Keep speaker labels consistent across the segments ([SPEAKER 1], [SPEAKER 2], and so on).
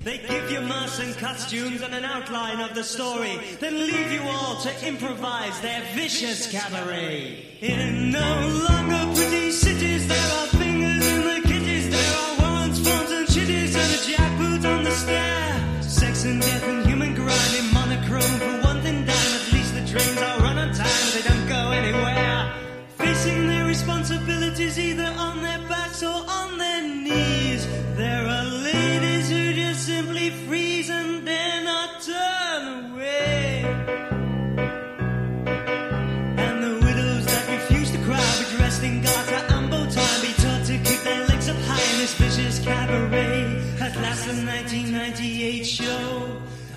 [SPEAKER 1] They give you masks and costumes and an outline of the story, then leave you all to improvise their vicious cabaret. In no longer pretty cities, there are fingers in the kitties, there are warrants, phones, and chitties, and a jackboot on the stair. Sex and death and human grind in monochrome for one thing dime. At least the trains are run on time, they don't go anywhere. Facing their responsibilities either on their backs or on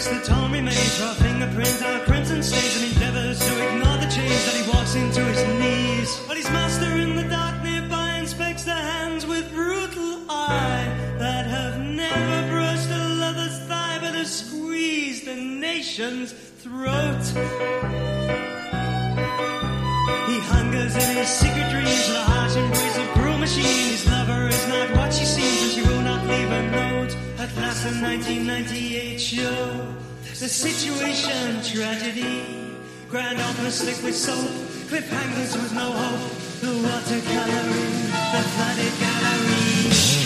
[SPEAKER 1] Frisks the raw fingerprint, our prints and stains, and endeavors to ignore the change that he walks into his knees. But his master in the dark nearby inspects the hands with brutal eye that have never brushed a lover's thigh, but have squeezed a nation's throat. He hungers in his secret dreams, the harsh embrace of cruel machine. His lover is not what she seems, and she will not leave a note. At last, the 1998 show, the situation tragedy. Grand opera slick with soap, cliffhangers with no hope. The watercoloring, the flooded gallery.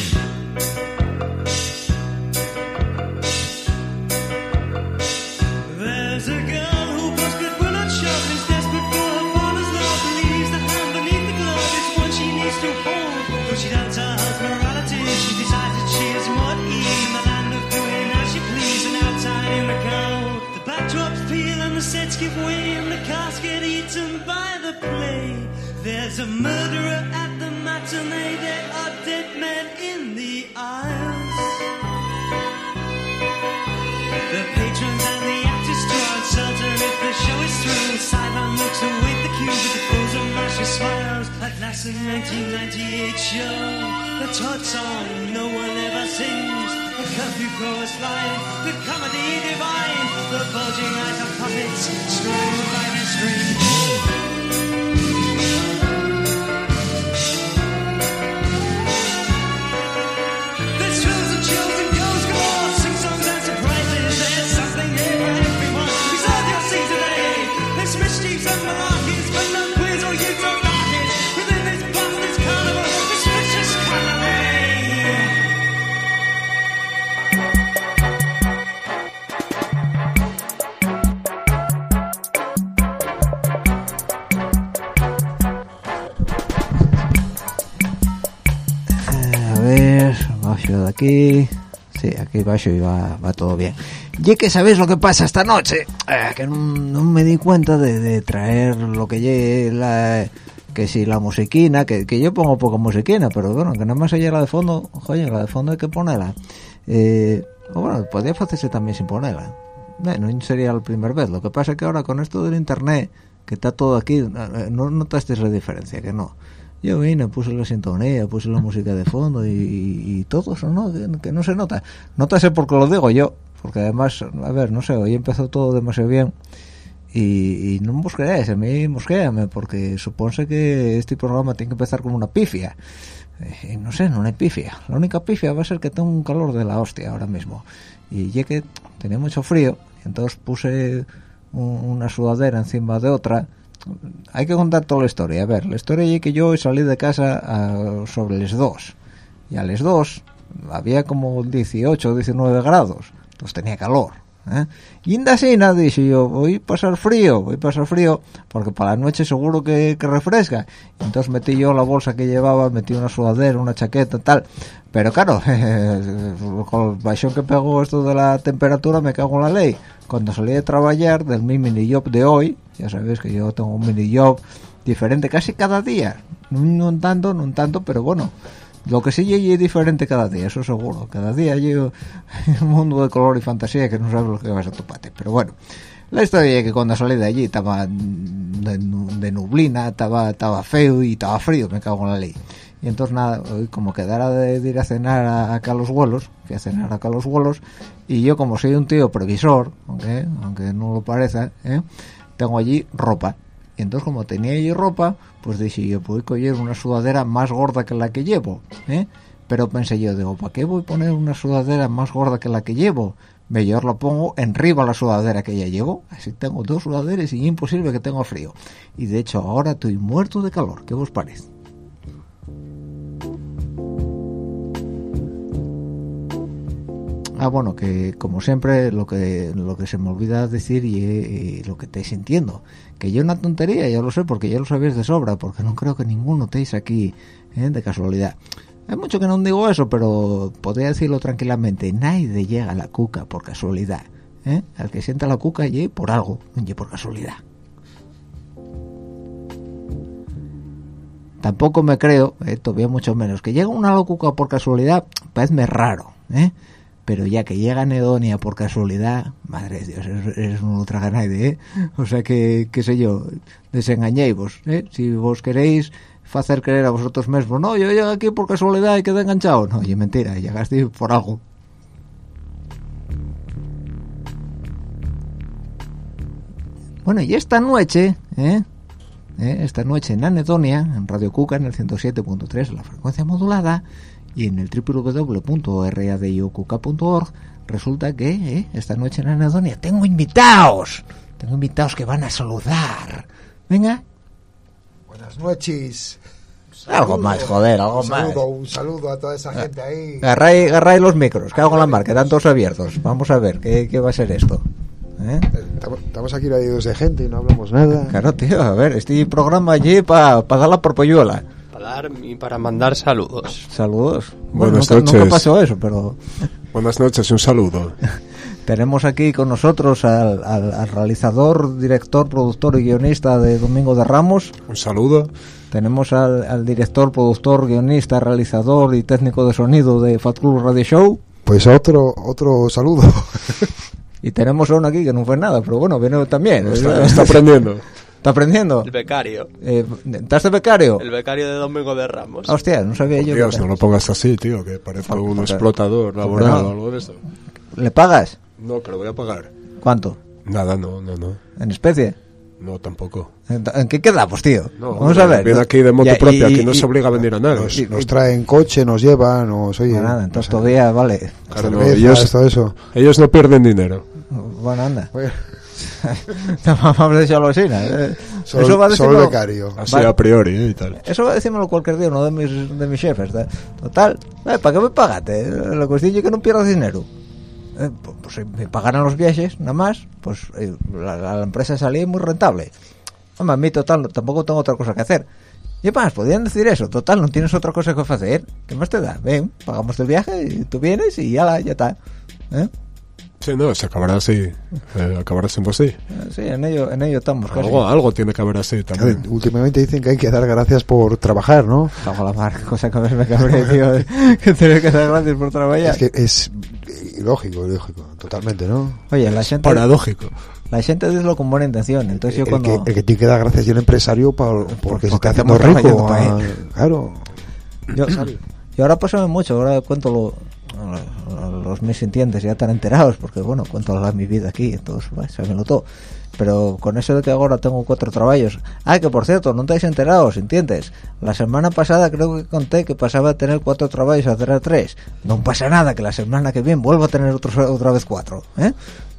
[SPEAKER 1] Play. There's a murderer at the matinee. There are dead men in the aisles. The patrons and the actors draw uncertain if the show is through. Sideline looks await the cue with the frozen mashy smiles. At last, the 1998 show, the Todd song no one ever sings. The curfew chorus line, the comedy divine, the bulging eyes of puppets strung by the.
[SPEAKER 2] Aquí. Sí, aquí y va, va todo bien. Y que sabéis lo que pasa esta noche, Eh, que no, me di cuenta de, traer lo que lle la que si la musiquina, que, que yo pongo poca musiquina, pero bueno, que nada más ella la de fondo, oye, la de fondo hay que ponerla. Eh, o bueno, podría hacerse también sin ponerla. No sería la primera vez. Lo que pasa es que ahora con esto del internet, que está todo aquí, eh, no notaste la diferencia, que no. Yo vine, puse la sintonía, puse la música de fondo y, y- y todo eso, ¿no? Que, no se nota. Notase porque lo digo yo, porque además, a ver, no sé, hoy empezó todo demasiado bien y, no me busquéis, a mí mosquéame, porque supone que este programa tiene que empezar con una pifia. Eh, no sé, no hay pifia. La única pifia va a ser que tengo un calor de la hostia ahora mismo. Y ya que tenía mucho frío, entonces puse un- una sudadera encima de otra. Hay que contar toda la historia. A ver, la historia es que yo salí de casa a- sobre las 2. Y a las 2 había como 18 19 grados. Entonces tenía calor. ¿eh? Y inda así, nada, dije yo, voy a pasar frío, voy a pasar frío, porque para la noche seguro que, que refresca. Entonces metí yo la bolsa que llevaba, metí una sudadera, una chaqueta, tal. Pero claro, con el bajón que pegó esto de la temperatura, me cago en la ley. Cuando salí de trabajar del mi mini job de hoy, ya sabéis que yo tengo un mini job diferente casi cada día. No, tanto, no tanto, pero bueno. Lo que sí es diferente cada día, eso seguro. Cada día hay un mundo de color y fantasía que no sabes lo que vas a toparte. Pero bueno, La historia es que cuando salí de allí estaba de, de nublina, estaba, estaba feo y estaba frío, me cago en la ley. Y entonces nada, como quedara de, de ir a cenar a, acá a los vuelos, fui a cenar acá a los vuelos, y yo como soy un tío previsor, aunque, aunque no lo parezca, ¿eh? Tengo allí ropa. Y entonces como tenía allí ropa, pues dije yo, puedo coger una sudadera más gorda que la que llevo, ¿eh? Pero pensé yo, digo, ¿para qué voy a poner una sudadera más gorda que la que llevo? Mejor la pongo enriba la sudadera que ya llevo. Así tengo dos sudaderas y imposible que tenga frío. Y de hecho ahora estoy muerto de calor. ¿Qué os parece? Ah, bueno, que como siempre lo que lo que se me olvida decir y, lo que estáis sintiendo, que yo una tontería, ya lo sé, porque ya lo sabéis de sobra, porque no creo que ninguno estéis aquí ¿eh? de casualidad. Hay mucho que no digo eso, pero podría decirlo tranquilamente. Nadie llega a la cuca por casualidad. ¿eh? Al que sienta la cuca, y por algo, y por casualidad. Tampoco me creo, eh, todavía mucho menos, que llega una a la cuca por casualidad, parece raro, ¿eh? Pero ya que llega Nedonia por casualidad, madre de Dios, eres un ultra nadie, ¿eh? O sea que, qué sé yo, desengañéis vos, ¿eh? Si vos queréis hacer creer a vosotros mismos, no, yo llego aquí por casualidad y quedé enganchado. No, oye, mentira, llegaste por algo. Bueno, y esta noche, ¿eh? ¿Eh? esta noche en Anedonia, en Radio Cuca, en el 107.3, la frecuencia modulada, y en el www.radiocuca.org, resulta que ¿eh? esta noche en Anedonia tengo invitados. Tengo invitados que van a saludar. Venga,
[SPEAKER 3] Buenas noches.
[SPEAKER 2] Algo más, joder, algo
[SPEAKER 3] un
[SPEAKER 2] más.
[SPEAKER 3] saludo, Un saludo a toda esa gente ahí.
[SPEAKER 2] Agarráis, agarráis los micros, que hago la marca, están todos abiertos. Vamos a ver, ¿qué, qué va a ser esto? ¿Eh?
[SPEAKER 3] Estamos, aquí rodeados de gente y no hablamos nada.
[SPEAKER 2] Claro, tío, a ver, este programa allí para pa darla por polluela.
[SPEAKER 4] Y para mandar saludos.
[SPEAKER 2] Saludos. Bueno,
[SPEAKER 5] Buenas
[SPEAKER 2] nunca, nunca
[SPEAKER 5] noches.
[SPEAKER 2] pasó eso, pero
[SPEAKER 5] Buenas noches, un saludo.
[SPEAKER 2] tenemos aquí con nosotros al, al- al realizador, director, productor y guionista de Domingo de Ramos.
[SPEAKER 5] Un saludo.
[SPEAKER 2] Tenemos al, al director, productor, guionista, realizador y técnico de sonido de Fat Club Radio Show.
[SPEAKER 3] Pues otro otro saludo.
[SPEAKER 2] Y tenemos a uno aquí que no fue nada, pero bueno, viene también.
[SPEAKER 5] Está, está aprendiendo.
[SPEAKER 2] ¿Está aprendiendo?
[SPEAKER 4] El becario.
[SPEAKER 2] Eh, ¿Estás de becario?
[SPEAKER 4] El becario de Domingo de Ramos.
[SPEAKER 2] Ah, Hostia, no sabía yo.
[SPEAKER 5] Dios,
[SPEAKER 2] que-
[SPEAKER 5] no lo pongas así, tío, que parezco un
[SPEAKER 2] Porque-
[SPEAKER 5] explotador laboral
[SPEAKER 2] no.
[SPEAKER 5] o algo de eso.
[SPEAKER 2] ¿Le pagas?
[SPEAKER 5] No, pero voy a pagar.
[SPEAKER 2] ¿Cuánto?
[SPEAKER 5] Nada, no, no, no.
[SPEAKER 2] ¿En especie?
[SPEAKER 5] No, tampoco.
[SPEAKER 2] ¿En, qué quedamos, tío?
[SPEAKER 5] No,
[SPEAKER 2] Vamos a ver.
[SPEAKER 5] Viene aquí de moto
[SPEAKER 2] Ya,
[SPEAKER 5] propia,
[SPEAKER 2] y-
[SPEAKER 5] aquí no
[SPEAKER 2] y-
[SPEAKER 5] se obliga a venir a nadie.
[SPEAKER 3] Nos, nos traen coche, nos llevan, nos oye.
[SPEAKER 2] No, nada, entonces todavía, vale.
[SPEAKER 5] Claro, ellos,
[SPEAKER 3] todo eso.
[SPEAKER 5] ellos no pierden dinero.
[SPEAKER 2] Bueno, anda.
[SPEAKER 3] Bueno,
[SPEAKER 2] Vamos a decirlo así, ¿no? Eh,
[SPEAKER 3] solo,
[SPEAKER 2] Eso va a decirlo...
[SPEAKER 3] becario.
[SPEAKER 5] Así
[SPEAKER 2] Vale.
[SPEAKER 5] a priori ¿eh? y tal.
[SPEAKER 2] Eso va a decírmelo cualquier día uno de mis, de mis jefes. ¿eh? Total, eh, ¿para qué me pagaste? La cuestión es que no pierdas dinero. Eh, pues, si me pagaran los viajes, nada más, pues eh, la, la empresa salía muy rentable. Hombre, a mí total, tampoco tengo otra cosa que hacer. Y más, podrían decir eso, total, no tienes otra cosa que hacer. ¿Qué más te da? Ven, pagamos el viaje y tú vienes y ya, ya está. ¿Eh?
[SPEAKER 5] Sí, no, se acabará así. Eh, acabará siempre así.
[SPEAKER 2] Sí, en ello, en ello estamos casi.
[SPEAKER 5] Algo, algo tiene que haber así
[SPEAKER 3] Claro,
[SPEAKER 5] también.
[SPEAKER 3] últimamente dicen que hay que dar gracias por trabajar, ¿no?
[SPEAKER 2] Cago la mar, cosa que a me cabré, tío, que tener que dar gracias por trabajar.
[SPEAKER 3] Es que es ilógico, ilógico, totalmente, ¿no?
[SPEAKER 2] Oye, la gente,
[SPEAKER 5] Paradójico.
[SPEAKER 2] la gente dice con buena intención, entonces yo
[SPEAKER 3] El
[SPEAKER 2] cuando...
[SPEAKER 3] que, el que tiene que dar gracias y el empresario pa- porque, se
[SPEAKER 2] porque
[SPEAKER 3] está haciendo
[SPEAKER 2] estamos
[SPEAKER 3] rico.
[SPEAKER 2] trabajando para
[SPEAKER 3] ah, claro.
[SPEAKER 2] Yo, yo ahora pasa mucho, ahora cuento lo, lo- los mis sintientes ya están enterados, porque bueno, cuento la, mi vida aquí, entonces, bueno, sábenlo todo. Pero con eso de que ahora tengo cuatro trabajos. Ah, que por cierto, no estáis enterados, ¿entiendes? La semana pasada creo que conté que pasaba a tener cuatro trabajos a tener tres. No pasa nada, que la semana que viene vuelvo a tener otros, otra vez cuatro. ¿eh?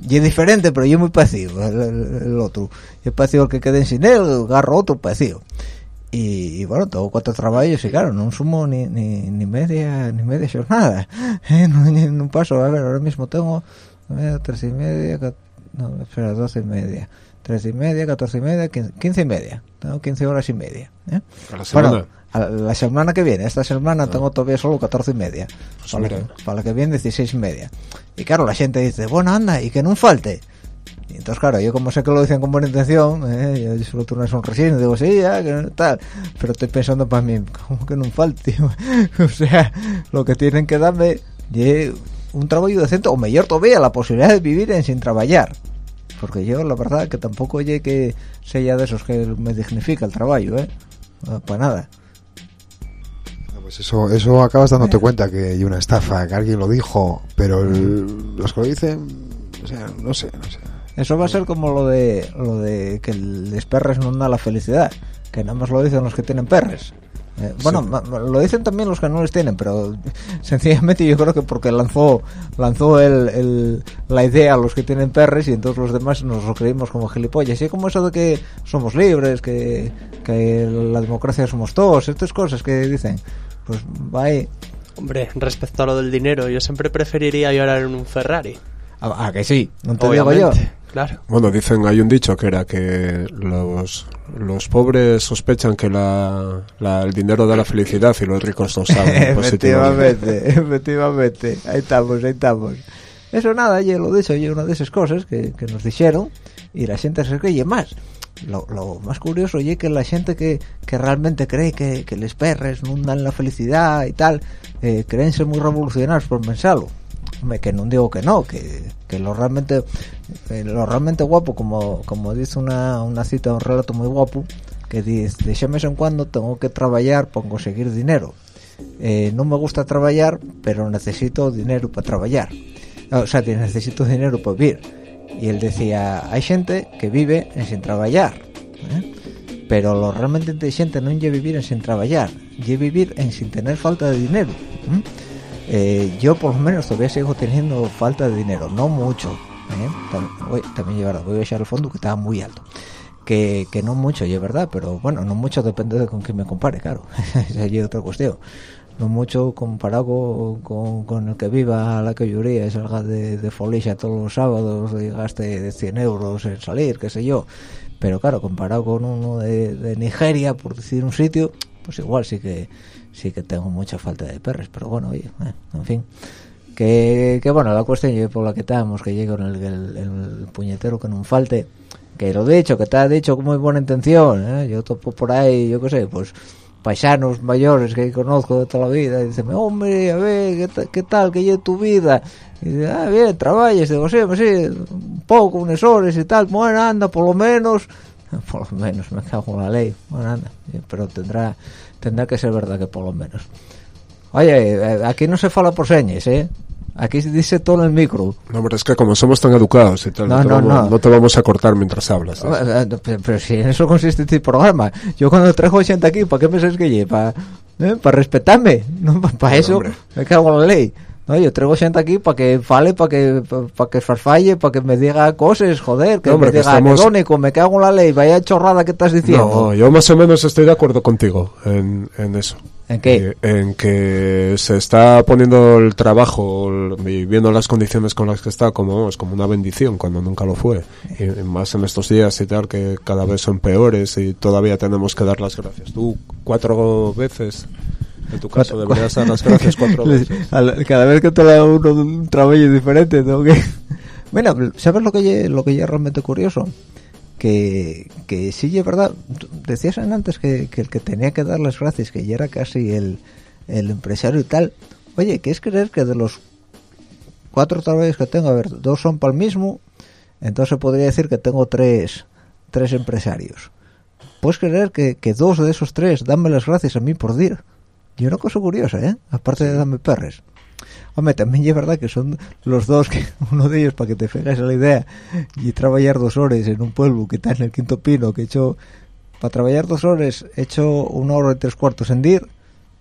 [SPEAKER 2] Y es diferente, pero yo muy parecido, el, el- el otro. Es parecido el que quede sin él, agarro otro parecido y, y, bueno tengo cuatro trabajos y claro no sumo ni, ni, ni media ni media jornada ¿eh? no, ni- no paso a ver ahora mismo tengo eh, tres y media no espera doce y media tres y media catorce y media quince, quince y media tengo quince horas y media ¿eh?
[SPEAKER 5] A la semana.
[SPEAKER 2] bueno a la, la semana que viene esta semana tengo todavía solo catorce y media
[SPEAKER 5] Pues
[SPEAKER 2] para, la, para la que viene 16 y media y claro la gente dice bueno anda y que no falte y entonces, claro, yo como sé que lo dicen con buena intención, ¿eh? yo solo tengo una sonrisita y digo, sí, ya, que tal. Pero estoy pensando para mí, ¿cómo que no falte? o sea, lo que tienen que darme es un trabajo decente, o mejor todavía, la posibilidad de vivir en sin trabajar. porque yo la verdad que tampoco oye que sea de esos que me dignifica el trabajo eh No, para nada
[SPEAKER 3] Pues eso, eso acabas dándote cuenta que hay una estafa, que alguien lo dijo, pero el- los que lo dicen, o sea, no sé, no sé.
[SPEAKER 2] Eso va a ser como lo de lo de que los perres no da la felicidad que nada más lo dicen los que tienen perres Eh, bueno, lo dicen también los que no les tienen, pero sencillamente yo creo que porque lanzó lanzó el, el- la idea a los que tienen perres y entonces los demás nos lo creímos como gilipollas. Y como eso de que somos libres, que, que la democracia somos todos, estas cosas que dicen, pues va ahí.
[SPEAKER 4] Hombre, respecto a lo del dinero, yo siempre preferiría llorar en un Ferrari.
[SPEAKER 2] Ah, ah, que sí, no te digo yo.
[SPEAKER 4] Claro.
[SPEAKER 5] Bueno, dicen, hay un dicho que era que los, los pobres sospechan que la, la- el dinero da la felicidad y los ricos no saben.
[SPEAKER 2] efectivamente, efectivamente. Ahí estamos, ahí estamos. Eso nada, yo lo dicho, yo una de esas cosas que, que nos dijeron y la gente se cree más. Lo, lo más curioso oye que la gente que, que realmente cree que, que les perres no dan la felicidad y tal, eh, creen ser muy revolucionarios por pensarlo. Que no digo que no, que, que lo realmente eh, lo realmente guapo, como, como dice una, una cita, un relato muy guapo, que dice, de mes en cuando tengo que trabajar para conseguir dinero. Eh, no me gusta trabajar, pero necesito dinero para trabajar. O sea, necesito dinero para vivir. Y él decía, hay gente que vive sin trabajar. ¿eh? Pero lo realmente inteligente no es vivir en sin trabajar, es vivir en sin tener falta de dinero. ¿eh? Eh, yo por lo menos todavía sigo teniendo falta de dinero, no mucho. ¿eh? Tam- uy, también verdad, voy a echar el fondo que estaba muy alto. Que, que no mucho, y es verdad, pero bueno, no mucho depende de con quién me compare, claro. Esa es otra cuestión. No mucho comparado con, con, el que viva la que y salga de, de Folicia todos los sábados y gaste de 100 euros en salir, qué sé yo. Pero claro, comparado con uno de Nigeria, por decir un sitio, pues igual sí que sí que tengo mucha falta de perres, pero bueno, oye, eh, en fin. Que, que bueno, la cuestión yo por la que estamos, que llegue con el, el, puñetero que no falte, que lo dicho, que te ha dicho con muy buena intención, ¿eh? yo topo por ahí, yo qué sé, pues paisanos mayores que conozco de toda la vida, y dicen, hombre, a ver, ¿qué, qué tal, que lleve tu vida? Y dice, ah, bien, trabajas, digo, sí, sí, un poco, unas horas y tal, bueno, anda, por lo menos, por lo menos, me cago en la ley, bueno, anda, pero tendrá, tendrá que ser verdad que por lo menos. Oye, eh, aquí no se fala por señas, ¿eh? Aquí se dice todo en el micro.
[SPEAKER 5] No, pero es que como somos tan educados y tal,
[SPEAKER 2] No,
[SPEAKER 5] no, te
[SPEAKER 2] no,
[SPEAKER 5] vamos,
[SPEAKER 2] no.
[SPEAKER 5] te vamos a cortar mientras hablas. ¿eh?
[SPEAKER 2] Eh, eh, Pero, pero si en eso consiste este programa. Yo cuando traigo gente aquí, ¿para qué pensáis que lleva? ¿Para respetarme? No, para eso
[SPEAKER 5] hombre.
[SPEAKER 2] me cago en la ley. No, yo traigo gente aquí para que fale, para que para que farfalle, para que me diga cosas, joder, que
[SPEAKER 5] No, hombre,
[SPEAKER 2] me
[SPEAKER 5] que
[SPEAKER 2] diga
[SPEAKER 5] estamos-
[SPEAKER 2] me cago en la ley, vaya chorrada que estás diciendo.
[SPEAKER 5] No, yo más o menos estoy de acuerdo contigo en, en eso.
[SPEAKER 2] ¿En qué?
[SPEAKER 5] Eh, en que se está poniendo el trabajo y viendo las condiciones con las que está como, es como una bendición cuando nunca lo fue. Y, y más en estos días y tal, que cada vez son peores y todavía tenemos que dar las gracias. Tú cuatro veces, en tu caso, deberías dar las gracias cuatro veces.
[SPEAKER 2] Cada vez que te da uno un trabajo diferente, tengo que... Mira, ¿sabes lo que lo que ya es realmente curioso? Que, que sí es verdad, decías antes que, que el que tenía que dar las gracias, que ya era casi el, el empresario y tal. Oye, ¿qué es creer que de los cuatro trabajos que tengo, a ver, dos son para el mismo, entonces podría decir que tengo tres, tres empresarios. Puedes creer que, que dos de esos tres danme las gracias a mí por dir. Y una cosa curiosa, ¿eh? Aparte de darme perres. Hombre, también es verdad que son los dos, que uno de ellos, para que te fijes en la idea, y trabajar dos horas en un pueblo que está en el quinto pino, que he hecho, para trabajar dos horas, he hecho una hora y tres cuartos en dir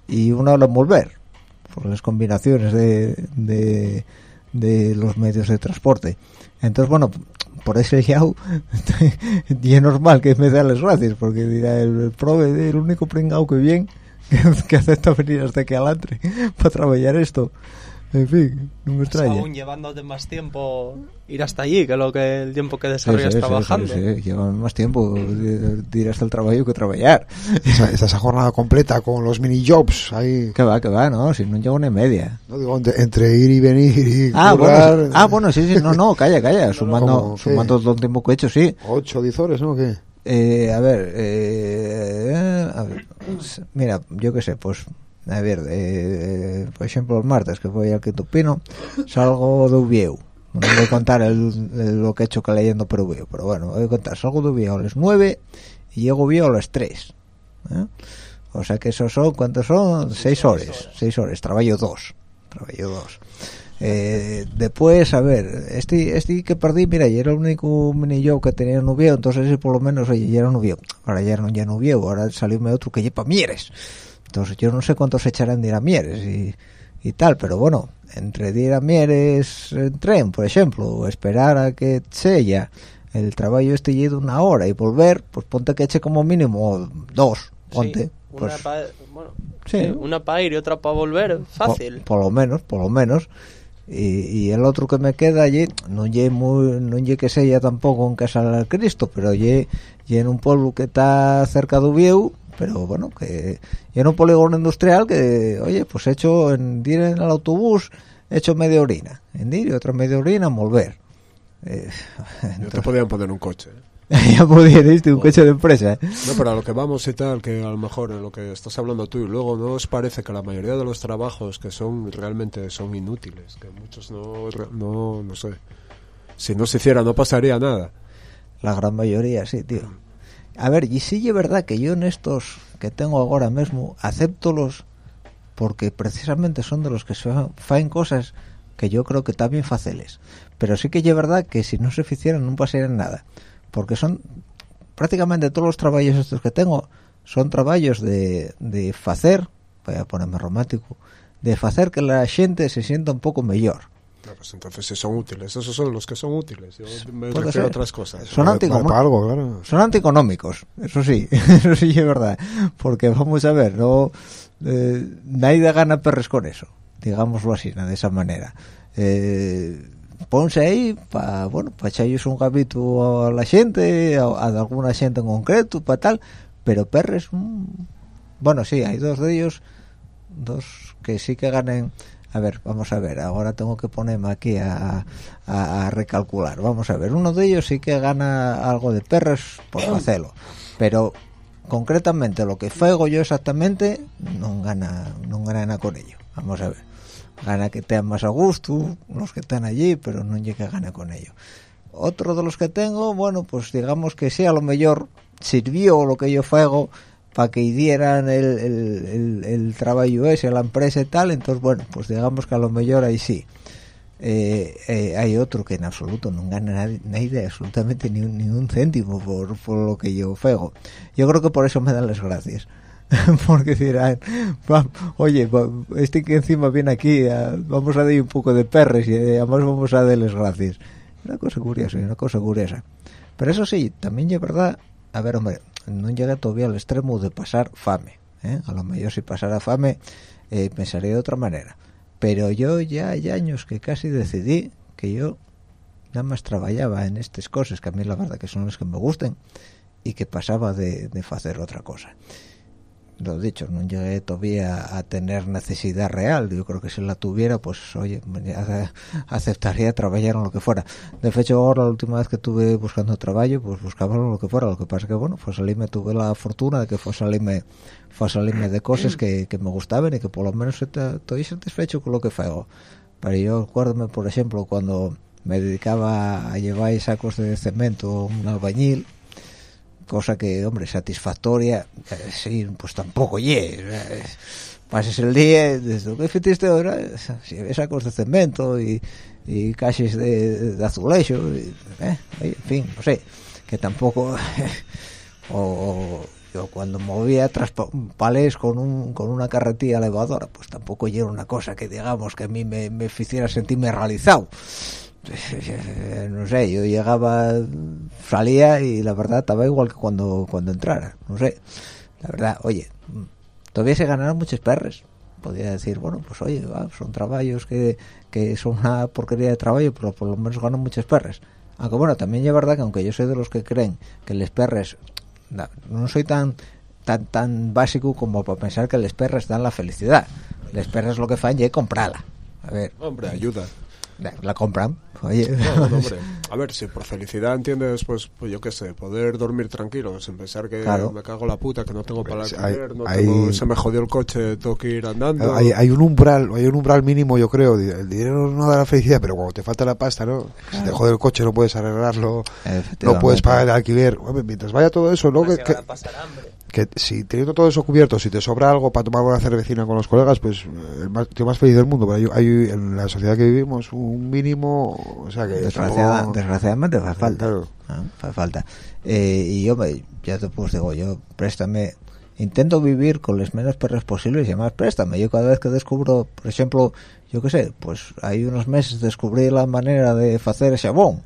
[SPEAKER 2] y una hora en volver, por las combinaciones de, de, de los medios de transporte. Entonces, bueno, por ese lado, y es normal que me den las gracias, porque dirá el, el prove, el único pringao que bien, que, acepta venir hasta aquí adelante para trabajar esto. En fin, no me extraña.
[SPEAKER 4] aún llevándote más tiempo ir hasta allí que lo que el tiempo que desarrollas
[SPEAKER 2] sí, sí,
[SPEAKER 4] trabajando.
[SPEAKER 2] sí, sí, lleva más tiempo de, de ir hasta el trabajo que trabajar.
[SPEAKER 3] Esa, esa, esa jornada completa con los mini jobs ahí.
[SPEAKER 2] Que va, que va, no, si no llego una y media.
[SPEAKER 3] No digo, entre, entre ir y venir y
[SPEAKER 2] Ah,
[SPEAKER 3] currar,
[SPEAKER 2] bueno, sí, ah, bueno, sí, sí, no, no, calla, calla, sumando, sumando todo el tiempo que he hecho, sí.
[SPEAKER 3] Ocho, diez horas, ¿no? ¿Qué?
[SPEAKER 2] Eh, a ver, eh, a ver pues, mira, yo qué sé, pues a ver, eh, por exemplo, el martes que foi al Quinto Pino, salgo do No voy a contar el, el, lo que he hecho que leyendo por veo pero bueno, vou contar, salgo de Vieu a las 9 y llego Vieu a las 3. ¿eh? O sea que esos son, ¿cuántos son? 6 horas, 6 horas, trabajo 2, trabajo 2. Eh, después a ver este este que perdí mira ya era el único mini yo que tenía en Oviedo entonces ese por lo menos oye ya era Oviedo ahora ya no ya Oviedo ahora salióme otro que lleva Mieres entonces yo no sé cuántos echarán de ir a Mieres y, y tal, pero bueno, entre de ir a Mieres en tren, por ejemplo, o esperar a que sella el trabajo este llegue de una hora y volver, pues ponte que eche como mínimo dos, ponte.
[SPEAKER 4] Sí, una
[SPEAKER 2] pues,
[SPEAKER 4] bueno,
[SPEAKER 2] Sí.
[SPEAKER 4] una para ir y otra para volver, fácil.
[SPEAKER 2] Por, por lo menos, por lo menos. Y, y el otro que me queda allí, no lle muy, no lle que sea tampoco en Casa del Cristo, pero lle, en un pueblo que está cerca de Ubieu, pero bueno, que lle en un polígono industrial que, oye, pues he hecho en ir en el autobús, he hecho media orina, en ir y otra media orina en volver. Eh,
[SPEAKER 5] Yo te podían poner un coche. ¿eh?
[SPEAKER 2] ya podía irte un coche de empresa, ¿eh?
[SPEAKER 5] No, pero a lo que vamos y tal, que a lo mejor en lo que estás hablando tú y luego no os parece que la mayoría de los trabajos que son realmente son inútiles, que muchos no, no, no sé. Si no se hiciera no pasaría nada.
[SPEAKER 2] La gran mayoría, sí, tío. A ver, y sí es verdad que yo en estos que tengo ahora mismo, acepto los porque precisamente son de los que se faen cosas que yo creo que también faceles. Pero sí que es verdad que si no se hicieran no pasarían nada. Porque son prácticamente todos los trabajos estos que tengo son trabajos de, de facer, voy a ponerme romántico, de hacer que la gente se sienta un poco mejor.
[SPEAKER 5] No, pues entonces si son útiles, esos son los que son útiles. Yo me
[SPEAKER 2] Puede
[SPEAKER 5] refiero
[SPEAKER 2] ser.
[SPEAKER 5] a otras cosas.
[SPEAKER 2] Son
[SPEAKER 3] algo, claro.
[SPEAKER 2] son antieconómicos, eso sí, eso sí es verdad, porque vamos a ver, no eh, nadie gana perres con eso, digámoslo así, de esa manera. Eh, ponse ahí para bueno, para echarles un gabito a la gente, a, a alguna gente en concreto, para tal, pero perres, mm, bueno, sí, hay dos de ellos, dos que sí que ganen. A ver, vamos a ver, ahora tengo que ponerme aquí a, a- a recalcular. Vamos a ver, uno de ellos sí que gana algo de perros por hacerlo, pero concretamente lo que fuego yo exactamente no gana no gana nada con ello. Vamos a ver, gana que te más a gusto los que están allí, pero no llega gana con ello. Otro de los que tengo, bueno, pues digamos que sí, a lo mejor sirvió lo que yo fuego para que dieran el, el, el, trabajo ese la empresa y tal, entonces bueno, pues digamos que a lo mejor ahí sí. Eh, eh, hay otro que en absoluto no gana nadie, nadie absolutamente ni un, ni un céntimo por, por lo que yo fuego. Yo creo que por eso me dan las gracias. Porque dirán, "Va, oye, este que encima viene aquí, vamos a darle un poco de perres y eh, además vamos a darles gracias. Una cosa curiosa, una cosa curiosa. Pero eso sí, también es verdad, a ver, hombre, no llega todavía al extremo de pasar fame. ¿eh? A lo mejor si pasara fame, eh, pensaría de otra manera. Pero yo ya hay años que casi decidí que yo nada más trabajaba en estas cosas, que a mí la verdad que son las que me gusten, y que pasaba de, de hacer otra cosa. Lo dicho, no llegué todavía a tener necesidad real. Yo creo que si la tuviera, pues oye, me ace- aceptaría trabajar en lo que fuera. De hecho, ahora la última vez que estuve buscando trabajo, pues buscaba lo que fuera. Lo que pasa que, bueno, fue salirme, tuve la fortuna de que fue salirme, fue salirme de cosas que, que me gustaban y que por lo menos est- estoy satisfecho con lo que hago. Pero yo acuérdame, por ejemplo, cuando me dedicaba a llevar sacos de cemento, un albañil, cosa que, hombre, satisfactoria, sí, pues tampoco ye. pases el día, desde que ahora, si ves sacos de cemento y, y de, de azulejo, eh, en fin, no sé, que tampoco, o, yo cuando movía tras pa- palés con, un, con una carretilla elevadora, pues tampoco era una cosa que digamos que a mí me, me hiciera sentirme realizado no sé, yo llegaba, salía y la verdad estaba igual que cuando cuando entrara, no sé, la verdad, oye, todavía se ganaron muchos perres, podría decir, bueno, pues oye, va, son trabajos que, que son una porquería de trabajo, pero por lo menos ganan muchos perres, aunque bueno, también es verdad que aunque yo soy de los que creen que les perres, no, no soy tan tan tan básico como para pensar que les perres dan la felicidad, les perres lo que fan es comprarla, a ver,
[SPEAKER 5] Hombre, ayuda.
[SPEAKER 2] La, compran, oye.
[SPEAKER 5] A ver, si por felicidad entiendes, pues, pues yo qué sé, poder dormir tranquilo, sin pensar que
[SPEAKER 2] Claro.
[SPEAKER 5] me cago la puta, que no tengo para
[SPEAKER 3] Pues
[SPEAKER 5] comer, no
[SPEAKER 3] hay-
[SPEAKER 5] tengo-
[SPEAKER 3] hay-
[SPEAKER 5] se me jodió el coche, tengo que ir andando.
[SPEAKER 3] Hay, hay un umbral, hay un umbral mínimo, yo creo. El dinero no da la felicidad, pero cuando te falta la pasta, ¿no? Si te jode el coche, no puedes arreglarlo, no puedes pagar el alquiler. Hombre, mientras vaya todo eso, luego que, si teniendo todo eso cubierto, si te sobra algo para tomar una cervecina con los colegas, pues eh, el más, tío más feliz del mundo. Pero hay, hay en la sociedad que vivimos un mínimo, o sea que
[SPEAKER 2] desgraciadamente fa falta.
[SPEAKER 3] Claro.
[SPEAKER 2] Falta. Eh, y yo, me- ya te pues digo, yo préstame, intento vivir con las menos perras posibles y además préstame. Yo cada vez que descubro, por ejemplo, yo qué sé, pues hay unos meses descubrí la manera de hacer jabón.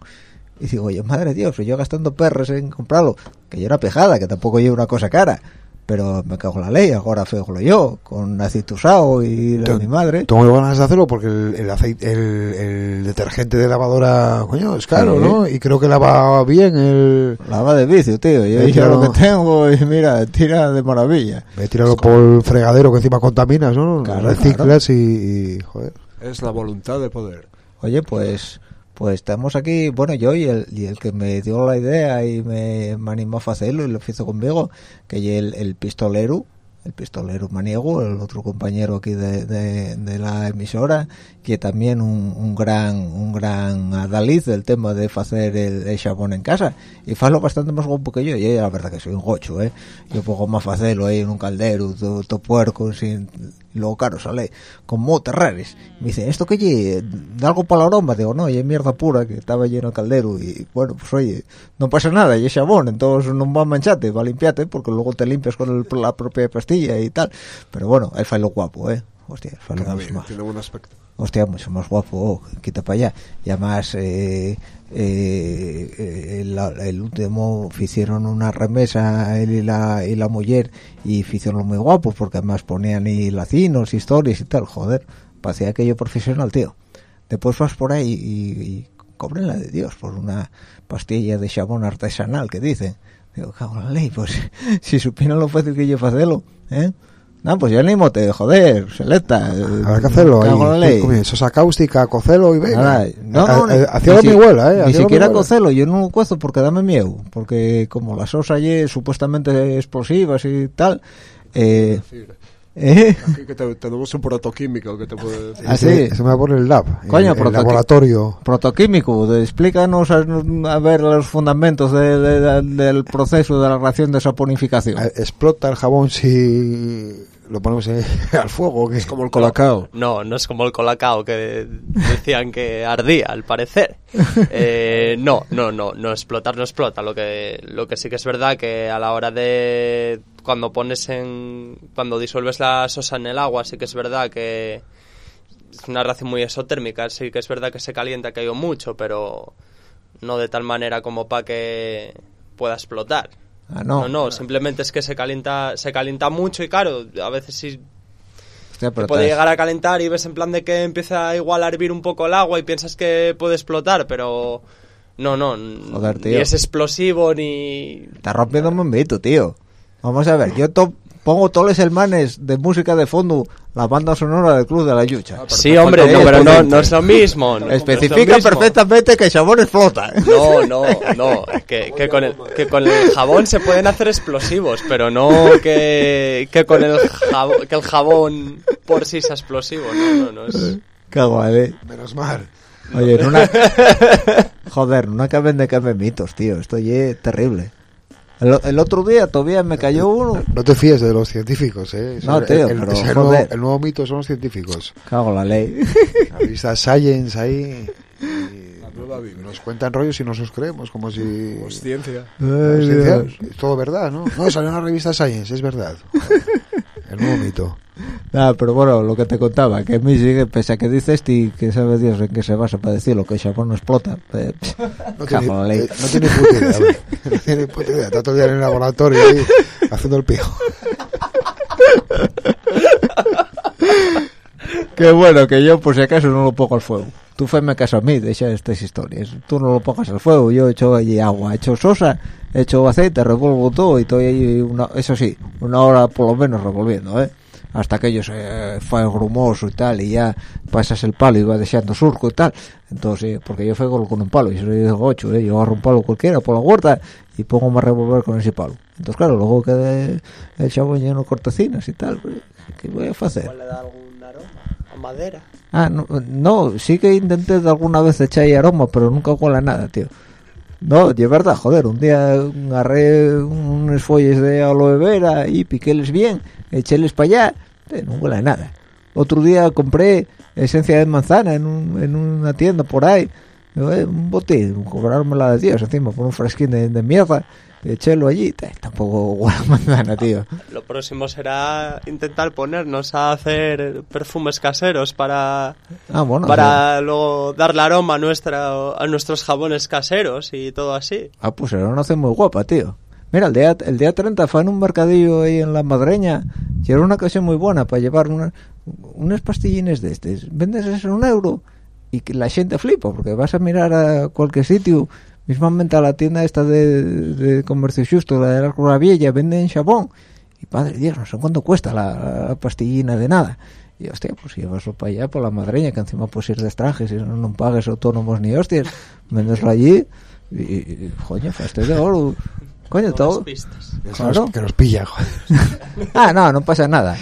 [SPEAKER 2] Y digo, oye, madre Dios, yo gastando perres en comprarlo, que yo era pejada, que tampoco llevo una cosa cara. Pero me cago en la ley, ahora fejolo yo, con aceite usado y la de mi madre.
[SPEAKER 3] Tengo ganas de hacerlo porque el, el aceite, el, el detergente de lavadora, coño, es caro,
[SPEAKER 2] Sí.
[SPEAKER 3] ¿no? Y creo que lava bien el...
[SPEAKER 2] Lava de vicio, tío. Yo,
[SPEAKER 3] claro.
[SPEAKER 2] lo que tengo, y mira, tira de maravilla.
[SPEAKER 3] Voy a tirarlo por el fregadero que encima contaminas, ¿no?
[SPEAKER 2] Claro,
[SPEAKER 3] Reciclas y, y, joder.
[SPEAKER 5] Es la voluntad de poder.
[SPEAKER 2] Oye, pues pues estamos aquí, bueno, yo y el, que me dio la idea y me, animó a hacerlo y lo hizo conmigo, que el, el pistolero, el pistolero maniego, el otro compañero aquí de, la emisora, que también un, gran un gran adalid del tema de hacer el, el en casa. Y falo bastante más guapo que yo. Y la verdad que soy un gocho eh yo pongo más hacerlo ahí en un caldero todo, todo puerco sin y luego claro sale con motes rares me dice esto que lle da algo para la aroma digo no y es mierda pura que estaba lleno el caldero. Y bueno pues oye no pasa nada y es jabón entonces no va a mancharte va a limpiarte porque luego te limpias con el- la propia pastilla y tal. Pero bueno el falo guapo eh. Hostia el mucho
[SPEAKER 5] bien,
[SPEAKER 2] más.
[SPEAKER 5] tiene buen aspecto.
[SPEAKER 2] hostia, mucho más guapo, oh, quita para allá. Y además, eh, eh, eh, el, el último hicieron una remesa él y la, y la mujer y hicieron muy guapo porque además ponían y lacinos, historias y tal, joder, parecía aquello profesional, tío. Después vas por ahí y, y cobren la de Dios por una pastilla de jabón artesanal que dicen. Digo, la ley, pues si supieran lo fácil que yo hacerlo, ¿eh? No, pues ya ni te joder, selecta. eh,
[SPEAKER 3] Habrá que hacerlo ahí.
[SPEAKER 2] la.
[SPEAKER 3] Coño, Sosa cáustica, cocelo y venga.
[SPEAKER 2] Nada, no, no, ni-
[SPEAKER 3] Hacía mi
[SPEAKER 2] si-
[SPEAKER 3] abuela, ¿eh?
[SPEAKER 2] Ni siquiera cocelo, yo no lo cuezo porque dame miedo. Porque como las osas allí supuestamente explosivas y tal. Eh, ¿eh?
[SPEAKER 5] Aquí que te- tenemos un protoquímico que te puede decir.
[SPEAKER 2] Ah, sí.
[SPEAKER 3] Se me va a poner el lab.
[SPEAKER 2] Coño,
[SPEAKER 3] el, el laboratorio.
[SPEAKER 2] Protoquímico, explícanos a, a ver los fundamentos de- de- de- del proceso de la reacción de saponificación.
[SPEAKER 3] Eh, Explota el jabón si lo ponemos eh, al fuego. que
[SPEAKER 5] Es como el colacao.
[SPEAKER 4] No, no es como el colacao que decían que ardía, al parecer. Eh, no, no, no, no explotar no explota. Lo que, lo que sí que es verdad que a la hora de cuando pones en, cuando disuelves la sosa en el agua, sí que es verdad que es una reacción muy exotérmica. Sí que es verdad que se calienta que hay mucho, pero no de tal manera como para que pueda explotar.
[SPEAKER 2] Ah, no.
[SPEAKER 4] no, no, simplemente es que se calienta, se calienta mucho y claro, a veces sí
[SPEAKER 2] Hostia, pero
[SPEAKER 4] te puede llegar a calentar y ves en plan de que empieza igual a hervir un poco el agua y piensas que puede explotar, pero no, no,
[SPEAKER 2] Joder,
[SPEAKER 4] ni
[SPEAKER 2] tío.
[SPEAKER 4] es explosivo ni...
[SPEAKER 2] Está rompiendo un mito, tío. Vamos a ver, yo to- pongo todos los hermanes de música de fondo, la banda sonora del Club de la Yucha.
[SPEAKER 4] Sí, hombre, no, pero no, no es lo mismo. no- no es lo
[SPEAKER 2] Especifica
[SPEAKER 4] mismo.
[SPEAKER 2] perfectamente que el jabón explota.
[SPEAKER 4] No, no, no, que, que con el, que con el jabón se pueden hacer explosivos, pero no que, que con el jabón, que el jabón por sí sea explosivo, no, no, no es...
[SPEAKER 2] Cago, eh.
[SPEAKER 3] Menos mal.
[SPEAKER 2] Oye, en una... Joder, no acaben de caber mitos, tío. Esto ya es terrible. El, el otro día todavía me cayó uno.
[SPEAKER 3] No te fíes de los científicos, ¿eh?
[SPEAKER 2] No,
[SPEAKER 3] el,
[SPEAKER 2] tío,
[SPEAKER 3] el-
[SPEAKER 2] pero,
[SPEAKER 3] nuevo, el nuevo mito son los científicos.
[SPEAKER 2] Cago en la ley.
[SPEAKER 3] La revista Science ahí. nos cuentan rollos y nos los creemos, como si.
[SPEAKER 5] Pues ciencia.
[SPEAKER 3] la ciencia es todo verdad, ¿no? No, salió en la revista Science, es verdad. El nuevo mito.
[SPEAKER 2] Nada, pero bueno, lo que te contaba, que sigue, pese a que dices y que sabe Dios en qué se basa para decirlo, que el jabón no explota. eh,
[SPEAKER 3] No tiene, eh, no tiene puta idea. No tiene puta idea. Está día en el laboratorio ahí haciendo el pijo.
[SPEAKER 2] Qué bueno que yo, por si acaso, no lo pongo al fuego. Tú me caso a mí, deja estas historias. Tú no lo pongas al fuego. Yo he hecho allí agua, he hecho sosa, he hecho aceite, revuelvo todo y estoy ahí, una, eso sí, una hora por lo menos revolviendo, ¿eh? hasta que ellos se fue grumoso y tal y ya pasas el palo y va dejando surco y tal entonces eh, porque yo fuego con un palo y soy de ocho eh, yo agarro un palo cualquiera por la huerta y pongo a revolver con ese palo entonces claro luego queda el chavo lleno de cortecinas y tal pues, ¿qué voy a hacer?
[SPEAKER 4] Le da algún aroma a madera.
[SPEAKER 2] Ah, no, no, sí que intenté alguna vez echar ahí aroma, pero nunca huele a nada, tío. No, de verdad, joder, un día agarré unos folles de aloe vera y piquéles bien, echéles para allá, eh, no huele nada. Otro día compré esencia de manzana en, un- en una tienda por ahí, eh, un botín, cobrarme la de Dios encima por un fresquín de, de mierda, echélo allí, eh, tampoco huele a manzana, tío.
[SPEAKER 4] Lo próximo será intentar ponernos a hacer perfumes caseros para,
[SPEAKER 2] Ah, bueno,
[SPEAKER 4] para luego darle aroma a, nuestra, a nuestros jabones caseros y todo así.
[SPEAKER 2] Ah, pues era una muy guapa, tío. Mira, el día, el día 30 fue en un mercadillo ahí en la Madreña y era una ocasión muy buena para llevar una- unas pastillines de estos. Vendes eso en un euro y que la gente flipa porque vas a mirar a cualquier sitio, mismamente a la tienda esta de, de comercio justo, la de la Rua Vieja, venden jabón y padre Dios, no sé cuánto cuesta la, la pastillina de nada. Y hostia, pues llévaslo para allá, por la madreña, que encima puedes ir de extranjes y no, no pagues autónomos ni hostias, vendeslo allí y, y coño, este de oro. Coño, todo. Claro.
[SPEAKER 3] que nos pilla, joder.
[SPEAKER 2] Ah, no, no pasa nada.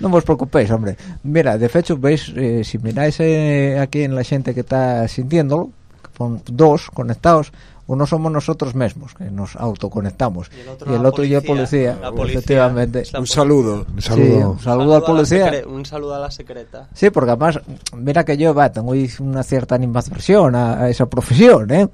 [SPEAKER 2] No os preocupéis, hombre. Mira, de hecho, veis, eh, si miráis eh, aquí en la gente que está sintiéndolo, que son dos conectados, uno somos nosotros mismos, que nos autoconectamos.
[SPEAKER 4] Y el otro
[SPEAKER 2] Y el otro ya
[SPEAKER 4] policía.
[SPEAKER 2] policía,
[SPEAKER 4] La policía
[SPEAKER 2] efectivamente.
[SPEAKER 4] la
[SPEAKER 5] Un saludo.
[SPEAKER 3] Un
[SPEAKER 2] Sí,
[SPEAKER 3] saludo.
[SPEAKER 2] un saludo al
[SPEAKER 4] a la
[SPEAKER 2] policía.
[SPEAKER 4] un saludo a la secreta.
[SPEAKER 2] Sí, porque además, mira que yo va, tengo una cierta animadversión a, a esa profesión, ¿eh?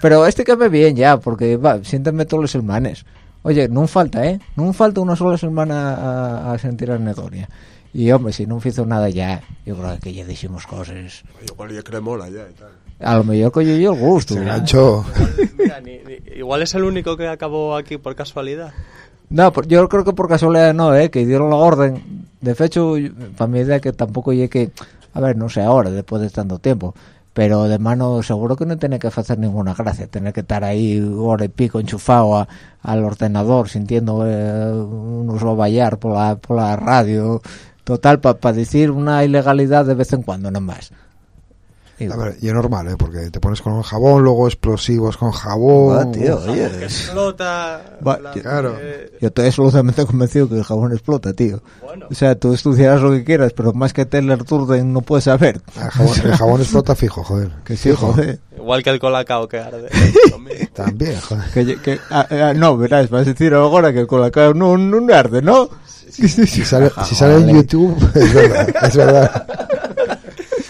[SPEAKER 2] Pero este que me bien ya, porque va, siénteme todos los semanas. Oye, no falta, ¿eh? No falta una sola semana a, a sentir anedonia. Y hombre, si no hizo nada ya, yo creo que ya dijimos cosas.
[SPEAKER 5] Igual ya cremola ya y tal.
[SPEAKER 2] A lo mejor que yo el gusto.
[SPEAKER 3] Se enganchó.
[SPEAKER 4] Mira, ni- ni- igual es el único que acabó aquí por casualidad.
[SPEAKER 2] No, yo creo que por casualidad no, ¿eh? Que dieron la orden. De hecho, para mi idea que tampoco llegue que... A ver, no sé ahora, después de tanto tiempo. Pero de mano seguro que no tiene que hacer ninguna gracia. Tener que estar ahí hora y pico enchufado a- al ordenador sintiendo eh, unos baballar por la, por la radio. Total, para decir una ilegalidad de vez en cuando, no más.
[SPEAKER 3] A ver, y es normal, ¿eh? Porque te pones con un jabón, luego explosivos con jabón.
[SPEAKER 2] Va, tío, oye,
[SPEAKER 4] Que explota.
[SPEAKER 2] Va,
[SPEAKER 4] la-
[SPEAKER 2] yo-
[SPEAKER 3] Claro.
[SPEAKER 4] eh,
[SPEAKER 2] Yo estoy absolutamente convencido que el jabón explota, tío.
[SPEAKER 4] bueno,
[SPEAKER 2] O sea, tú estudiarás lo que quieras, pero más que Teller Turden no puedes saber.
[SPEAKER 3] El jabón, el jabón explota fijo, joder.
[SPEAKER 2] Que sí, joder.
[SPEAKER 4] igual que el colacao que arde.
[SPEAKER 3] También, joder.
[SPEAKER 2] Que, que- ah, ah, no, verás, vas a decir ahora que la cara no, no arde, ¿no?
[SPEAKER 3] Si sale, si sale en. YouTube, es verdad, es verdad.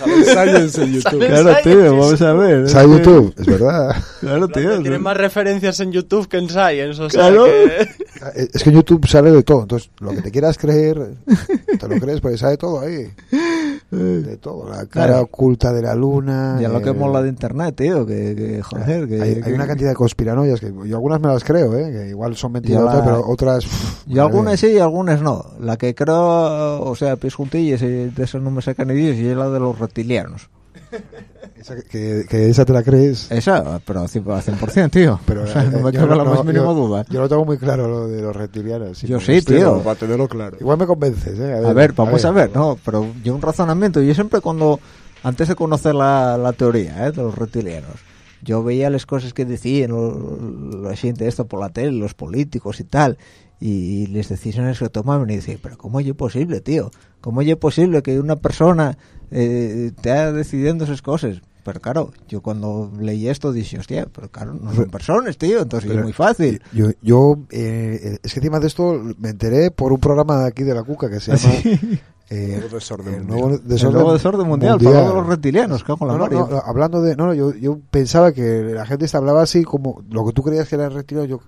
[SPEAKER 5] Ensayos en YouTube.
[SPEAKER 2] Claro, tío, vamos a ver.
[SPEAKER 3] En YouTube, es verdad.
[SPEAKER 2] Claro, tío.
[SPEAKER 4] Tiene más referencias en YouTube que en Science, o sea
[SPEAKER 2] Claro.
[SPEAKER 4] que...
[SPEAKER 3] Es que YouTube sale de todo. Entonces, lo que te quieras creer, te lo crees, porque sale todo ahí. De todo. La cara
[SPEAKER 2] Claro.
[SPEAKER 3] oculta de la luna.
[SPEAKER 2] Ya lo que
[SPEAKER 3] eh,
[SPEAKER 2] mola de internet, tío, que, que joder, que...
[SPEAKER 3] hay, una cantidad de conspiranoias que yo algunas me las creo, ¿eh? que igual son mentiras,
[SPEAKER 2] la-
[SPEAKER 3] pero otras. uf,
[SPEAKER 2] Yo algunas sí y algunas no. La que creo, o sea, pies juntillas, y de eso no me sacan ni Dios, y es la de los reptilianos.
[SPEAKER 3] Esa que, que- esa te la crees.
[SPEAKER 2] Esa, pero al 100%, tío.
[SPEAKER 3] Pero
[SPEAKER 2] o sea, no
[SPEAKER 3] eh,
[SPEAKER 2] me
[SPEAKER 3] yo
[SPEAKER 2] cabe la
[SPEAKER 3] no-
[SPEAKER 2] más mínima
[SPEAKER 3] yo-
[SPEAKER 2] duda.
[SPEAKER 3] Yo lo tengo muy claro, lo de los reptilianos.
[SPEAKER 2] Yo sí,
[SPEAKER 3] gusta.
[SPEAKER 2] tío.
[SPEAKER 5] Para tenerlo claro.
[SPEAKER 3] Igual me convences, ¿eh?
[SPEAKER 2] A ver, vamos a ver, ¿no? Pero yo un razonamiento, yo siempre cuando, antes de conocer la, la teoría ¿eh? de los reptilianos, yo veía las cosas que decían lo- la gente esto por la tele, los políticos y tal, y, las decisiones que tomaban, y decía, pero ¿cómo es posible, tío? ¿Cómo es posible que una persona eh, esté decidiendo esas cosas? Pero claro, yo cuando leí esto dije, hostia, pero claro, no son personas, tío, entonces
[SPEAKER 3] Pero-
[SPEAKER 2] es muy fácil.
[SPEAKER 3] Yo, yo eh, es que encima de esto me enteré por un programa de aquí de la Cuca que se llama eh,
[SPEAKER 5] Nuevo desorden
[SPEAKER 3] el
[SPEAKER 5] mundial.
[SPEAKER 3] nuevo
[SPEAKER 2] El
[SPEAKER 3] desorden,
[SPEAKER 2] nuevo desorden mundial, para hablar de los reptilianos, cago en la
[SPEAKER 3] No, no, no, hablando de no, no, yo, yo pensaba que la gente esta hablaba así como lo que tú creías que era reptiliano yo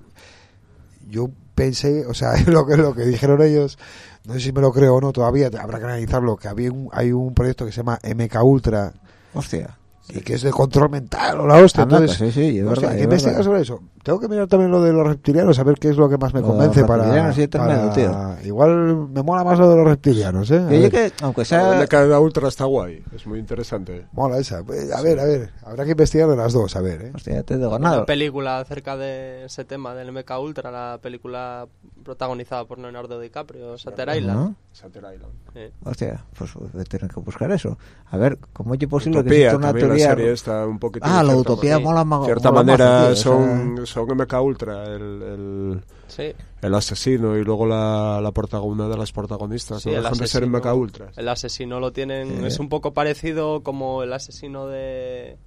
[SPEAKER 3] yo pensé o sea lo que lo que dijeron ellos no sé si me lo creo o no todavía habrá que analizarlo que había un, hay un proyecto que se llama MK Ultra
[SPEAKER 2] Hostia.
[SPEAKER 3] Y que es de control mental o la hostia
[SPEAKER 2] Anda,
[SPEAKER 3] entonces
[SPEAKER 2] que sí, sí, es verdad,
[SPEAKER 3] hay que
[SPEAKER 2] es
[SPEAKER 3] investigar sobre eso tengo que mirar también lo de los reptilianos a ver qué es lo que más me
[SPEAKER 2] Lo
[SPEAKER 3] convence para,
[SPEAKER 2] reptilianos sí, tremendo,
[SPEAKER 3] para- igual me mola más lo de los reptilianos eh A
[SPEAKER 2] Que, aunque
[SPEAKER 5] La
[SPEAKER 2] sea...
[SPEAKER 5] década ultra está guay. Es muy interesante.
[SPEAKER 3] mola esa Pues, a ver a ver habrá que investigar de las dos a ver eh
[SPEAKER 2] Hostia, te digo
[SPEAKER 4] Una
[SPEAKER 2] nada.
[SPEAKER 4] película acerca de ese tema del MK Ultra, la película protagonizada por Leonardo DiCaprio, Shutter Island.
[SPEAKER 2] ¿No?
[SPEAKER 5] Shutter Island.
[SPEAKER 4] Eh.
[SPEAKER 2] Hostia, pues voy a tener que buscar eso. A ver, ¿cómo es posible que
[SPEAKER 5] Utopía,
[SPEAKER 2] exista una
[SPEAKER 5] también la
[SPEAKER 2] teoría...
[SPEAKER 5] serie está un poquito...
[SPEAKER 2] Ah,
[SPEAKER 5] de
[SPEAKER 2] la
[SPEAKER 5] cierta
[SPEAKER 2] utopía
[SPEAKER 5] manera-
[SPEAKER 2] mola
[SPEAKER 5] De cierta
[SPEAKER 2] mola
[SPEAKER 5] manera
[SPEAKER 2] tío, o
[SPEAKER 5] son, son MK Ultra, el, el,
[SPEAKER 4] Sí,
[SPEAKER 5] el asesino y luego la, la protago- una de las protagonistas.
[SPEAKER 4] sí,
[SPEAKER 5] no dejan de ser
[SPEAKER 4] asesino,
[SPEAKER 5] MK Ultras.
[SPEAKER 4] el asesino lo tienen, es un poco parecido como el asesino de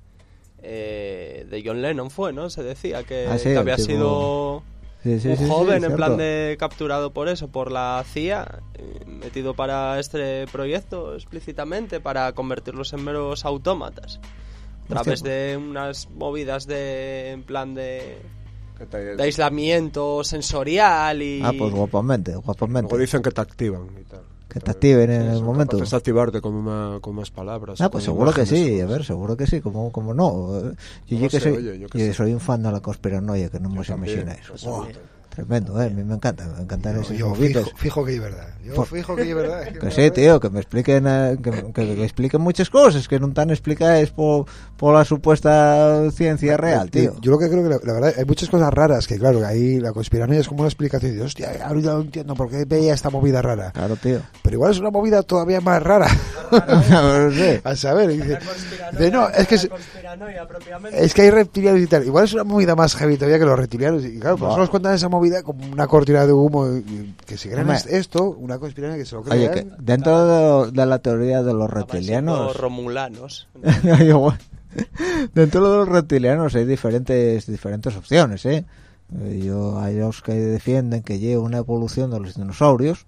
[SPEAKER 4] eh, de John Lennon fue, ¿no? Se decía que,
[SPEAKER 2] Ah, sí,
[SPEAKER 4] que había
[SPEAKER 2] tipo-
[SPEAKER 4] sido
[SPEAKER 2] Sí, sí,
[SPEAKER 4] un
[SPEAKER 2] sí, sí,
[SPEAKER 4] joven en plan de capturado por eso, por la CIA, metido para este proyecto explícitamente para convertirlos en meros autómatas. A través
[SPEAKER 2] Hostia.
[SPEAKER 4] de unas movidas de en plan de, aislamiento sensorial y
[SPEAKER 2] Ah, pues guapamente, guapamente.
[SPEAKER 5] Luego dicen que te activan y tal.
[SPEAKER 2] Que te activen en el momento.
[SPEAKER 5] de activarte con, una, con unas palabras.
[SPEAKER 2] Ah, pues seguro que sí, a ver, seguro que sí, como, como no. Yo,
[SPEAKER 5] No
[SPEAKER 2] yo que
[SPEAKER 5] sé,
[SPEAKER 2] soy,
[SPEAKER 5] oye, yo que
[SPEAKER 2] yo soy un fan de la conspiranoia, que no me imagináis. Buah,
[SPEAKER 5] también.
[SPEAKER 2] Tremendo, eh, a mí me encanta, me encantan
[SPEAKER 3] Yo,
[SPEAKER 2] esos
[SPEAKER 3] yo fijo, fijo que es verdad. Yo
[SPEAKER 2] Por-
[SPEAKER 3] fijo que es verdad.
[SPEAKER 2] Que sí, tío, que me expliquen, eh, que, que- que expliquen muchas cosas, que no tan explicadas por, por la supuesta ciencia real, tío.
[SPEAKER 3] Yo, yo lo que creo que la, la verdad hay muchas cosas raras que claro, que ahí la conspiranoia es como una explicación y hostia, ahora ya lo entiendo por qué veía esta movida rara.
[SPEAKER 2] Claro, tío.
[SPEAKER 3] Pero igual es una movida todavía más rara.
[SPEAKER 2] No sé.
[SPEAKER 3] A saber, dice, dice, no, es que es, que hay reptilianos y tal. Igual es una movida más heavy todavía que los reptilianos. Y claro, pues
[SPEAKER 2] Buah.
[SPEAKER 3] nos cuentan esa movida como una cortina de humo que si creen
[SPEAKER 2] Hombre.
[SPEAKER 3] es- esto, una conspiranoia que se lo
[SPEAKER 2] Oye,
[SPEAKER 3] crean.
[SPEAKER 2] que dentro de, de la teoría de los reptilianos...
[SPEAKER 4] Los romulanos.
[SPEAKER 2] Dentro de los reptilianos hay diferentes diferentes opciones, ¿eh? Eh, Yo, hay los que defienden que lleva una evolución de los dinosaurios,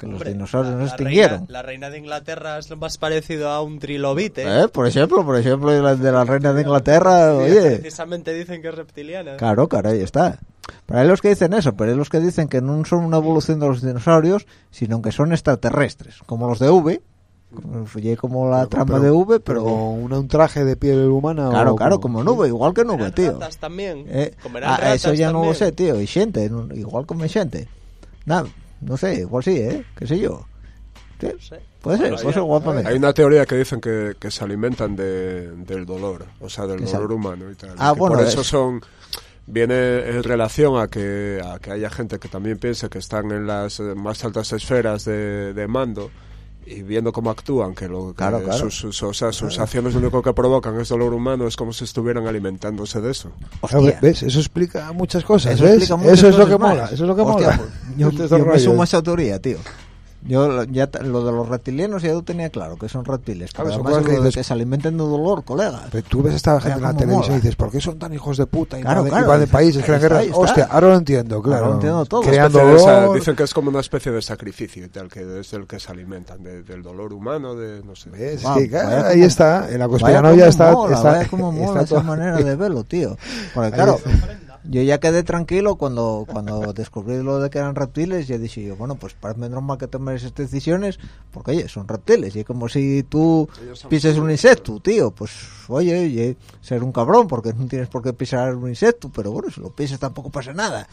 [SPEAKER 2] que los
[SPEAKER 4] Hombre,
[SPEAKER 2] dinosaurios
[SPEAKER 4] la-
[SPEAKER 2] no extinguieron.
[SPEAKER 4] reina- la reina de Inglaterra es lo más parecido a un trilobite.
[SPEAKER 2] ¿Eh? Por ejemplo, por ejemplo, de la, de la reina de Inglaterra, oye,
[SPEAKER 4] Precisamente dicen que es reptiliana.
[SPEAKER 2] claro, claro, ahí está. Pero hay los que dicen eso, pero hay los que dicen que no son una evolución de los dinosaurios, sino que son extraterrestres, como los de V, como- fue como la trama de V,
[SPEAKER 3] pero
[SPEAKER 2] pero...
[SPEAKER 3] con una- un traje de piel humana.
[SPEAKER 2] Claro,
[SPEAKER 3] o
[SPEAKER 2] claro, como nube, igual que nube, tío.
[SPEAKER 4] ratas también.
[SPEAKER 2] Eh, ah,
[SPEAKER 4] ratas
[SPEAKER 2] eso ya no lo
[SPEAKER 4] también.
[SPEAKER 2] sé, tío. Y gente, igual come gente. Nada, no sé, igual sí, ¿eh? ¿Qué sé yo? Sí,
[SPEAKER 4] No sé.
[SPEAKER 2] Puede ser, puede ser guapamente.
[SPEAKER 5] Hay una teoría que dicen que, que se alimentan de, del dolor, o sea, del dolor humano y tal.
[SPEAKER 2] Ah, bueno,
[SPEAKER 5] por eso
[SPEAKER 2] es-
[SPEAKER 5] son viene en relación a que a que haya gente que también piense que están en las eh, más altas esferas de, de mando y viendo cómo actúan, que, lo, que
[SPEAKER 2] Claro, claro.
[SPEAKER 5] Sus, sus- o sea, sus acciones lo único que provocan es dolor humano, es como si estuvieran alimentándose de eso.
[SPEAKER 3] Claro,
[SPEAKER 2] Hostia.
[SPEAKER 3] ¿Ves? Eso explica muchas cosas,
[SPEAKER 2] Eso
[SPEAKER 3] ¿ves?
[SPEAKER 2] explica muchas
[SPEAKER 3] Eso es lo que
[SPEAKER 2] más.
[SPEAKER 3] mola, eso es lo que
[SPEAKER 2] Hostia,
[SPEAKER 3] mola.
[SPEAKER 2] pues, yo yo me sumo a esa teoría, tío. Yo lo- ya lo de los reptilianos ya lo tenía claro, que son reptiles. Pero
[SPEAKER 3] Claro, son
[SPEAKER 2] además
[SPEAKER 3] cosas que
[SPEAKER 2] de que se alimenten de dolor, colega.
[SPEAKER 3] Pero tú ves a esta gente en la televisión y dices, ¿por qué son tan hijos de puta? Y
[SPEAKER 2] Claro, claro.
[SPEAKER 3] invaden países, crean
[SPEAKER 2] Ahí está,
[SPEAKER 3] guerras.
[SPEAKER 2] ahí está.
[SPEAKER 3] Hostia, ahora lo entiendo, claro.
[SPEAKER 2] Ahora lo entiendo todo.
[SPEAKER 3] Creando
[SPEAKER 5] de
[SPEAKER 3] dolor.
[SPEAKER 5] dicen que es como una especie de sacrificio y tal, que es el que se alimentan de- del dolor humano, de no sé.
[SPEAKER 3] ¿Ves? Es que, claro, ahí
[SPEAKER 2] como-
[SPEAKER 3] está, en la conspiranoia está,
[SPEAKER 2] mola,
[SPEAKER 3] está, está
[SPEAKER 2] mola esa
[SPEAKER 3] todo-
[SPEAKER 2] manera de verlo, tío. Porque claro, yo ya quedé tranquilo cuando cuando descubrí lo de que eran reptiles y dije yo, bueno, pues parece normal que tomes estas decisiones porque, oye, son reptiles y es como si tú pises un insecto, tío, pues, oye, oye, ser un cabrón porque no tienes por qué pisar un insecto, pero bueno, si lo pisas tampoco pasa nada.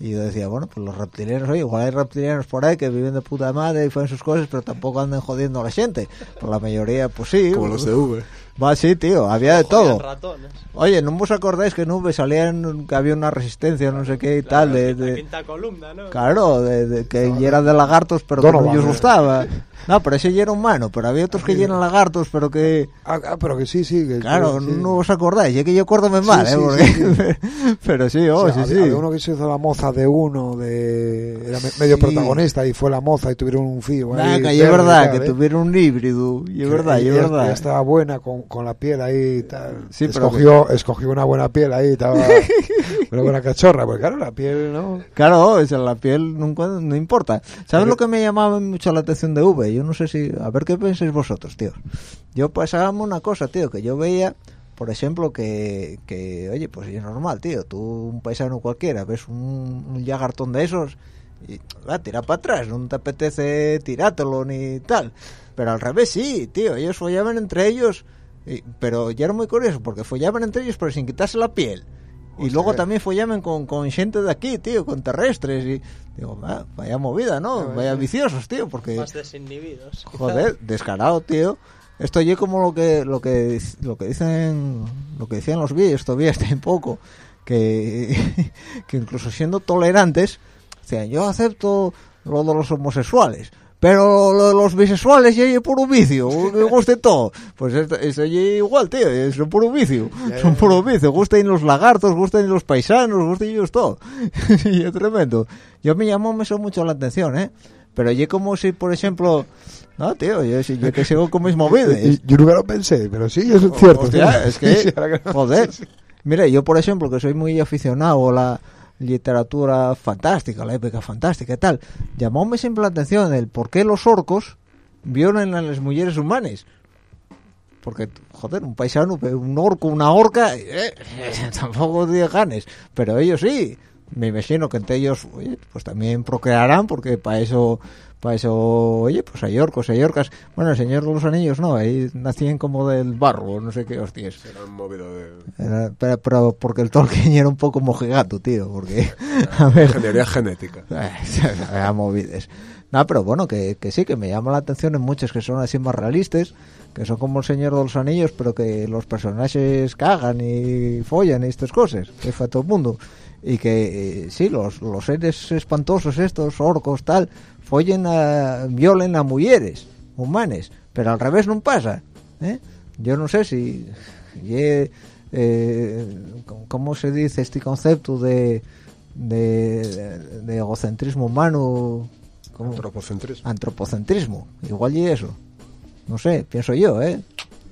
[SPEAKER 2] Y yo decía, bueno, pues los reptilianos, oye, igual hay reptilianos por ahí que viven de puta madre y hacen sus cosas, pero tampoco andan jodiendo a la gente. Por la mayoría, pues sí.
[SPEAKER 5] Como los de V.
[SPEAKER 2] Va, sí, tío, había de todo.
[SPEAKER 4] Ratones.
[SPEAKER 2] Oye, ¿no os acordáis que en V salían que había una resistencia, no sé qué y tal? De,
[SPEAKER 4] La quinta columna, ¿no?
[SPEAKER 2] claro, de, de que era de lagartos, pero que no les
[SPEAKER 3] eh.
[SPEAKER 2] gustaba. No, pero ese ya era humano, pero había otros que ya eran lagartos, pero que...
[SPEAKER 3] Ah, ah, pero que sí, sí. Que,
[SPEAKER 2] Claro,
[SPEAKER 3] sí.
[SPEAKER 2] no os acordáis, es que yo acuérdome mal,
[SPEAKER 3] Sí,
[SPEAKER 2] ¿eh? Porque- pero sí, oh,
[SPEAKER 3] O sea,
[SPEAKER 2] sí,
[SPEAKER 3] había,
[SPEAKER 2] sí.
[SPEAKER 3] había uno que se hizo la moza de uno, de era me- medio protagonista y fue la moza y tuvieron un fío.
[SPEAKER 2] Nah,
[SPEAKER 3] ahí,
[SPEAKER 2] que es verdad,
[SPEAKER 3] tal,
[SPEAKER 2] que
[SPEAKER 3] ¿eh?
[SPEAKER 2] tuvieron un híbrido, y es verdad, y es verdad.
[SPEAKER 3] estaba buena con, con la piel ahí y tal.
[SPEAKER 2] Sí, pero
[SPEAKER 3] escogió, escogió una buena piel ahí, estaba una buena cachorra, porque claro, la piel, ¿no?
[SPEAKER 2] Claro, o sea, la piel nunca, no importa. ¿Sabes lo que me llamaba mucho la atención de V? Yo no sé si... A ver qué pensáis vosotros, tío. Yo pasábamos una cosa, tío, que yo veía, por ejemplo, que, que oye, pues es normal, tío. Tú, un paisano cualquiera, ves un, un lagartón de esos y va, tira para atrás. No te apetece tirártelo ni tal. Pero al revés, sí, tío. Ellos follaban entre ellos... pero ya era muy curioso, porque follaban entre ellos, pero sin quitarse la piel. Y luego también follaban con, con gente de aquí, tío, con terrestres. Y digo, "Ah, vaya movida, ¿no? Vaya viciosos, tío, porque,
[SPEAKER 4] Más desinhibidos.
[SPEAKER 2] joder, descarado, tío. Esto oye como lo que lo que lo que dicen lo que decían los vídeos todavía está un poco que, que incluso siendo tolerantes Decían, yo acepto lo de los homosexuales, pero lo de los bisexuales ya es puro vicio, me guste todo. Pues ya es igual, tío, es un puro vicio, son puro vicio, gusten los lagartos, gusten los paisanos, gusten ellos todo. y es tremendo. Yo me llamó me mucho la atención, ¿eh? Pero yo como si, por ejemplo, no, tío, yo, si- yo que sigo con mis movidas.
[SPEAKER 3] Y- Yo nunca lo pensé, pero sí, eso es cierto.
[SPEAKER 2] Hostia, es que,
[SPEAKER 3] que
[SPEAKER 2] joder. Mira, yo por ejemplo, que soy muy aficionado a la literatura fantástica, la épica fantástica y tal, llamóme siempre la atención el por qué los orcos violan a las mujeres humanas. Porque, joder, un paisano, un orco, una orca, eh, tampoco tiene ganes. Pero ellos sí. Me imagino que entre ellos, oye, pues también procrearán, porque para eso, para eso, oye, pues hay orcos, hay orcas. Bueno, el Señor de los Anillos no, ahí nacían como del barro, no sé qué hostias.
[SPEAKER 5] Movido de
[SPEAKER 2] Era- pero, pero porque el Tolkien era un poco mojigato, tío, porque, a ver,
[SPEAKER 5] ingeniería genética.
[SPEAKER 2] era movides. No, pero bueno, que, que sí, que me llama la atención en muchos que son así más realistas, que son como el Señor de los Anillos, pero que los personajes cagan y follan y estas cosas, que fa todo el mundo. Y que eh, sí, los, los seres espantosos estos, orcos, tal, follen a, violen a mujeres humanas, pero al revés no pasa. ¿eh? Yo no sé si... ye, eh, ¿Cómo se dice este concepto de, de, de egocentrismo humano? ¿Cómo?
[SPEAKER 5] Antropocentrismo.
[SPEAKER 2] antropocentrismo, igual y eso. No sé, pienso yo, ¿eh?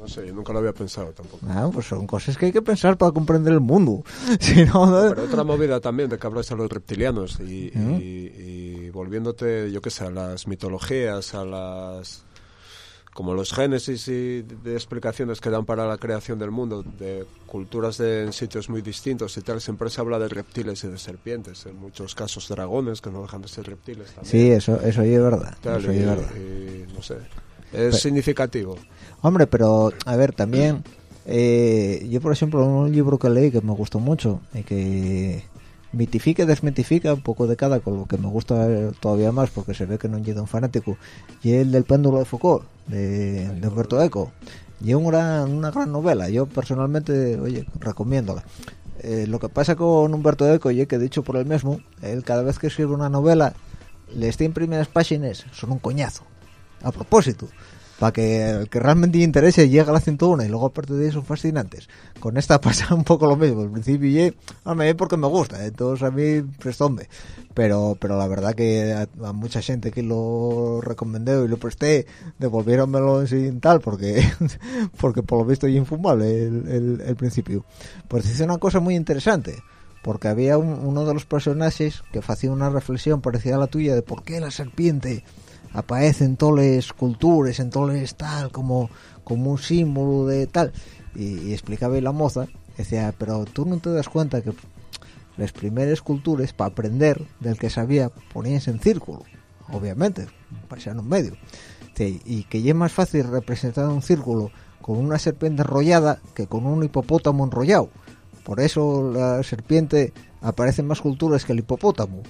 [SPEAKER 5] No sé, yo nunca lo había pensado tampoco.
[SPEAKER 2] Ah, pues son cosas que hay que pensar para comprender el mundo. Si no, no-
[SPEAKER 5] Pero otra movida también de que hablas a los reptilianos y, y- y volviéndote, yo qué sé, a las mitologías, a las como los génesis y de explicaciones que dan para la creación del mundo, de culturas de, en sitios muy distintos y tal, siempre se habla de reptiles y de serpientes, en muchos casos dragones, que no dejan de ser reptiles también.
[SPEAKER 2] sí, eso, eso es verdad.
[SPEAKER 5] Tal,
[SPEAKER 2] eso
[SPEAKER 5] y,
[SPEAKER 2] es verdad.
[SPEAKER 5] y no sé, es significativo.
[SPEAKER 2] Hombre, pero a ver, también eh, yo por ejemplo un libro que leí que me gustó mucho y que mitifica y desmitifica un poco de cada con lo que me gusta todavía más porque se ve que no llega un fanático y el del péndulo de Foucault de, de Humberto Eco. Y es una gran novela. Yo personalmente oye recomiéndola. Eh, lo que pasa con Humberto Eco y que dicho por él mismo él cada vez que escribe una novela les tiene primeras páginas son un coñazo a propósito para que el que realmente interese llegue a la 101 y luego aparte de eso fascinantes. Con esta pasa un poco lo mismo. Al principio ye, a mí porque me gusta entonces a mí pues hombre. Pero pero la verdad que a, a mucha gente que lo recomendé y lo presté devolviéronmelo sin tal porque porque por lo visto es infumable el, el, el principio. Pues dice una cosa muy interesante porque había un- uno de los personajes que hacía una reflexión parecida a la tuya de por qué la serpiente aparece en todas las culturas, en todas tal, como, como un símbolo de tal. Y, y explicaba la moza, decía, pero tú no te das cuenta que las primeras culturas, para aprender del que sabía, poníanse en círculo, obviamente, para en un medio. Y que ya es más fácil representar un círculo con una serpiente enrollada que con un hipopótamo enrollado. Por eso la serpiente aparece en más culturas que el hipopótamo.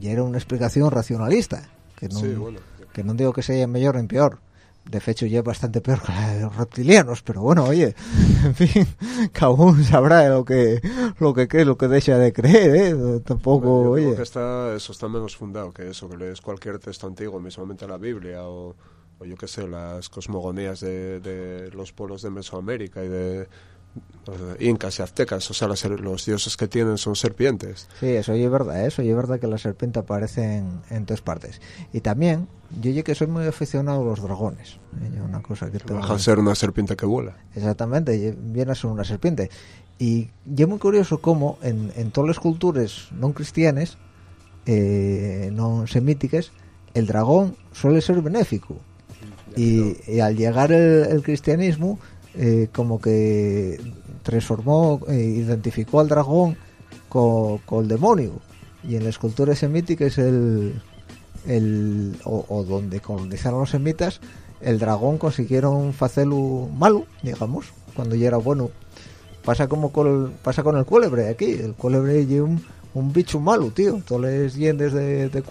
[SPEAKER 2] Y era una explicación racionalista. Que no,
[SPEAKER 5] Sí, bueno.
[SPEAKER 2] que no digo que sea mejor ni peor. De hecho, ya es bastante peor que la de los reptilianos, pero bueno, oye, en fin, cada uno sabrá lo que lo que cree, lo que deja de creer, ¿eh? Tampoco,
[SPEAKER 5] Yo
[SPEAKER 2] oye.
[SPEAKER 5] que está, eso está menos fundado que eso, que lees cualquier texto antiguo, mismamente la Biblia o, o yo qué sé, las cosmogonías de, de los pueblos de Mesoamérica y de incas y aztecas, o sea, las- los dioses que tienen son serpientes.
[SPEAKER 2] Sí, eso es verdad, ¿eh? eso es verdad que la serpiente aparece en, en todas partes. Y también, yo ya que soy muy aficionado a los dragones, ¿eh? Yo una cosa que tengo...
[SPEAKER 5] Baja a ser una serpiente que vuela.
[SPEAKER 2] Exactamente, y viene a ser una serpiente. Y y es muy curioso cómo en, en todas las culturas no cristianas, eh, no semíticas, el dragón suele ser benéfico. Y, y al llegar el, el cristianismo, eh, como que transformó, eh, identificó al dragón con, con el demonio. Y en las culturas semíticas, el, el, o, donde colonizaron los semitas, el dragón consiguieron hacerlo malo, digamos, cuando ya era bueno. Pasa como con, pasa con el cuélebre aquí. El cuélebre es un, un bicho malo, tío. Todos los dientes de, de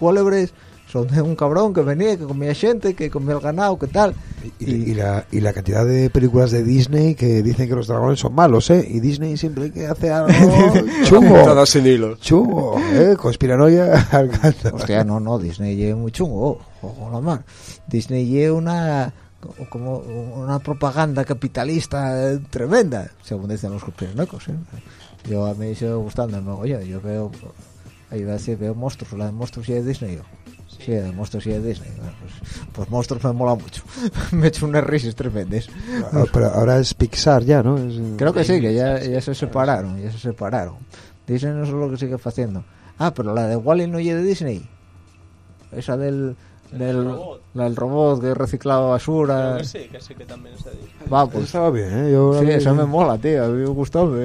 [SPEAKER 2] son de un cabrón que venía, que comía gente, que comía el ganado, que tal.
[SPEAKER 3] Y, y la, y la cantidad de películas de Disney que dicen que los dragones son malos, ¿eh? Y Disney siempre que hace algo chungo.
[SPEAKER 5] Todas sin hilo.
[SPEAKER 3] Chungo, ¿eh? Conspiranoia alcanza.
[SPEAKER 2] Hostia, no, no, Disney lleva muy chungo, ojo la mar. Disney lleva una como una propaganda capitalista tremenda, según dicen los conspiranoicos. ¿eh? Yo a mí me sigue gustando, ¿no? oye, yo veo, ahí va a decir, veo monstruos, la de monstruos y de Disney yo. Sí, de monstruos y de Disney. Bueno, pues, pues monstruos me mola mucho. me he hecho unas risas tremendas.
[SPEAKER 3] Ah, Pero ahora es Pixar ya, ¿no? Es-
[SPEAKER 2] Creo que sí, que ya, ya se separaron, ya se separaron. Disney no es lo que sigue haciendo. Ah, pero la de Wally no es de Disney. Esa del, del,
[SPEAKER 4] robot.
[SPEAKER 2] la del robot que reciclaba basura.
[SPEAKER 4] Que sí, que sí que también dice.
[SPEAKER 2] Va,
[SPEAKER 3] Pues estaba bien, ¿eh? Yo
[SPEAKER 2] sí, esa me mola, tío. A mí me gustó.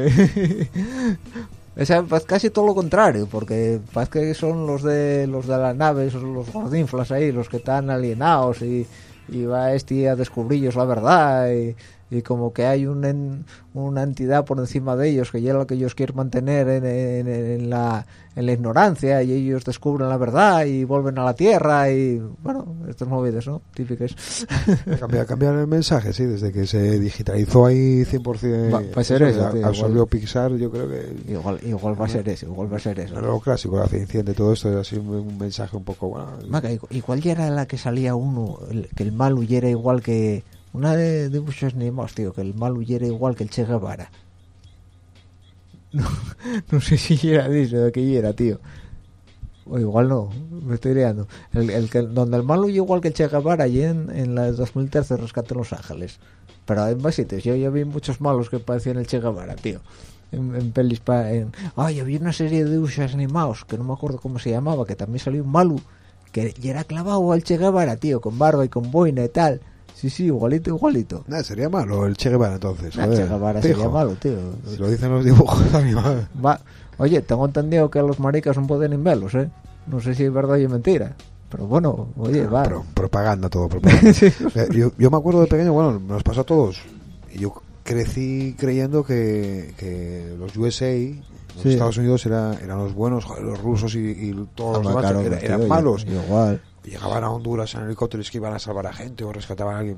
[SPEAKER 2] me- Esa es casi todo lo contrario, porque parece que son los de los de la nave, los gordinflas ahí, los que están alienados y, y va este a descubrirlos la verdad y, y como que hay un en- una entidad por encima de ellos que ya es lo que ellos quieren mantener en, en- en la, en la ignorancia y ellos descubren la verdad y vuelven a la tierra y bueno, estas movidas, ¿no? Típicas.
[SPEAKER 3] Cambiar, cambiar el mensaje, sí, desde que se digitalizó ahí 100%.
[SPEAKER 2] Va- va a ser eso, tío,
[SPEAKER 3] absorbió
[SPEAKER 2] igual.
[SPEAKER 3] Pixar, yo creo que.
[SPEAKER 2] igual, igual va a ser eso, igual va a ser eso.
[SPEAKER 3] Lo clásico, la ficción de todo esto es así un, un mensaje un poco bueno.
[SPEAKER 2] Maca, ¿y y cuál ya era la que salía uno, el- que el mal huyera igual que... Una de dibujos animados, tío, que el mal huyera igual que el Che Guevara. No, no sé si era Disney de que era, tío. O igual no, me estoy liando. El, el donde el mal huye igual que el Che Guevara, allí en, en la 2013 Rescate en Los Ángeles. Pero hay más sitios, yo ya vi muchos malos que parecían el Che Guevara, tío. En, en pelis pa, en... Ay, había una serie de dibujos animados, que no me acuerdo cómo se llamaba, que también salió un malu, que ya era clavado al Che Guevara, tío, con barba y con boina y tal. Sí, sí, igualito, igualito.
[SPEAKER 3] Nada, sería malo el Che Guevara entonces.
[SPEAKER 2] Ah,
[SPEAKER 3] joder.
[SPEAKER 2] che Guevara sería malo, tío.
[SPEAKER 3] Si lo dicen los dibujos animados.
[SPEAKER 2] Va. Oye, tengo entendido que los maricas no pueden verlos, ¿eh? No sé si es verdad o mentira. Pero bueno, oye, va.
[SPEAKER 3] Pro- propaganda, todo propaganda. Eh, yo, yo me acuerdo de pequeño, bueno, nos pasó a todos. Y yo crecí creyendo que, que los USA, los
[SPEAKER 2] Sí.
[SPEAKER 3] Estados Unidos, era- eran los buenos, joder, los rusos y, y todos los
[SPEAKER 2] Hombre,
[SPEAKER 3] demás
[SPEAKER 2] claro,
[SPEAKER 3] eran malos.
[SPEAKER 2] yo Igual.
[SPEAKER 3] Llegaban a Honduras en helicópteros que iban a salvar a gente o rescataban a alguien.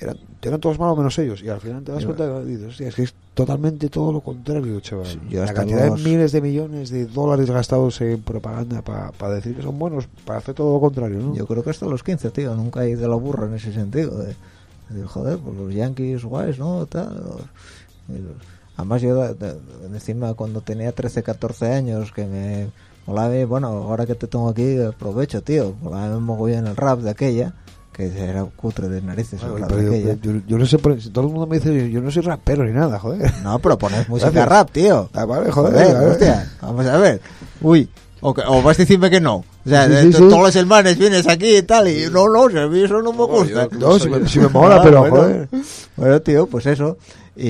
[SPEAKER 3] Eran, eran todos malos menos ellos. Y al final te das cuenta y dices, hostia, es que es totalmente todo lo contrario, chaval.
[SPEAKER 2] Sí, yo
[SPEAKER 3] La cantidad de miles de millones de dólares gastados en propaganda para decir que son buenos, para hacer todo lo contrario, ¿no?
[SPEAKER 2] Yo creo que hasta los 15, tío. Nunca ido de la burra en ese sentido. De, joder, pues los yankees guays, ¿no? Tal, los- y los- además, yo de- de- encima cuando tenía 13, 14 años, que me molaba, y, bueno, ahora que te tengo aquí, aprovecho, tío. Molaba un mogollón el rap de aquella, que era cutre de narices el
[SPEAKER 3] Bueno,
[SPEAKER 2] rap
[SPEAKER 3] pero
[SPEAKER 2] de
[SPEAKER 3] yo,
[SPEAKER 2] aquella.
[SPEAKER 3] yo- yo no sé, por- si todo el mundo me dice, yo, no soy rapero ni nada, joder.
[SPEAKER 2] No, pero pones música
[SPEAKER 3] Gracias.
[SPEAKER 2] rap, tío.
[SPEAKER 3] Ah, vale, joder.
[SPEAKER 2] Hostia, vamos a ver. Uy, o, que- o vas a decirme que no. O sea,
[SPEAKER 3] Sí,
[SPEAKER 2] de-
[SPEAKER 3] sí,
[SPEAKER 2] de-
[SPEAKER 3] sí.
[SPEAKER 2] todos los hermanos vienes aquí y tal, y no, no, si a mí eso no me gusta.
[SPEAKER 3] No, si me, si me mola,
[SPEAKER 2] Ah,
[SPEAKER 3] pero
[SPEAKER 2] bueno.
[SPEAKER 3] joder.
[SPEAKER 2] Bueno, tío, pues eso. Y,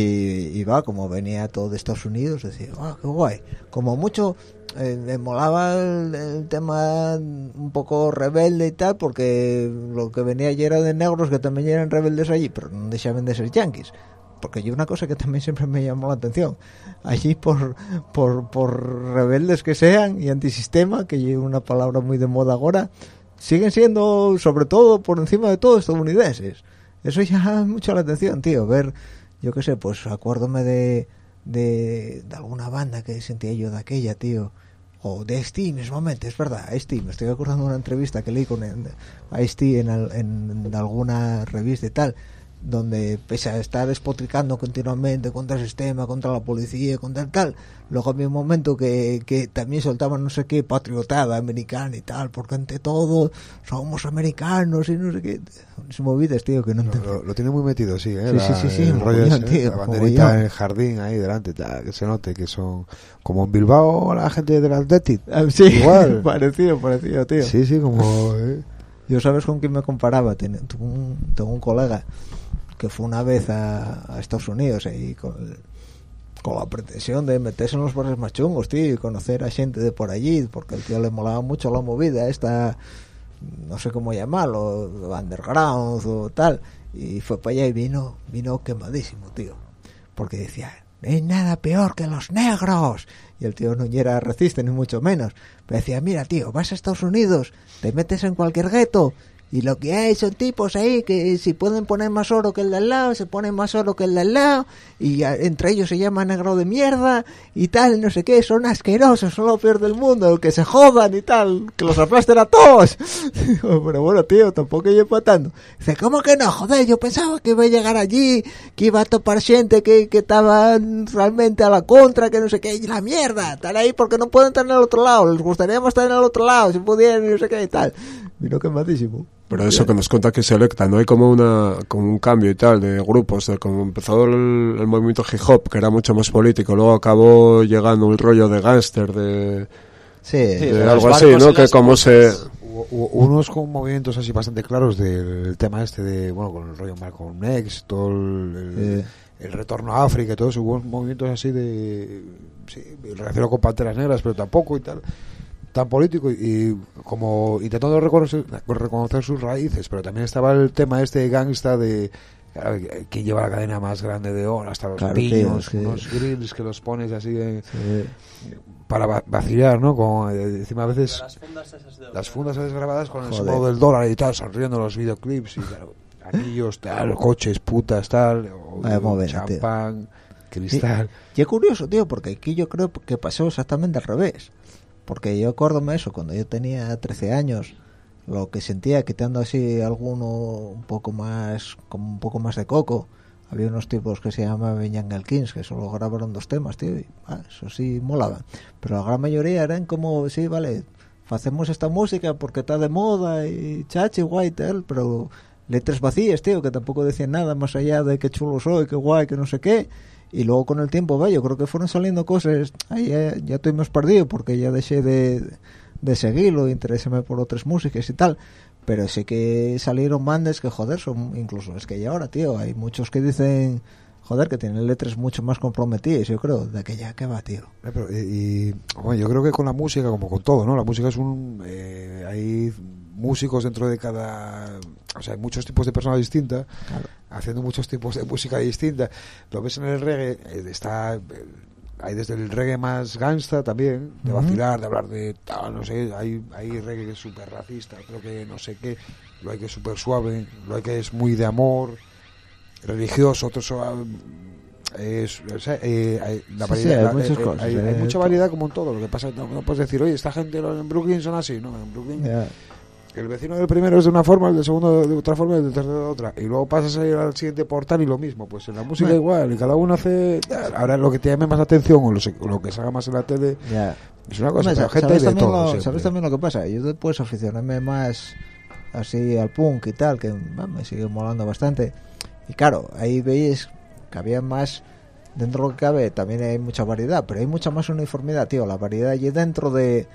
[SPEAKER 2] y va, como venía todo de Estados Unidos, decía, ah, qué guay. Como mucho, eh, me molaba el, tema un poco rebelde y tal, porque lo que venía allí era de negros que también eran rebeldes allí, pero no dejaban de ser yanquis. Porque hay una cosa que también siempre me llamó la atención. Allí, por, por, por rebeldes que sean y antisistema, que es una palabra muy de moda ahora, siguen siendo, sobre todo, por encima de todo, estadounidenses. Eso llama mucho la atención, tío. Ver, yo qué sé, pues acuérdome de, de, de alguna banda que sentía yo de aquella, tío. O de Ice-T mismamente, es verdad, Ice-T. Me estoy acordando de una entrevista que leí con Ice-T en, al- en, en alguna revista y tal, donde pese a estar despotricando continuamente contra el sistema, contra la policía, contra el tal, luego había un momento que, que también soltaban no sé qué patriotada americana y tal, porque ante todo somos americanos y no sé qué. Se movidas, tío, que no
[SPEAKER 3] Lo,
[SPEAKER 2] entiendo.
[SPEAKER 3] lo- lo tiene muy metido, sí, ¿eh?
[SPEAKER 2] Sí, sí, sí, sí,
[SPEAKER 3] el rollo ese,
[SPEAKER 2] tío,
[SPEAKER 3] la banderita en el jardín ahí delante, tal, que se note que son como en Bilbao la gente del Athletic.
[SPEAKER 2] Sí,
[SPEAKER 3] Igual.
[SPEAKER 2] parecido, parecido, tío.
[SPEAKER 3] Sí, sí, como... eh.
[SPEAKER 2] Yo sabes con quién me comparaba. Ten- Tengo un, tengo un colega que fue una vez a, Estados Unidos y con, el- con la pretensión de meterse en los barrios más chungos, tío, y conocer a gente de por allí, porque al tío le molaba mucho la movida esta, no sé cómo llamarlo, underground o tal. Y fue para allá y vino, vino quemadísimo, tío. Porque decía, no hay nada peor que los negros. Y el tío no era ni mucho menos. Pero decía, mira tío, vas a Estados Unidos, te metes en cualquier gueto y lo que hay son tipos ahí que si pueden poner más oro que el de al lado, se ponen más oro que el de al lado, y entre ellos se llama negro de mierda, y tal, no sé qué, son asquerosos, son lo peor del mundo, que se jodan y tal, que los aplasten a todos. Digo, Pero bueno, tío, tampoco llevo tanto. Dice, ¿cómo que no? Joder, yo pensaba que iba a llegar allí, que iba a topar gente que, que estaban realmente a la contra, que no sé qué, y la mierda, están ahí porque no pueden estar en el otro lado, les gustaría estar en el otro lado, si pudieran, y no sé qué y tal. Vino quemadísimo.
[SPEAKER 5] Pero eso que nos cuenta que selecta, ¿no? Hay como una como un cambio y tal de grupos, de como empezó el, el movimiento hip hop, que era mucho más político, luego acabó llegando un rollo de gángster, de,
[SPEAKER 2] Sí,
[SPEAKER 5] de algo así, ¿no? Que como se...
[SPEAKER 4] cosas.
[SPEAKER 3] Hubo- hubo unos con movimientos así bastante claros del tema este de, bueno, con el rollo Malcolm X, todo el, el, el retorno a África y todo eso, hubo movimientos así de, sí, relacionado con Panteras Negras, pero tampoco y tal, tan político y, y como intentando reconocer, reconocer sus raíces, pero también estaba el tema este gangsta de claro, quién lleva la cadena más grande de oro, hasta los
[SPEAKER 2] Claro,
[SPEAKER 3] piños,
[SPEAKER 2] sí.
[SPEAKER 3] unos grills que los pones así de-
[SPEAKER 2] sí.
[SPEAKER 3] para va- vacilar, ¿no? Como eh, encima a veces
[SPEAKER 4] Las fundas esas de oro.
[SPEAKER 3] las fundas esas grabadas con el símbolo del dólar y tal, sonriendo en los videoclips y claro, anillos, tal, coches, putas, tal, o- champán, cristal.
[SPEAKER 2] Y es curioso, tío, porque aquí yo creo que pasó exactamente al revés. Porque yo acuérdome eso, cuando yo tenía 13 años, lo que sentía quitando así alguno un poco más, como un poco más de coco, había unos tipos que se llamaban Jungle Kings, que solo grabaron dos temas, tío, y ah, eso sí molaba. Pero la gran mayoría eran como, sí, vale, hacemos esta música porque está de moda y chachi, guay, tal, pero letras vacías, tío, que tampoco decían nada más allá de qué chulo soy, qué guay, que no sé qué. Y luego con el tiempo, vaya, yo creo que fueron saliendo cosas, ahí ya, ya más perdido porque ya dejé de, de seguirlo, interesarme por otras músicas y tal. Pero sí que salieron bandes que, joder, son incluso, es que ya ahora, tío, hay muchos que dicen, joder, que tienen letras mucho más comprometidas, yo creo, de que ya que va, tío.
[SPEAKER 3] Eh, y, y, bueno, yo creo que con la música, como con todo, ¿no? La música es un... eh, hay músicos dentro de cada... O sea, hay muchos tipos de personas distintas haciendo muchos tipos de música distinta. Lo ves en el reggae, eh, está... eh, hay desde el reggae más gangsta también, de vacilar, de hablar de tal, no sé, hay, hay reggae que es súper racista, creo que no sé qué, lo hay que es súper suave, lo hay que es muy de amor, religioso, otros son... Es, o sea, eh, hay, la
[SPEAKER 2] Sí, sí,
[SPEAKER 3] variedad,
[SPEAKER 2] hay
[SPEAKER 3] la-
[SPEAKER 2] muchas
[SPEAKER 3] eh,
[SPEAKER 2] cosas,
[SPEAKER 3] hay, hay mucha variedad como en todo. Lo que pasa no, no puedes decir, oye, esta gente en Brooklyn son así, ¿no? En Brooklyn El vecino del primero es de una forma, el del segundo de otra forma y el del tercero de otra. Y luego pasas a ir al siguiente portal y lo mismo. Pues en la música
[SPEAKER 2] Bueno.
[SPEAKER 3] igual, y cada uno hace... Ahora lo que te llame más atención o lo, se- lo que salga más en la tele
[SPEAKER 2] Ya.
[SPEAKER 3] es una cosa, gente
[SPEAKER 2] ¿sabes,
[SPEAKER 3] de
[SPEAKER 2] también
[SPEAKER 3] todo.
[SPEAKER 2] lo,
[SPEAKER 3] siempre.
[SPEAKER 2] ¿Sabes también lo que pasa? Yo después aficionarme más así al punk y tal, que me sigue molando bastante. Y claro, ahí veis que había más, dentro de lo que cabe, también hay mucha variedad, pero hay mucha más uniformidad, tío. La variedad allí dentro de...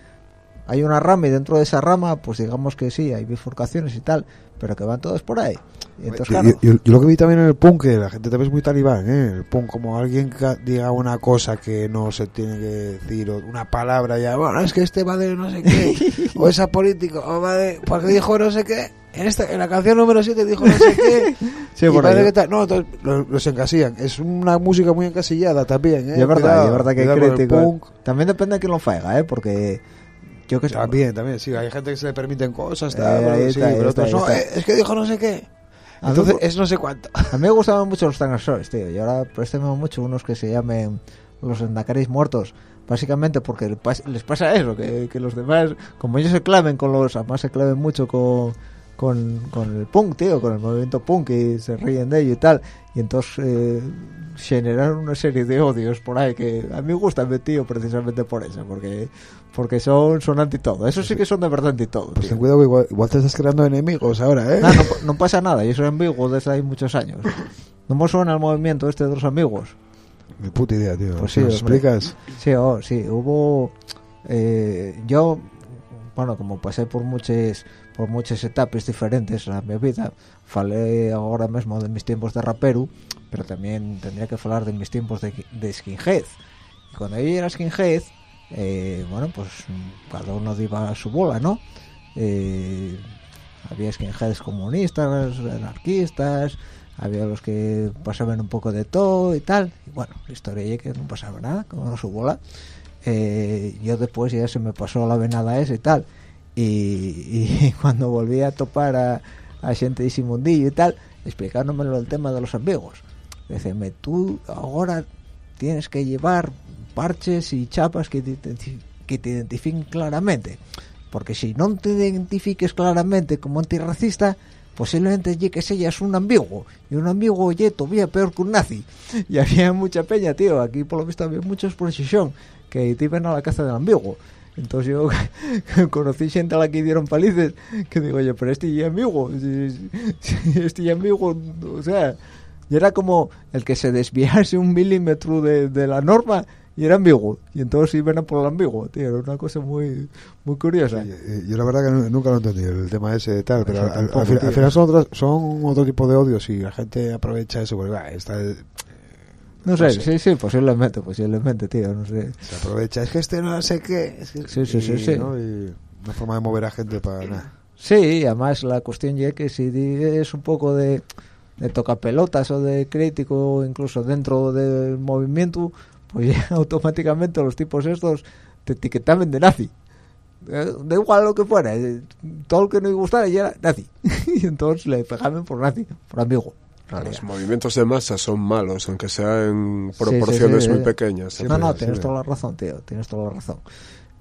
[SPEAKER 2] Hay una rama y dentro de esa rama, pues digamos que sí, hay bifurcaciones y tal, pero que van todos por ahí. Entonces, claro,
[SPEAKER 3] yo, yo lo que vi también en el punk, que la gente también es muy talibán, ¿eh? El punk, como alguien que diga una cosa que no se tiene que decir, o una palabra ya, bueno, es que este va de no sé qué, o esa político, o va de, porque dijo no sé qué, en, esta, en la canción número 7 dijo no sé qué,
[SPEAKER 2] Sí, por ahí.
[SPEAKER 3] que tal, no, entonces lo- los encasillan. Es una música muy encasillada también, ¿eh?
[SPEAKER 2] y es verdad,
[SPEAKER 3] Cuidado,
[SPEAKER 2] es verdad que hay críticos.
[SPEAKER 3] punk.
[SPEAKER 2] También depende de quién lo faiga, ¿eh? Porque yo que
[SPEAKER 3] También, también, sí, hay gente que se le permiten cosas, tal,
[SPEAKER 2] está,
[SPEAKER 3] pero otros no, eh, es que dijo no sé qué.
[SPEAKER 2] Mí
[SPEAKER 3] Entonces
[SPEAKER 2] por-
[SPEAKER 3] es no sé cuánto.
[SPEAKER 2] A mí me gustaban mucho los transgresores, tío. Y ahora préstame mucho unos que se llamen los endacaris muertos. Básicamente porque les pasa eso, que, que los demás, como ellos se claven con los, además se claven mucho con, con, con el punk, tío, con el movimiento punk y se ríen de ello y tal. Y entonces eh, generaron una serie de odios por ahí que a mí me gustan, tío, precisamente por eso, porque porque son, son anti todo. Eso sí que son de verdad anti todo.
[SPEAKER 3] Pues
[SPEAKER 2] tío.
[SPEAKER 3] ten cuidado que igual, igual te estás creando enemigos ahora, ¿eh?
[SPEAKER 2] No, no, no pasa nada, yo soy ambiguo desde hace muchos años. ¿No me suena el movimiento este de los amigos?
[SPEAKER 3] Ni puta idea, tío.
[SPEAKER 2] Pues sí,
[SPEAKER 3] ¿Nos
[SPEAKER 2] hombre.
[SPEAKER 3] explicas?
[SPEAKER 2] Sí, oh, sí, hubo... eh, yo, bueno, como pasé por muchas por muchas etapas diferentes en mi vida, falé ahora mismo de mis tiempos de rapero, pero también tendría que hablar de mis tiempos de, de skinhead. Y cuando yo era skinhead, eh, bueno, pues cada uno iba a su bola, ¿no? Eh, había skinheads comunistas, anarquistas, había los que pasaban un poco de todo y tal y bueno la historia es que no pasaba nada como su bola eh, yo después ya se me pasó la venada esa y tal y, y cuando volví a topar a, a gente de ese mundillo y tal explicándomelo el tema de los amigos. Decirme tú ahora tienes que llevar parches y chapas que te, que te identifiquen claramente. Porque si no te identifiques claramente como antirracista posiblemente ye que seas un ambiguo y un ambiguo ye todavía peor que un nazi. Y había mucha peña tío. Aquí por lo visto había muchos por que te iban a la caza del ambiguo entonces yo conocí gente a la que dieron palices que digo oye pero este ya amigo este ya amigo o sea y era como el que se desviase un milímetro de, de la norma y era ambiguo y entonces iban a por el ambiguo tío era una cosa muy muy curiosa.
[SPEAKER 3] Eh, Yo la verdad que nu- nunca lo entendí el tema ese de tal, pero al, al-
[SPEAKER 2] tampoco,
[SPEAKER 3] al final son, otros, son otro tipo de odios y la gente aprovecha eso porque va, esta,
[SPEAKER 2] no sé,
[SPEAKER 3] no sé.
[SPEAKER 2] sí sí posiblemente posiblemente tío no sé
[SPEAKER 3] se aprovecha. Es que este no sé qué. Es que,
[SPEAKER 2] Sí, sí, sí,
[SPEAKER 3] y,
[SPEAKER 2] sí.
[SPEAKER 3] ¿no? Y una forma de mover a gente para nada.
[SPEAKER 2] Sí, además la cuestión ya que si es un poco de, de tocapelotas o de crítico, incluso dentro del movimiento, pues ya automáticamente los tipos estos te etiquetaban de nazi. Eh, Da igual lo que fuera, eh, todo el que no gustara ya era nazi. y entonces le pegaban por nazi, por amigo. Realidad.
[SPEAKER 5] Los movimientos de masa son malos, aunque sea en
[SPEAKER 2] Sí, sí,
[SPEAKER 5] proporciones
[SPEAKER 2] sí,
[SPEAKER 5] muy
[SPEAKER 2] sí.
[SPEAKER 5] pequeñas.
[SPEAKER 2] no, no, tienes toda la razón, tío, tienes toda la razón.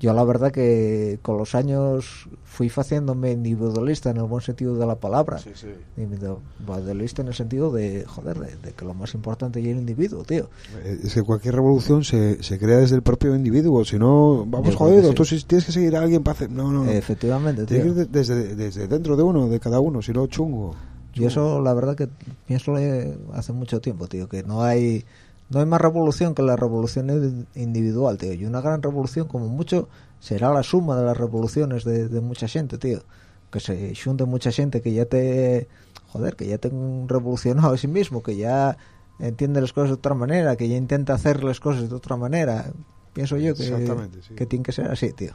[SPEAKER 2] Yo la verdad que con los años fui haciéndome individualista en el buen sentido de la palabra.
[SPEAKER 5] Sí, sí.
[SPEAKER 2] Individualista en el sentido de, joder, de, de que lo más importante es el individuo, tío.
[SPEAKER 3] Eh, Es que cualquier revolución se, se crea desde el propio individuo. Si no, vamos
[SPEAKER 2] Yo creo
[SPEAKER 3] jodido.
[SPEAKER 2] que
[SPEAKER 3] Tú tienes que seguir a alguien para hacer. No, no.
[SPEAKER 2] Efectivamente,
[SPEAKER 3] Tiene que
[SPEAKER 2] tío.
[SPEAKER 3] ir de- desde, desde dentro de uno, de cada uno. Si no, chungo.
[SPEAKER 2] Y eso, la verdad que pienso hace mucho tiempo, tío, que no hay no hay más revolución que la revolución indi- individual, tío. Y una gran revolución, como mucho, será la suma de las revoluciones de, de mucha gente, tío. Que se junte mucha gente que ya te, joder, que ya te han revolucionado a sí mismo, que ya entiende las cosas de otra manera, que ya intenta hacer las cosas de otra manera. Pienso yo que,
[SPEAKER 3] sí.
[SPEAKER 2] que tiene que ser así, tío.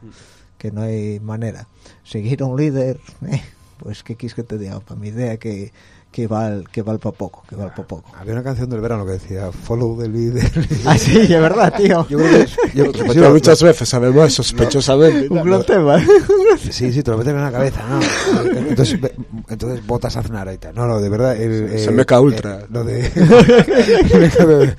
[SPEAKER 2] Que no hay manera. Seguir a un líder, eh, pues qué quis que te diga, para mi idea que, que va que va para poco, que va para poco.
[SPEAKER 3] Había una canción del verano que decía Follow the leader.
[SPEAKER 2] Ah, sí, es verdad, tío.
[SPEAKER 3] Yo creo que. yo-
[SPEAKER 5] Lo
[SPEAKER 3] sí,
[SPEAKER 5] muchas veces, además, sospechosamente.
[SPEAKER 2] Un gran tema.
[SPEAKER 3] Sí, sí, te lo meten en la cabeza, ¿no? Entonces, ve- entonces votas a Aznar y tal. No, no, de verdad. El,
[SPEAKER 5] Se
[SPEAKER 3] eh,
[SPEAKER 5] meca ultra.
[SPEAKER 3] lo de.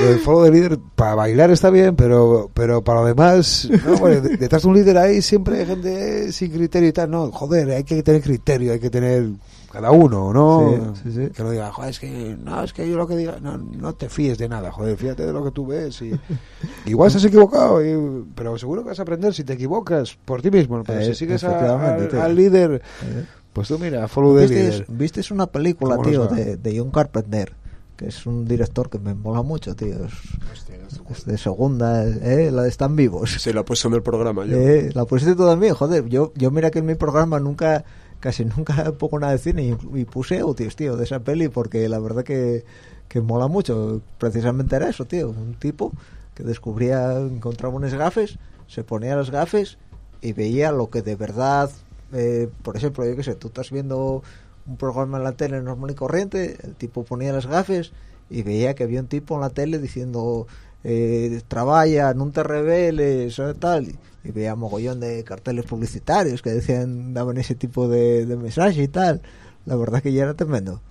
[SPEAKER 3] lo del follow de líder, para bailar está bien, pero pero para lo demás. No, bueno, detrás de un líder ahí siempre hay gente sin criterio y tal. No, joder, hay que tener criterio, hay que tener. Cada uno, ¿no?
[SPEAKER 2] Sí, sí, sí.
[SPEAKER 3] Que no diga, joder, es que. No, es que yo lo que diga. No, no te fíes de nada, joder, fíjate de lo que tú ves. Y, igual estás equivocado, y- pero seguro que vas a aprender si te equivocas por ti mismo. Pero
[SPEAKER 2] Eh,
[SPEAKER 3] si sigues a- al, líder,
[SPEAKER 2] Eh.
[SPEAKER 3] pues tú mira, follow the
[SPEAKER 2] ¿Viste,
[SPEAKER 3] leader.
[SPEAKER 2] viste una película,
[SPEAKER 3] ¿Cómo
[SPEAKER 2] tío, de, de John Carpenter? Que es un director que me mola mucho, tío. Es, es de segunda, eh, la de Están Vivos.
[SPEAKER 5] Sí, la puesto en el programa yo.
[SPEAKER 2] Eh, la pusiste tú también, joder. Yo, yo mira que en mi programa nunca, casi nunca pongo nada de cine y, y puse audios, tío, de esa peli porque la verdad que, que mola mucho. Precisamente era eso, tío. Un tipo que descubría, encontraba unas gafes, se ponía las gafes y veía lo que de verdad, eh, por ejemplo, yo qué sé, tú estás viendo un programa en la tele normal y corriente, el tipo ponía las gafes y veía que había un tipo en la tele diciendo eh, trabaja, no te rebeles, o tal, y, veía mogollón de carteles publicitarios que decían, daban ese tipo de, de mensaje y tal. La verdad que ya era tremendo.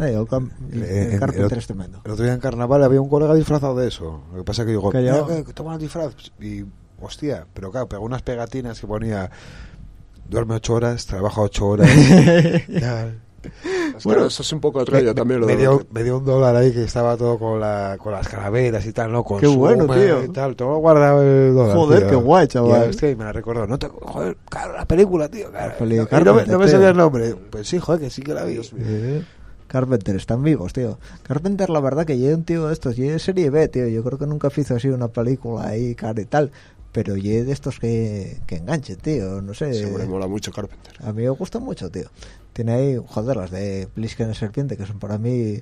[SPEAKER 2] Eh, el, cam- el
[SPEAKER 3] Eh,
[SPEAKER 2] Carpenter
[SPEAKER 3] el-
[SPEAKER 2] es tremendo.
[SPEAKER 3] El otro día en carnaval había un colega disfrazado de eso. Lo que pasa es que digo,
[SPEAKER 2] Callao.
[SPEAKER 3] "Mira, que- que toma el disfraz. Y, hostia, pero claro, pegó unas pegatinas que ponía, duerme ocho horas, trabaja ocho horas. tal.
[SPEAKER 5] Bueno, eso es un poco atraya también lo
[SPEAKER 3] me,
[SPEAKER 5] de
[SPEAKER 3] dio, me dio un dólar ahí que estaba todo con, la, con las calaveras y tal, ¿no? Con
[SPEAKER 2] Qué bueno, tío.
[SPEAKER 3] Y tal, todo guardado el dólar.
[SPEAKER 2] Joder,
[SPEAKER 3] tío.
[SPEAKER 2] qué guay, chaval.
[SPEAKER 3] Y, hostia, y me la recordó. No te, joder, claro, la película, tío. Claro,
[SPEAKER 2] de
[SPEAKER 3] no, y no, me,
[SPEAKER 2] Carpenter,
[SPEAKER 3] no me sabía el nombre. Pues sí, joder, que sí que la vi.
[SPEAKER 2] Eh, Carpenter, están vivos, tío. Carpenter, la verdad que lleve un tío de estos, lleve serie B, tío. Yo creo que nunca hizo así una película ahí, cara y tal. Pero lleve de estos que, que enganchen, tío. No sé.
[SPEAKER 5] Sí, me mola mucho Carpenter.
[SPEAKER 2] A mí me gusta mucho, tío. Tiene ahí, joder, las de Plisken Serpiente, que son para mí.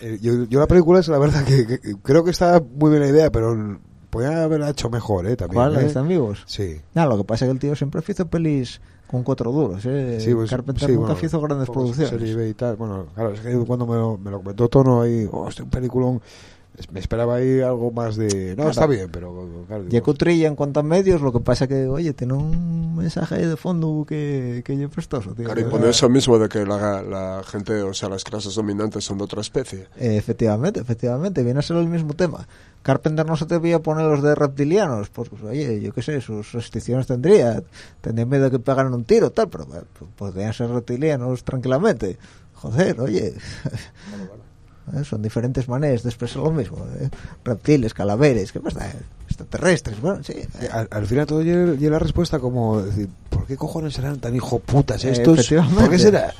[SPEAKER 3] Eh, Yo, yo la película es la verdad que, que- que creo que está muy bien la idea, pero podían haberla hecho mejor, ¿eh? También,
[SPEAKER 2] ¿Cuál?
[SPEAKER 3] ¿eh?
[SPEAKER 2] ¿Están vivos?
[SPEAKER 3] Sí.
[SPEAKER 2] No, lo que pasa es que el tío siempre hizo pelis con cuatro duros, ¿eh?
[SPEAKER 3] Sí, pues,
[SPEAKER 2] Carpenter
[SPEAKER 3] sí,
[SPEAKER 2] nunca
[SPEAKER 3] bueno,
[SPEAKER 2] hizo grandes producciones.
[SPEAKER 3] y tal. Bueno, claro, es que cuando me lo, me lo comentó Tono ahí, oh, este un peliculón, me esperaba ahí algo más de... No,
[SPEAKER 2] Claro.
[SPEAKER 3] está bien, pero claro,
[SPEAKER 2] Y
[SPEAKER 3] digo,
[SPEAKER 2] cutrilla en cuanto a medios, lo que pasa que, oye, tiene un mensaje ahí de fondo que, que yo prestoso, tío.
[SPEAKER 5] Claro, y por eso mismo de que la, la gente, o sea, las clases dominantes son de otra especie.
[SPEAKER 2] Eh, efectivamente, efectivamente, viene a ser el mismo tema. Carpenter no se atrevía a poner los de reptilianos, pues, pues, oye, yo qué sé, sus restricciones tendría, tendría miedo de que pegaran un tiro, tal, pero eh, podrían ser reptilianos tranquilamente. Joder, oye, Eh, son diferentes maneras de expresar lo mismo. eh. Reptiles, calaveres, ¿qué pasa? Extraterrestres, bueno, sí.
[SPEAKER 3] al, al final todo llega la respuesta como decir, ¿por qué cojones serán tan hijoputas estos?
[SPEAKER 2] Efectivamente.
[SPEAKER 3] ¿Por qué será?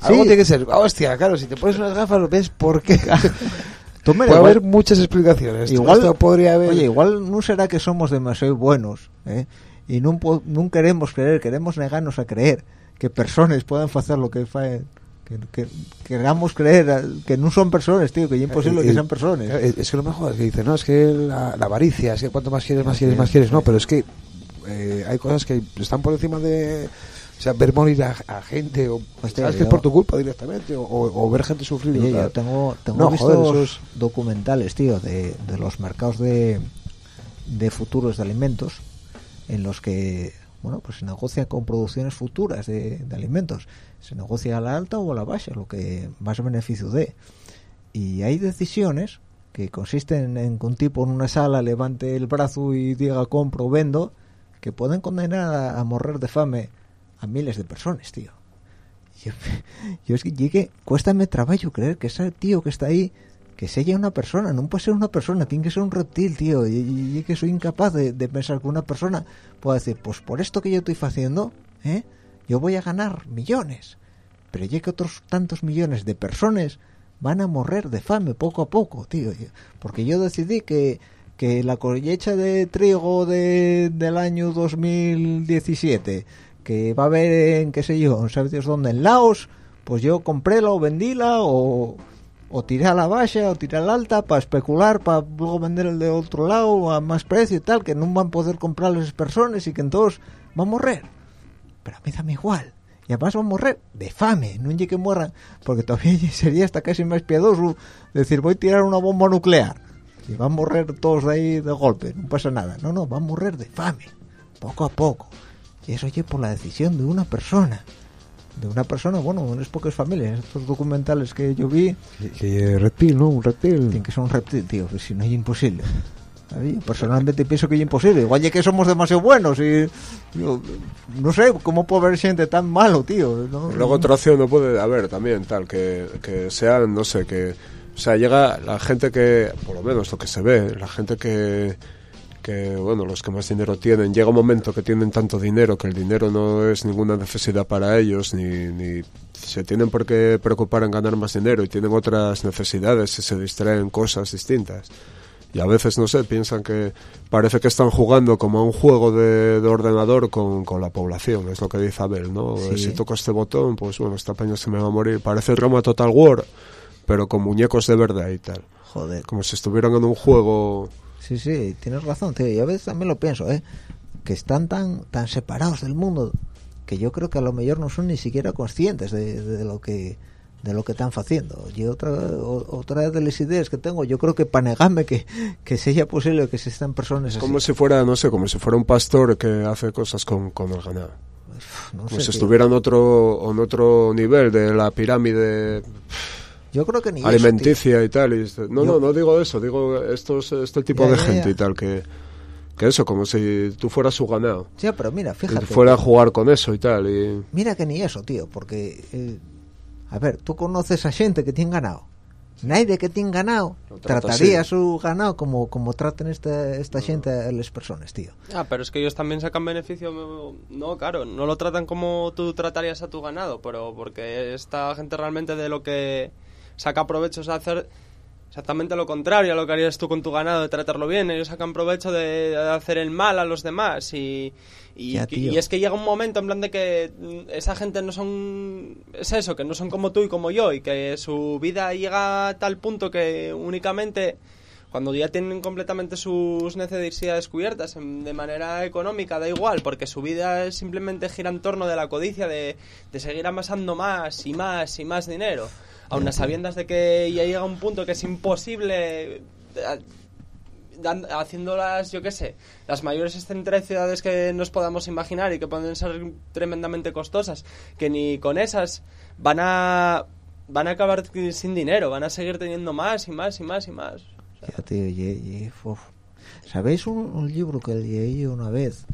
[SPEAKER 3] Algo
[SPEAKER 2] Sí.
[SPEAKER 3] tiene que ser. Ah, hostia, claro, si te pones unas gafas, ves por qué. Puede
[SPEAKER 2] igual-
[SPEAKER 3] haber muchas explicaciones.
[SPEAKER 2] igual
[SPEAKER 3] Esto podría haber.
[SPEAKER 2] oye igual no será que somos demasiado buenos ¿eh? y no, queremos creer queremos negarnos a creer que personas puedan hacer lo que faen que, que queramos creer que no son personas tío que es imposible
[SPEAKER 3] Eh,
[SPEAKER 2] que
[SPEAKER 3] eh,
[SPEAKER 2] sean personas
[SPEAKER 3] eh, Es que lo mejor es que dicen, no, es que la, la avaricia, es que cuanto más quieres, más quieres, más quieres. No, pero es que eh, hay cosas que están por encima de. O sea, ver morir a, a gente, o
[SPEAKER 2] Hostia,
[SPEAKER 3] sabes que es por tu culpa directamente, o, o- o ver gente sufrir.
[SPEAKER 2] Oye, yo tengo, tengo
[SPEAKER 3] No,
[SPEAKER 2] visto
[SPEAKER 3] joder,
[SPEAKER 2] documentales, tío, de, de los mercados de, de futuros de alimentos en los que, bueno, pues se negocia con producciones futuras de, alimentos. Se negocia a la alta o a la baja, lo que más beneficio dé. Y hay decisiones que consisten en que un tipo en una sala levante el brazo y diga compro, vendo, que pueden condenar a, a morrer de fame a miles de personas, tío. Yo, yo es que llegue, cuéstame trabajo creer que ese tío que está ahí, que sea una persona, no puede ser una persona, tiene que ser un reptil, tío. Y, y- que soy incapaz de, pensar que una persona pueda decir, pues por esto que yo estoy haciendo, ¿eh? yo voy a ganar millones. Pero ya que otros tantos millones de personas van a morrer de fame poco a poco, tío. Porque yo decidí que, que la cosecha de trigo de, del año 2017, que va a haber en, qué sé yo, en sabe Dios dónde, en Laos, pues yo compréla o vendíla o, o tiré a la baja o tiré a la alta para especular, para luego vender el de otro lado a más precio y tal, que no van a poder comprar las personas y que entonces van a morrer. Pero a mí dame igual. Y además van a morrer de fame, no llegue que mueran, porque todavía sería hasta casi más piadoso decir voy a tirar una bomba nuclear. Y van a morrer todos de ahí de golpe, no pasa nada. No, no, van a morrer de fame, poco a poco. Y eso oye por la decisión de una persona. De una persona, bueno, unas pocas familias. Estos documentales que yo vi,
[SPEAKER 3] Que, que reptil, ¿no? Un reptil.
[SPEAKER 2] tienen que ser un reptil, tío, que si no es imposible. Personalmente pienso que es imposible. Igual ya que somos demasiado buenos y... yo, no sé, ¿cómo puede haber gente tan malo, tío? ¿No?
[SPEAKER 5] Luego otra opción no puede haber también, tal, que, que sean, no sé, que... O sea, llega la gente que, por lo menos lo que se ve, la gente que, que, bueno, los que más dinero tienen, llega un momento que tienen tanto dinero que el dinero no es ninguna necesidad para ellos, ni, ni se tienen por qué preocupar en ganar más dinero y tienen otras necesidades y se distraen en cosas distintas. Y a veces, no sé, piensan que parece que están jugando como a un juego de, de ordenador con, con la población, es lo que dice Abel, ¿no?
[SPEAKER 2] Sí.
[SPEAKER 5] Si toco este botón, pues bueno, esta peña se me va a morir. Parece el Roma Total War, pero con muñecos de verdad y tal.
[SPEAKER 2] Joder.
[SPEAKER 5] Como si estuvieran en un juego...
[SPEAKER 2] Sí, sí, tienes razón, tío. Y a veces también lo pienso, ¿eh? Que están tan tan separados del mundo que yo creo que a lo mejor no son ni siquiera conscientes de, de lo que de lo que están haciendo. Y otra otra de las ideas que tengo, yo creo que para negarme que, que sea posible que existan personas así.
[SPEAKER 5] Como si fuera, no sé, como si fuera un pastor que hace cosas con, con el ganado.
[SPEAKER 2] No
[SPEAKER 5] Como
[SPEAKER 2] sé,
[SPEAKER 5] si
[SPEAKER 2] tío.
[SPEAKER 5] estuviera en otro, en otro nivel de la pirámide
[SPEAKER 2] Yo creo que ni eso,
[SPEAKER 5] alimenticia y tal. y este- no,
[SPEAKER 2] Yo-
[SPEAKER 5] no, no digo eso, digo estos, este tipo
[SPEAKER 2] Ya,
[SPEAKER 5] de
[SPEAKER 2] ya,
[SPEAKER 5] gente
[SPEAKER 2] ya.
[SPEAKER 5] y tal, que, que eso, como si tú fueras su ganado.
[SPEAKER 2] Sí, pero mira,
[SPEAKER 5] Y
[SPEAKER 2] fíjate.
[SPEAKER 5] fuera a jugar con eso y tal. Y,
[SPEAKER 2] Mira que ni eso, tío, porque... eh, a ver, tú conoces a gente que tiene ganado. Nadie que tiene ganado trataría
[SPEAKER 5] así.
[SPEAKER 2] a su ganado como, como tratan esta, esta gente a las personas, tío.
[SPEAKER 4] Ah, pero es que ellos también sacan beneficio. No, claro, no lo tratan como tú tratarías a tu ganado, pero porque esta gente realmente de lo que saca provecho es hacer exactamente lo contrario a lo que harías tú con tu ganado, de tratarlo bien. Ellos sacan provecho de, de hacer el mal a los demás y, y,
[SPEAKER 2] Ya,
[SPEAKER 4] y
[SPEAKER 2] tío.
[SPEAKER 4] es que llega un momento en plan de que mm, esa gente no son... Es eso, que no son como tú y como yo y que su vida llega a tal punto que únicamente cuando ya tienen completamente sus necesidades cubiertas de manera económica, da igual, porque su vida simplemente gira en torno de la codicia, de, de seguir amasando más y más y más dinero. Aun a sabiendas de que ya llega un punto que es imposible eh, dan- haciéndolas, yo qué sé, las mayores excentricidades que nos podamos imaginar y que pueden ser tremendamente costosas, que ni con esas van a van a acabar sin dinero, van a seguir teniendo más y más y más y más. O sea.
[SPEAKER 2] ¿Sabéis un, un libro que leí una vez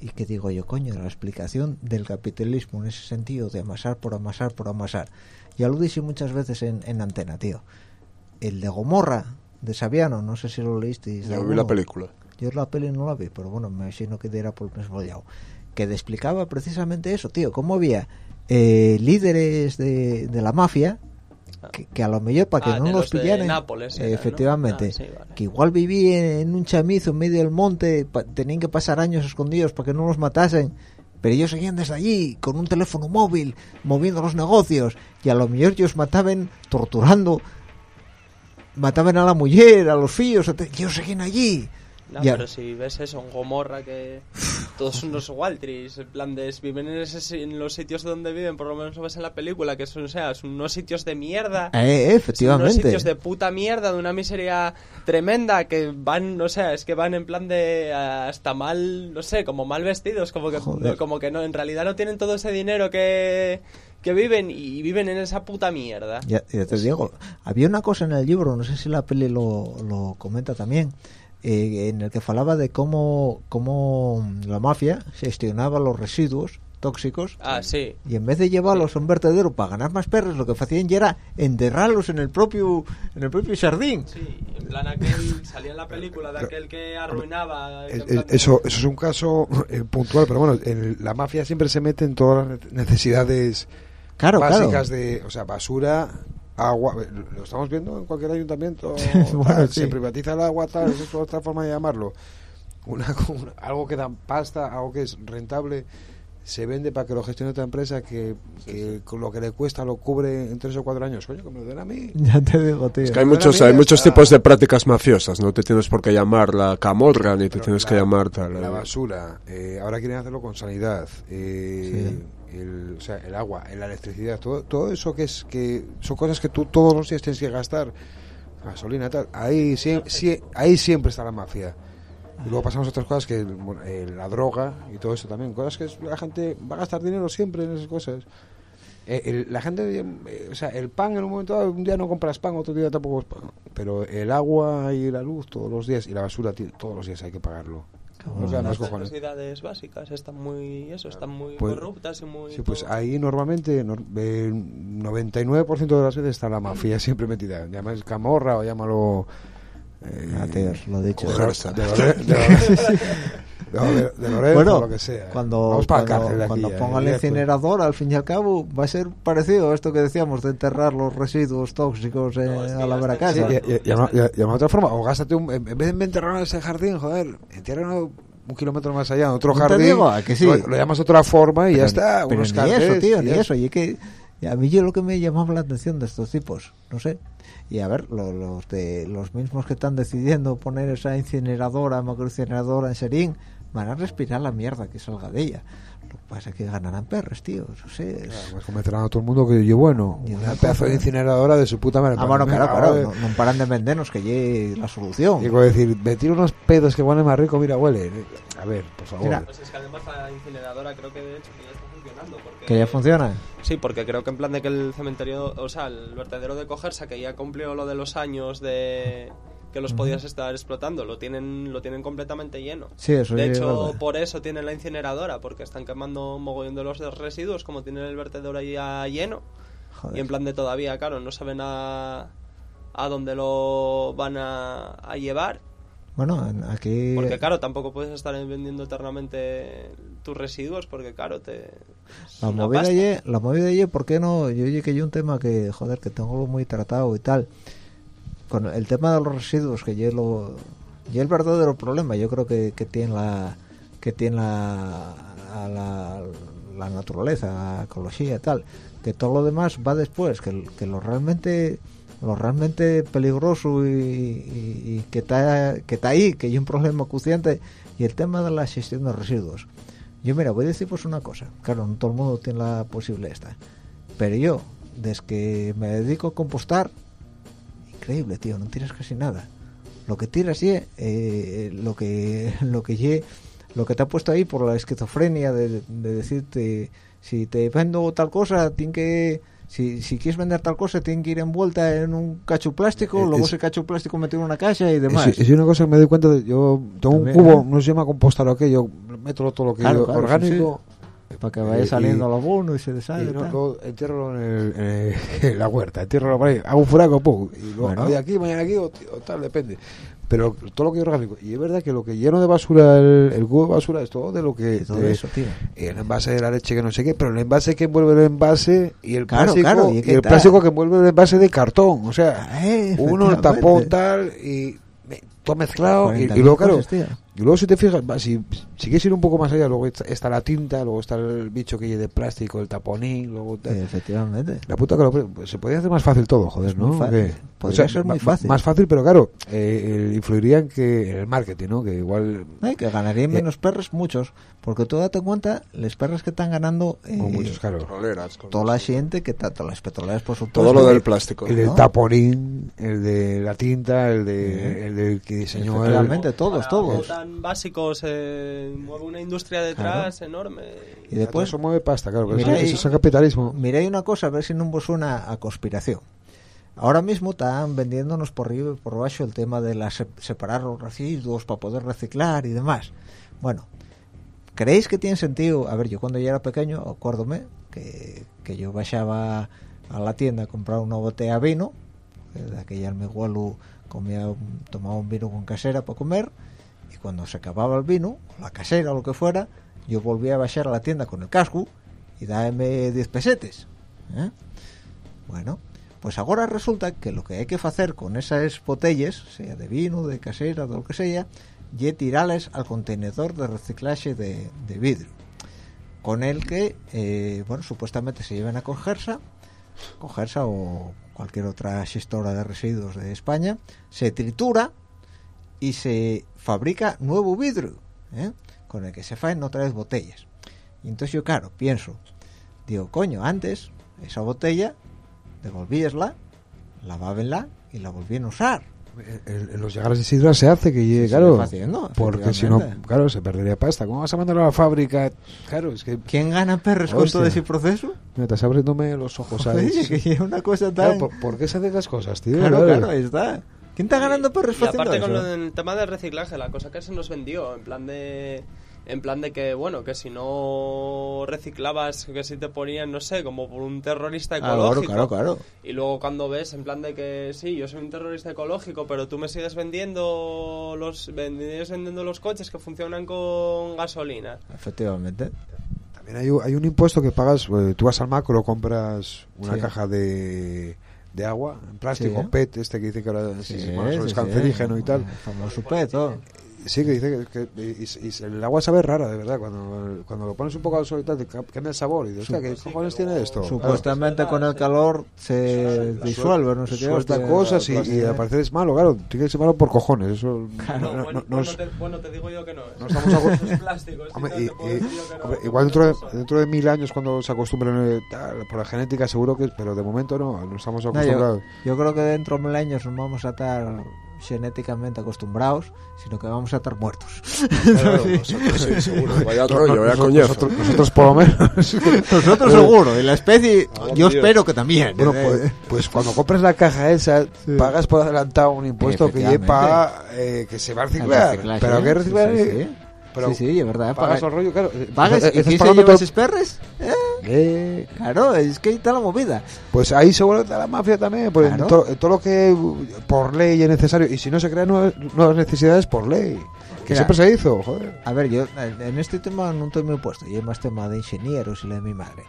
[SPEAKER 2] y que digo yo, coño, la explicación del capitalismo en ese sentido de amasar por amasar por amasar? Ya lo dije muchas veces en, en antena, tío. El de Gomorra, de Saviano, no sé si lo leísteis. de
[SPEAKER 5] Yo vi la película.
[SPEAKER 2] Yo la peli no la vi, pero bueno, me imagino que era por el mismo lado. Que te explicaba precisamente eso, tío, cómo había eh, líderes de, de la mafia que, que a lo mejor para que
[SPEAKER 4] Ah,
[SPEAKER 2] no los pillaran,
[SPEAKER 4] Nápoles
[SPEAKER 2] eh,
[SPEAKER 4] era, ¿no?
[SPEAKER 2] efectivamente,
[SPEAKER 4] Ah, sí, vale.
[SPEAKER 2] que igual vivían en un chamizo en medio del monte, pa- tenían que pasar años escondidos para que no los matasen, pero ellos seguían desde allí con un teléfono móvil, moviendo los negocios, y a lo mejor ellos mataban torturando, mataban a la mujer, a los te- ellos seguían allí.
[SPEAKER 4] No, pero si ves eso, en Gomorra, que todos unos Waltris, en plan de viven en, ese- en los sitios donde viven, por lo menos lo ves en la película, que son, o sea, son unos sitios de mierda.
[SPEAKER 2] Eh,
[SPEAKER 4] Son unos
[SPEAKER 2] efectivamente.
[SPEAKER 4] sitios de puta mierda, de una miseria tremenda, que van, o sea, es que van en plan de ah, hasta mal, no sé, como mal vestidos, como que,
[SPEAKER 2] Joder.
[SPEAKER 4] como que no, en realidad no tienen todo ese dinero que, que viven y viven en esa puta mierda.
[SPEAKER 2] Ya, ya te digo, había una cosa en el libro, no sé si la peli lo, lo comenta también, eh, en el que falaba de cómo, cómo la mafia gestionaba los residuos tóxicos
[SPEAKER 4] Ah, sí.
[SPEAKER 2] y en vez de llevarlos a un vertedero para ganar más perros, lo que hacían ya era enterrarlos en el propio en el propio jardín.
[SPEAKER 4] Sí, en plan aquel, salía en la película de aquel que arruinaba.
[SPEAKER 3] Eso, eso es un caso eh, puntual, pero bueno, en la mafia siempre se mete en todas las necesidades
[SPEAKER 2] Claro,
[SPEAKER 3] básicas
[SPEAKER 2] claro.
[SPEAKER 3] de, o sea, basura, agua, lo estamos viendo en cualquier ayuntamiento,
[SPEAKER 2] Bueno,
[SPEAKER 3] tal,
[SPEAKER 2] sí.
[SPEAKER 3] se privatiza el agua, tal, esa es otra forma de llamarlo. Una, una- algo que da pasta, algo que es rentable, se vende para que lo gestione otra empresa que, que con lo que le cuesta lo cubre en tres o cuatro años. Coño, que me lo den a mí.
[SPEAKER 2] Ya te digo, tío.
[SPEAKER 5] Es que hay muchos, hay muchos
[SPEAKER 3] está-
[SPEAKER 5] tipos de prácticas mafiosas. No te tienes por qué llamar la camorra ni te tienes
[SPEAKER 3] la-
[SPEAKER 5] que llamar tal.
[SPEAKER 3] La
[SPEAKER 5] eh.
[SPEAKER 3] basura, eh, ahora quieren hacerlo con sanidad, eh, el, o sea, el agua, la electricidad, todo, todo eso que es que son cosas que tú todos los días tienes que gastar, gasolina tal, ahí, sie- sie- ahí siempre está la mafia. Y luego pasamos a otras cosas que bueno, eh, la droga y todo eso también, cosas que la gente va a gastar dinero siempre en esas cosas. Eh, el- la gente, eh, o sea, el pan en un momento dado, un día no compras pan, otro día tampoco es pan. Pero el agua y la luz todos los días y la basura todos los días hay que pagarlo. No
[SPEAKER 4] las necesidades básicas están muy eso están muy
[SPEAKER 3] Pues-
[SPEAKER 4] corruptas y muy
[SPEAKER 3] Sí, pues
[SPEAKER 4] todo.
[SPEAKER 3] ahí normalmente nor- el 99% de las veces está la mafia siempre metida. Llamas camorra o llámalo... eh,
[SPEAKER 2] he dicho.
[SPEAKER 3] de,
[SPEAKER 5] Cogerse.
[SPEAKER 3] de, de, Lorenzo,
[SPEAKER 2] Bueno,
[SPEAKER 3] lo que sea.
[SPEAKER 2] cuando,
[SPEAKER 3] Vamos para la
[SPEAKER 2] cuando,
[SPEAKER 3] aquí
[SPEAKER 2] cuando
[SPEAKER 3] ya,
[SPEAKER 2] pongan el incinerador, al fin y al cabo, va a ser parecido a esto que decíamos de enterrar los residuos tóxicos eh,
[SPEAKER 4] No,
[SPEAKER 2] a la
[SPEAKER 4] ya
[SPEAKER 2] vera
[SPEAKER 4] está
[SPEAKER 3] Sí, y- y- y- de otra forma, o gástate un, en en vez de enterrarlo en ese jardín, joder, entiérralo un kilómetro más allá, en otro
[SPEAKER 2] ¿No te
[SPEAKER 3] jardín,
[SPEAKER 2] digo? ¿A que sí?
[SPEAKER 3] lo, lo llamas de otra forma y ya está,
[SPEAKER 2] pero
[SPEAKER 3] unos
[SPEAKER 2] ni eso, tío,
[SPEAKER 3] y
[SPEAKER 2] ni eso. Y es que a mí yo lo que me llamaba la atención de estos tipos, no sé. Y a ver, lo- los de los mismos que están decidiendo poner esa incineradora, macroincineradora en Serín, van a respirar la mierda que salga de ella. Lo que pasa es que ganarán perros, tío. No sé. es-
[SPEAKER 3] Pues convencerán a todo el mundo que yo, bueno,
[SPEAKER 2] Y
[SPEAKER 3] una pedazo de incineradora de su puta madre.
[SPEAKER 2] Ah, bueno, claro, claro. No, no paran de vendernos que llegue la solución.
[SPEAKER 3] Digo, decir, me tiro unos pedos que huelen más rico, mira, huele. A ver, por favor.
[SPEAKER 2] Mira.
[SPEAKER 4] Pues es que además la incineradora creo que de hecho que funcionando porque
[SPEAKER 2] Que ya funciona.
[SPEAKER 4] Sí, porque creo que en plan de que el cementerio, o sea, el vertedero de Cogersa que ya cumplió lo de los años de que los podías estar explotando, lo tienen lo tienen completamente lleno.
[SPEAKER 2] Sí, eso
[SPEAKER 4] de hecho, por eso tienen la incineradora, porque están quemando un mogollón de los residuos, como tienen el vertedero ya lleno.
[SPEAKER 2] Joder.
[SPEAKER 4] Y en plan de todavía, claro, no saben a, a dónde lo van a, a llevar.
[SPEAKER 2] Bueno, en- aquí.
[SPEAKER 4] Porque claro, tampoco puedes estar vendiendo eternamente tus residuos, porque claro, te...
[SPEAKER 2] La movida ye, la movida ¿por qué no? Yo oye que hay un tema que, joder, que tengo muy tratado y tal. Con el tema de los residuos, que yo lo... Y el verdadero problema, yo creo que, que tiene la... que tiene la, la naturaleza, la ecología y tal. Que todo lo demás va después, que, que lo realmente lo realmente peligroso y, que está que está ahí que hay un problema acuciante y el tema de la gestión de residuos. Yo mira voy a decir pues una cosa. Claro no todo el mundo tiene la posible esta. Pero yo desde que me dedico a compostar increíble tío no tiras casi nada. Lo que tiras ye, eh, lo que lo que ye, lo que te ha puesto ahí por la esquizofrenia de, de decirte si te vendo tal cosa tiene que si, si quieres vender tal cosa tiene que ir envuelta en un cacho plástico
[SPEAKER 3] Eh,
[SPEAKER 2] luego
[SPEAKER 3] es-
[SPEAKER 2] ese cacho plástico metido en una caja y demás
[SPEAKER 3] Es, es una cosa que me doy cuenta de, yo tengo un cubo
[SPEAKER 2] ¿eh?
[SPEAKER 3] no se llama compostar o qué yo meto todo lo que
[SPEAKER 2] Claro,
[SPEAKER 3] yo-
[SPEAKER 2] claro,
[SPEAKER 3] orgánico
[SPEAKER 2] para que vaya
[SPEAKER 3] Eh,
[SPEAKER 2] saliendo
[SPEAKER 3] y-
[SPEAKER 2] el abono y se deshaga
[SPEAKER 3] no, entierro en, el- en la huerta entierro por ahí hago un furaco pum, y luego
[SPEAKER 2] Bueno.
[SPEAKER 3] hoy aquí mañana aquí o, o tal depende pero todo lo que es orgánico y es verdad que lo que lleno de basura el, el cubo de basura es todo de lo que
[SPEAKER 2] todo
[SPEAKER 3] de-
[SPEAKER 2] eso tío
[SPEAKER 3] el envase de la leche que no sé qué, pero el envase que envuelve el envase y el
[SPEAKER 2] Claro,
[SPEAKER 3] plástico
[SPEAKER 2] claro, ¿y
[SPEAKER 3] y, el plástico que envuelve el envase de cartón, o sea,
[SPEAKER 2] Eh,
[SPEAKER 3] uno el tapón tal y todo mezclado y, y
[SPEAKER 2] 40.000
[SPEAKER 3] luego claro,
[SPEAKER 2] tío.
[SPEAKER 3] Y luego si te fijas, va, si, si quieres ir un poco más allá, luego está, está la tinta, luego está el bicho que lleva de plástico, el taponín, luego.
[SPEAKER 2] Eh, efectivamente
[SPEAKER 3] La puta que lo pues, se podría hacer más fácil todo, joder, ¿no?
[SPEAKER 2] muy fácil. Podría ser muy fácil.
[SPEAKER 3] Más fácil, pero claro, eh, eh, influiría en que en el marketing, ¿no? Que igual
[SPEAKER 2] Ay, que ganarían menos perros muchos porque tú date cuenta los perros que están ganando eh,
[SPEAKER 3] con muchos, claro.
[SPEAKER 5] Petroleras, con-
[SPEAKER 2] toda la gente que está las petroleras por supuesto
[SPEAKER 5] Todo lo del plástico.
[SPEAKER 3] El del taponín, el de la tinta, el de el del que diseñó el,
[SPEAKER 2] Efectivamente, todos,
[SPEAKER 4] Para
[SPEAKER 2] todos.
[SPEAKER 4] Tan básicos eh, mueve una industria detrás enorme.
[SPEAKER 2] y después
[SPEAKER 3] eso mueve pasta, claro, que
[SPEAKER 2] Mira,
[SPEAKER 3] eso,
[SPEAKER 2] y-
[SPEAKER 3] eso es el capitalismo.
[SPEAKER 2] Miré una cosa, a ver si no vos suena a conspiración. Ahora mismo están vendiéndonos por arriba y por abajo el tema de la se- separar los residuos para poder reciclar y demás. Bueno, ¿creéis que tiene sentido? A ver, yo cuando yo era pequeño, acuérdome que, que yo bajaba a la tienda a comprar una botella de vino, que de aquella mi abuelo comía, tomaba un vino con casera para comer, y cuando se acababa el vino, la casera o lo que fuera, yo volvía a bajar a la tienda con el casco y dame 10 pesetes. ¿eh? Bueno, pues ahora resulta que lo que hay que hacer con esas botellas, sea de vino, de casera, de lo que sea, y tirarles al contenedor de reciclaje de, de vidrio, con el que, eh, bueno, supuestamente se lleven a cogerse, cogerse o cualquier otra gestora de residuos de España, se tritura y se fabrica nuevo vidrio, ¿eh? con el que se faen otra vez botellas. Y entonces yo, claro, pienso, digo, coño, antes esa botella devolvíesla, lavábenla y la volvían a usar.
[SPEAKER 3] En, los llegares de sidra se hace que llegue,
[SPEAKER 2] Se
[SPEAKER 3] claro,
[SPEAKER 2] haciendo,
[SPEAKER 3] porque si no, claro, se perdería pasta. ¿Cómo vas a mandar a la fábrica? Claro, es que
[SPEAKER 2] ¿Quién gana perros con todo ese proceso?
[SPEAKER 3] me estás abriéndome los ojos
[SPEAKER 2] Oye,
[SPEAKER 3] eso.
[SPEAKER 2] que es una cosa
[SPEAKER 3] Claro,
[SPEAKER 2] tan...
[SPEAKER 3] ¿por, por qué se hacen las cosas, tío?
[SPEAKER 2] Claro, claro, ahí está. ¿Quién está ganando perros
[SPEAKER 4] Y aparte con
[SPEAKER 2] eso?
[SPEAKER 4] lo del tema del reciclaje, la cosa que se nos vendió, en plan de en plan de que bueno, que si no reciclabas, que si te ponían, no sé, como por un terrorista
[SPEAKER 2] Ah, claro,
[SPEAKER 4] ecológico.
[SPEAKER 2] claro, claro.
[SPEAKER 4] Y luego cuando ves en plan de que sí, yo soy un terrorista ecológico, pero tú me sigues vendiendo los vendiendo, vendiendo los coches que funcionan con gasolina.
[SPEAKER 2] Efectivamente.
[SPEAKER 3] También hay, un- hay un impuesto que pagas, eh, tú vas al macro, compras una
[SPEAKER 2] Sí.
[SPEAKER 3] caja de, de agua, en plástico,
[SPEAKER 2] Sí.
[SPEAKER 3] PET, este que dice que ahora sí, sí, es cancerígeno y tal.
[SPEAKER 2] El famoso peto.
[SPEAKER 3] Sí, que dice que, que- y, y el agua sabe rara, de verdad. Cuando, cuando lo pones un poco al sol y tal, te ca- cambia el sabor. Y dices, ¿qué cojones tiene esto?
[SPEAKER 2] Supuestamente con el calor se disuelve, no sé qué.
[SPEAKER 3] Suelta cosas y, y al parecer es malo, claro. Tiene que ser malo por cojones. Eso no,
[SPEAKER 4] No,
[SPEAKER 3] no-
[SPEAKER 4] bueno,
[SPEAKER 3] no- no
[SPEAKER 4] bueno,
[SPEAKER 3] es-
[SPEAKER 4] te, bueno, te digo yo que no es.
[SPEAKER 3] no estamos igual dentro de, dentro de mil años cuando se acostumbren eh, por la genética seguro que pero de momento no no estamos acostumbrados
[SPEAKER 2] yo, creo que dentro de mil años no vamos a estar genéticamente acostumbrados, sino que vamos a estar muertos.
[SPEAKER 5] Nosotros sí, seguro. Vaya rollo, vaya coñazo.
[SPEAKER 3] nosotros, nosotros por lo menos
[SPEAKER 2] Nosotros seguro, y la especie,
[SPEAKER 5] Ah,
[SPEAKER 2] yo
[SPEAKER 5] Dios.
[SPEAKER 2] espero que también.
[SPEAKER 3] bueno
[SPEAKER 2] ¿eh?
[SPEAKER 3] pues, pues cuando compres la caja esa pagas por adelantado un impuesto que lleva eh, que se va a reciclar
[SPEAKER 2] reciclaje,
[SPEAKER 3] pero qué
[SPEAKER 2] ¿eh?
[SPEAKER 3] reciclar
[SPEAKER 2] Sí, sí, sí.
[SPEAKER 3] Pero
[SPEAKER 2] sí, sí, es verdad.
[SPEAKER 3] pagas
[SPEAKER 2] paga-
[SPEAKER 3] el rollo claro eh,
[SPEAKER 2] ¿Pagas?
[SPEAKER 3] eh,
[SPEAKER 2] ¿Y quién se lleva esos? ¿Eh?
[SPEAKER 3] Eh,
[SPEAKER 2] Claro, es que ahí está la movida.
[SPEAKER 3] Pues ahí seguro está la mafia también, pues
[SPEAKER 2] Claro.
[SPEAKER 3] todo, lo que por ley es necesario. Y si no se crean nuevas, nuevas necesidades por ley, que siempre se hizo, joder.
[SPEAKER 2] A ver, yo en en este tema no estoy muy puesto, y es más tema de ingenieros y la de mi madre.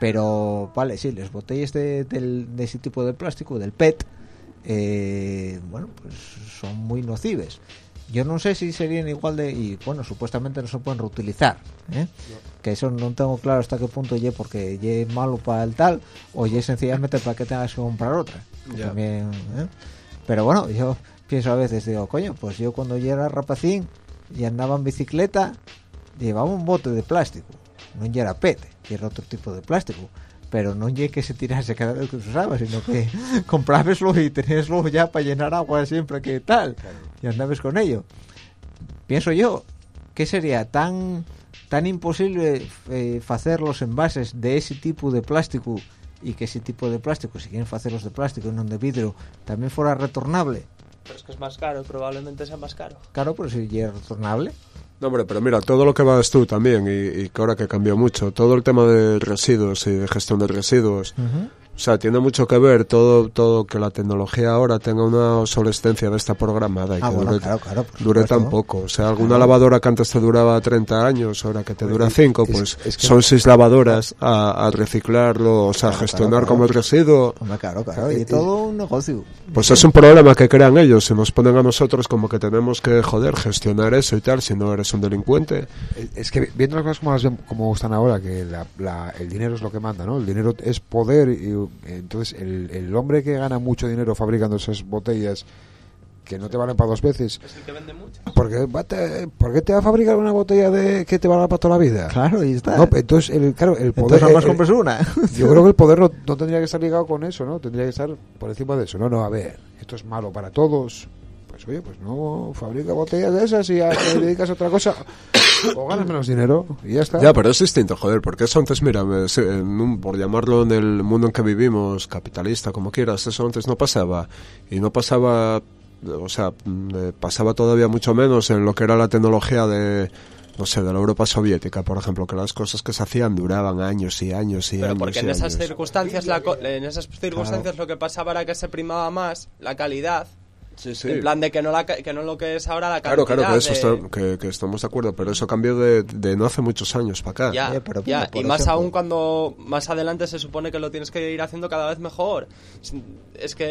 [SPEAKER 2] Pero, vale, sí, las botellas de, del- de ese tipo de plástico, del PET, eh, bueno, pues son muy nocives. Yo no sé si serían igual de y bueno supuestamente no se pueden reutilizar ¿eh? que eso no tengo claro hasta qué punto ye porque ye malo para el tal o ye sencillamente para que tengas que comprar otra
[SPEAKER 5] Ya.
[SPEAKER 2] también, ¿eh? pero bueno yo pienso a veces digo coño pues yo cuando yo era rapacín y andaba en bicicleta llevaba un bote de plástico no ya era pete y era otro tipo de plástico pero no ye que se tirase cada vez que se usaba sino que comprabaslo y teníaslo ya para llenar agua siempre que tal y andabas con ello. Pienso yo que sería tan tan imposible eh, hacer los envases de ese tipo de plástico y que ese tipo de plástico si quieren hacerlos de plástico y no de vidrio también fuera retornable
[SPEAKER 4] Pero es que es más caro, probablemente sea más caro.
[SPEAKER 2] claro pero si es retornable
[SPEAKER 5] No, hombre, pero mira, todo lo que vas tú también, y, y que ahora que cambió mucho, todo el tema de residuos y de gestión de residuos, o sea, tiene mucho que ver todo todo que la tecnología ahora tenga una obsolescencia de esta programada y
[SPEAKER 2] Ah,
[SPEAKER 5] que
[SPEAKER 2] bueno,
[SPEAKER 5] dure,
[SPEAKER 2] claro, claro,
[SPEAKER 5] dure tan poco. O sea, alguna lavadora que antes te duraba 30 años, ahora que te dura 5,
[SPEAKER 3] es-
[SPEAKER 5] pues
[SPEAKER 3] es que
[SPEAKER 5] son
[SPEAKER 3] no-
[SPEAKER 5] seis lavadoras a, a reciclarlo, o sea, a
[SPEAKER 2] Claro,
[SPEAKER 5] gestionar
[SPEAKER 2] claro,
[SPEAKER 5] como el residuo.
[SPEAKER 2] Hombre, claro claro
[SPEAKER 3] Eh,
[SPEAKER 2] y
[SPEAKER 3] eh,
[SPEAKER 2] todo un negocio
[SPEAKER 5] Pues es un problema que crean ellos y nos ponen a nosotros como que tenemos que, joder, gestionar eso y tal, si no eres un delincuente.
[SPEAKER 3] Es que viendo las cosas como, las como están ahora, que la- el dinero es lo que manda, ¿no? El dinero es poder y entonces el, el hombre que gana mucho dinero fabricando esas botellas que no te valen para dos veces,
[SPEAKER 4] Es el que vende mucho.
[SPEAKER 3] ¿por qué, va te, ¿por qué te va a fabricar una botella de que te valga para toda la vida?
[SPEAKER 2] claro y está
[SPEAKER 3] No, entonces, el, claro, el poder...
[SPEAKER 2] entonces
[SPEAKER 3] el-
[SPEAKER 2] compres una
[SPEAKER 3] yo creo que el poder no, no tendría que estar ligado con eso, ¿no? Tendría que estar por encima de eso. No, no, a ver, esto es malo para todos. Pues oye, pues no fabrica botellas de esas y ya te dedicas a otra cosa. O ganas menos dinero y ya está.
[SPEAKER 5] Ya, pero es distinto, joder, porque eso antes, mira, por llamarlo en el mundo en que vivimos, capitalista, como quieras, eso antes no pasaba. Y no pasaba, o sea, mm, eh, pasaba todavía mucho menos en lo que era la tecnología de, no sé, de la Europa soviética, por ejemplo, que las cosas que se hacían duraban años y años y
[SPEAKER 4] Pero
[SPEAKER 5] años.
[SPEAKER 4] porque
[SPEAKER 5] y
[SPEAKER 4] en esas
[SPEAKER 5] años.
[SPEAKER 4] circunstancias, la en esas circunstancias lo que pasaba era que se primaba más la calidad.
[SPEAKER 5] Sí, sí.
[SPEAKER 4] En plan de que no, la, que no lo que es ahora la calidad.
[SPEAKER 5] Claro, claro, que, eso
[SPEAKER 4] de-
[SPEAKER 5] está- que, que estamos de acuerdo, pero eso cambió de, de no hace muchos años para acá.
[SPEAKER 4] Ya,
[SPEAKER 2] Oye, pero
[SPEAKER 4] ya,
[SPEAKER 2] mira, por
[SPEAKER 4] y más
[SPEAKER 2] ejemplo-
[SPEAKER 4] aún cuando más adelante se supone que lo tienes que ir haciendo cada vez mejor. Es- que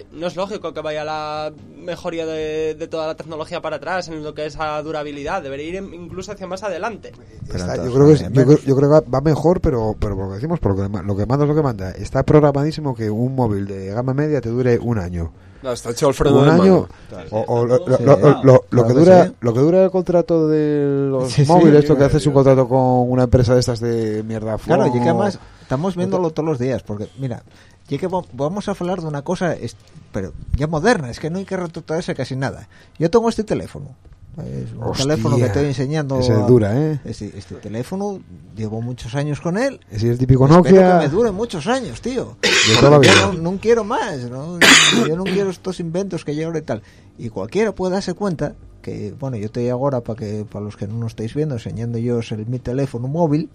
[SPEAKER 4] eh, no es lógico que vaya la mejoría de, de toda la tecnología para atrás en lo que es a durabilidad. Debería ir incluso hacia más adelante.
[SPEAKER 3] Está- yo, creo que, es-
[SPEAKER 2] eh,
[SPEAKER 3] yo, creo, yo creo que va mejor, pero, pero por lo que decimos, por lo que, ma- lo que manda es lo que manda. Está programadísimo que un móvil de gama media te dure un año.
[SPEAKER 5] No, está hecho el freno
[SPEAKER 3] un año o, o lo, lo-
[SPEAKER 2] Sí,
[SPEAKER 3] lo- lo- lo
[SPEAKER 2] claro
[SPEAKER 3] que dura lo que dura el contrato de los
[SPEAKER 2] Sí, sí,
[SPEAKER 3] móviles esto que haces un contrato con una empresa de estas de mierda
[SPEAKER 2] Claro, y que además estamos viéndolo todos los días, porque mira, y que va- vamos a hablar de una cosa, es- pero ya moderna, es que no hay que retrotraerse casi nada. Yo tengo este teléfono, es un
[SPEAKER 3] Hostia,
[SPEAKER 2] teléfono que estoy enseñando.
[SPEAKER 3] ese
[SPEAKER 2] a-
[SPEAKER 3] dura, ¿eh?
[SPEAKER 2] Este, este teléfono llevo muchos años con él.
[SPEAKER 3] ese es el típico
[SPEAKER 2] Espero
[SPEAKER 3] Nokia
[SPEAKER 2] que me dure muchos años, tío.
[SPEAKER 3] De toda la vida.
[SPEAKER 2] Yo no, no quiero más, ¿no? yo no quiero estos inventos que llevan y tal. Y cualquiera puede darse cuenta que, bueno, yo estoy ahora para que para los que no nos estáis viendo, enseñando yo el, mi teléfono móvil,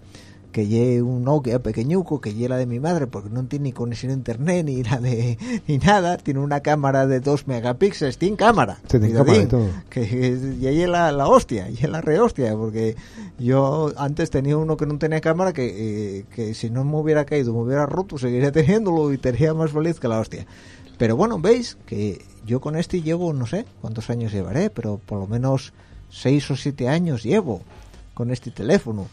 [SPEAKER 2] que lleve un Nokia pequeñuco, que lleve la de mi madre, porque no tiene ni conexión a internet ni, la de, ni nada, tiene una cámara de 2 megapíxeles, tiene cámara.
[SPEAKER 3] Tiene cámara y todo.
[SPEAKER 2] que es la, la hostia, y la rehostia, porque yo antes tenía uno que no tenía cámara que, eh, que si no me hubiera caído, me hubiera roto, seguiría teniéndolo y sería más feliz que la hostia. Pero bueno, veis que yo con este llevo, no sé cuántos años llevaré, pero por lo menos seis o siete años llevo con este teléfono.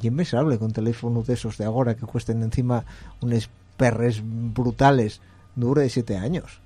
[SPEAKER 2] Y es miserable con teléfonos de esos de ahora que cuesten encima unos perres brutales, dure siete años.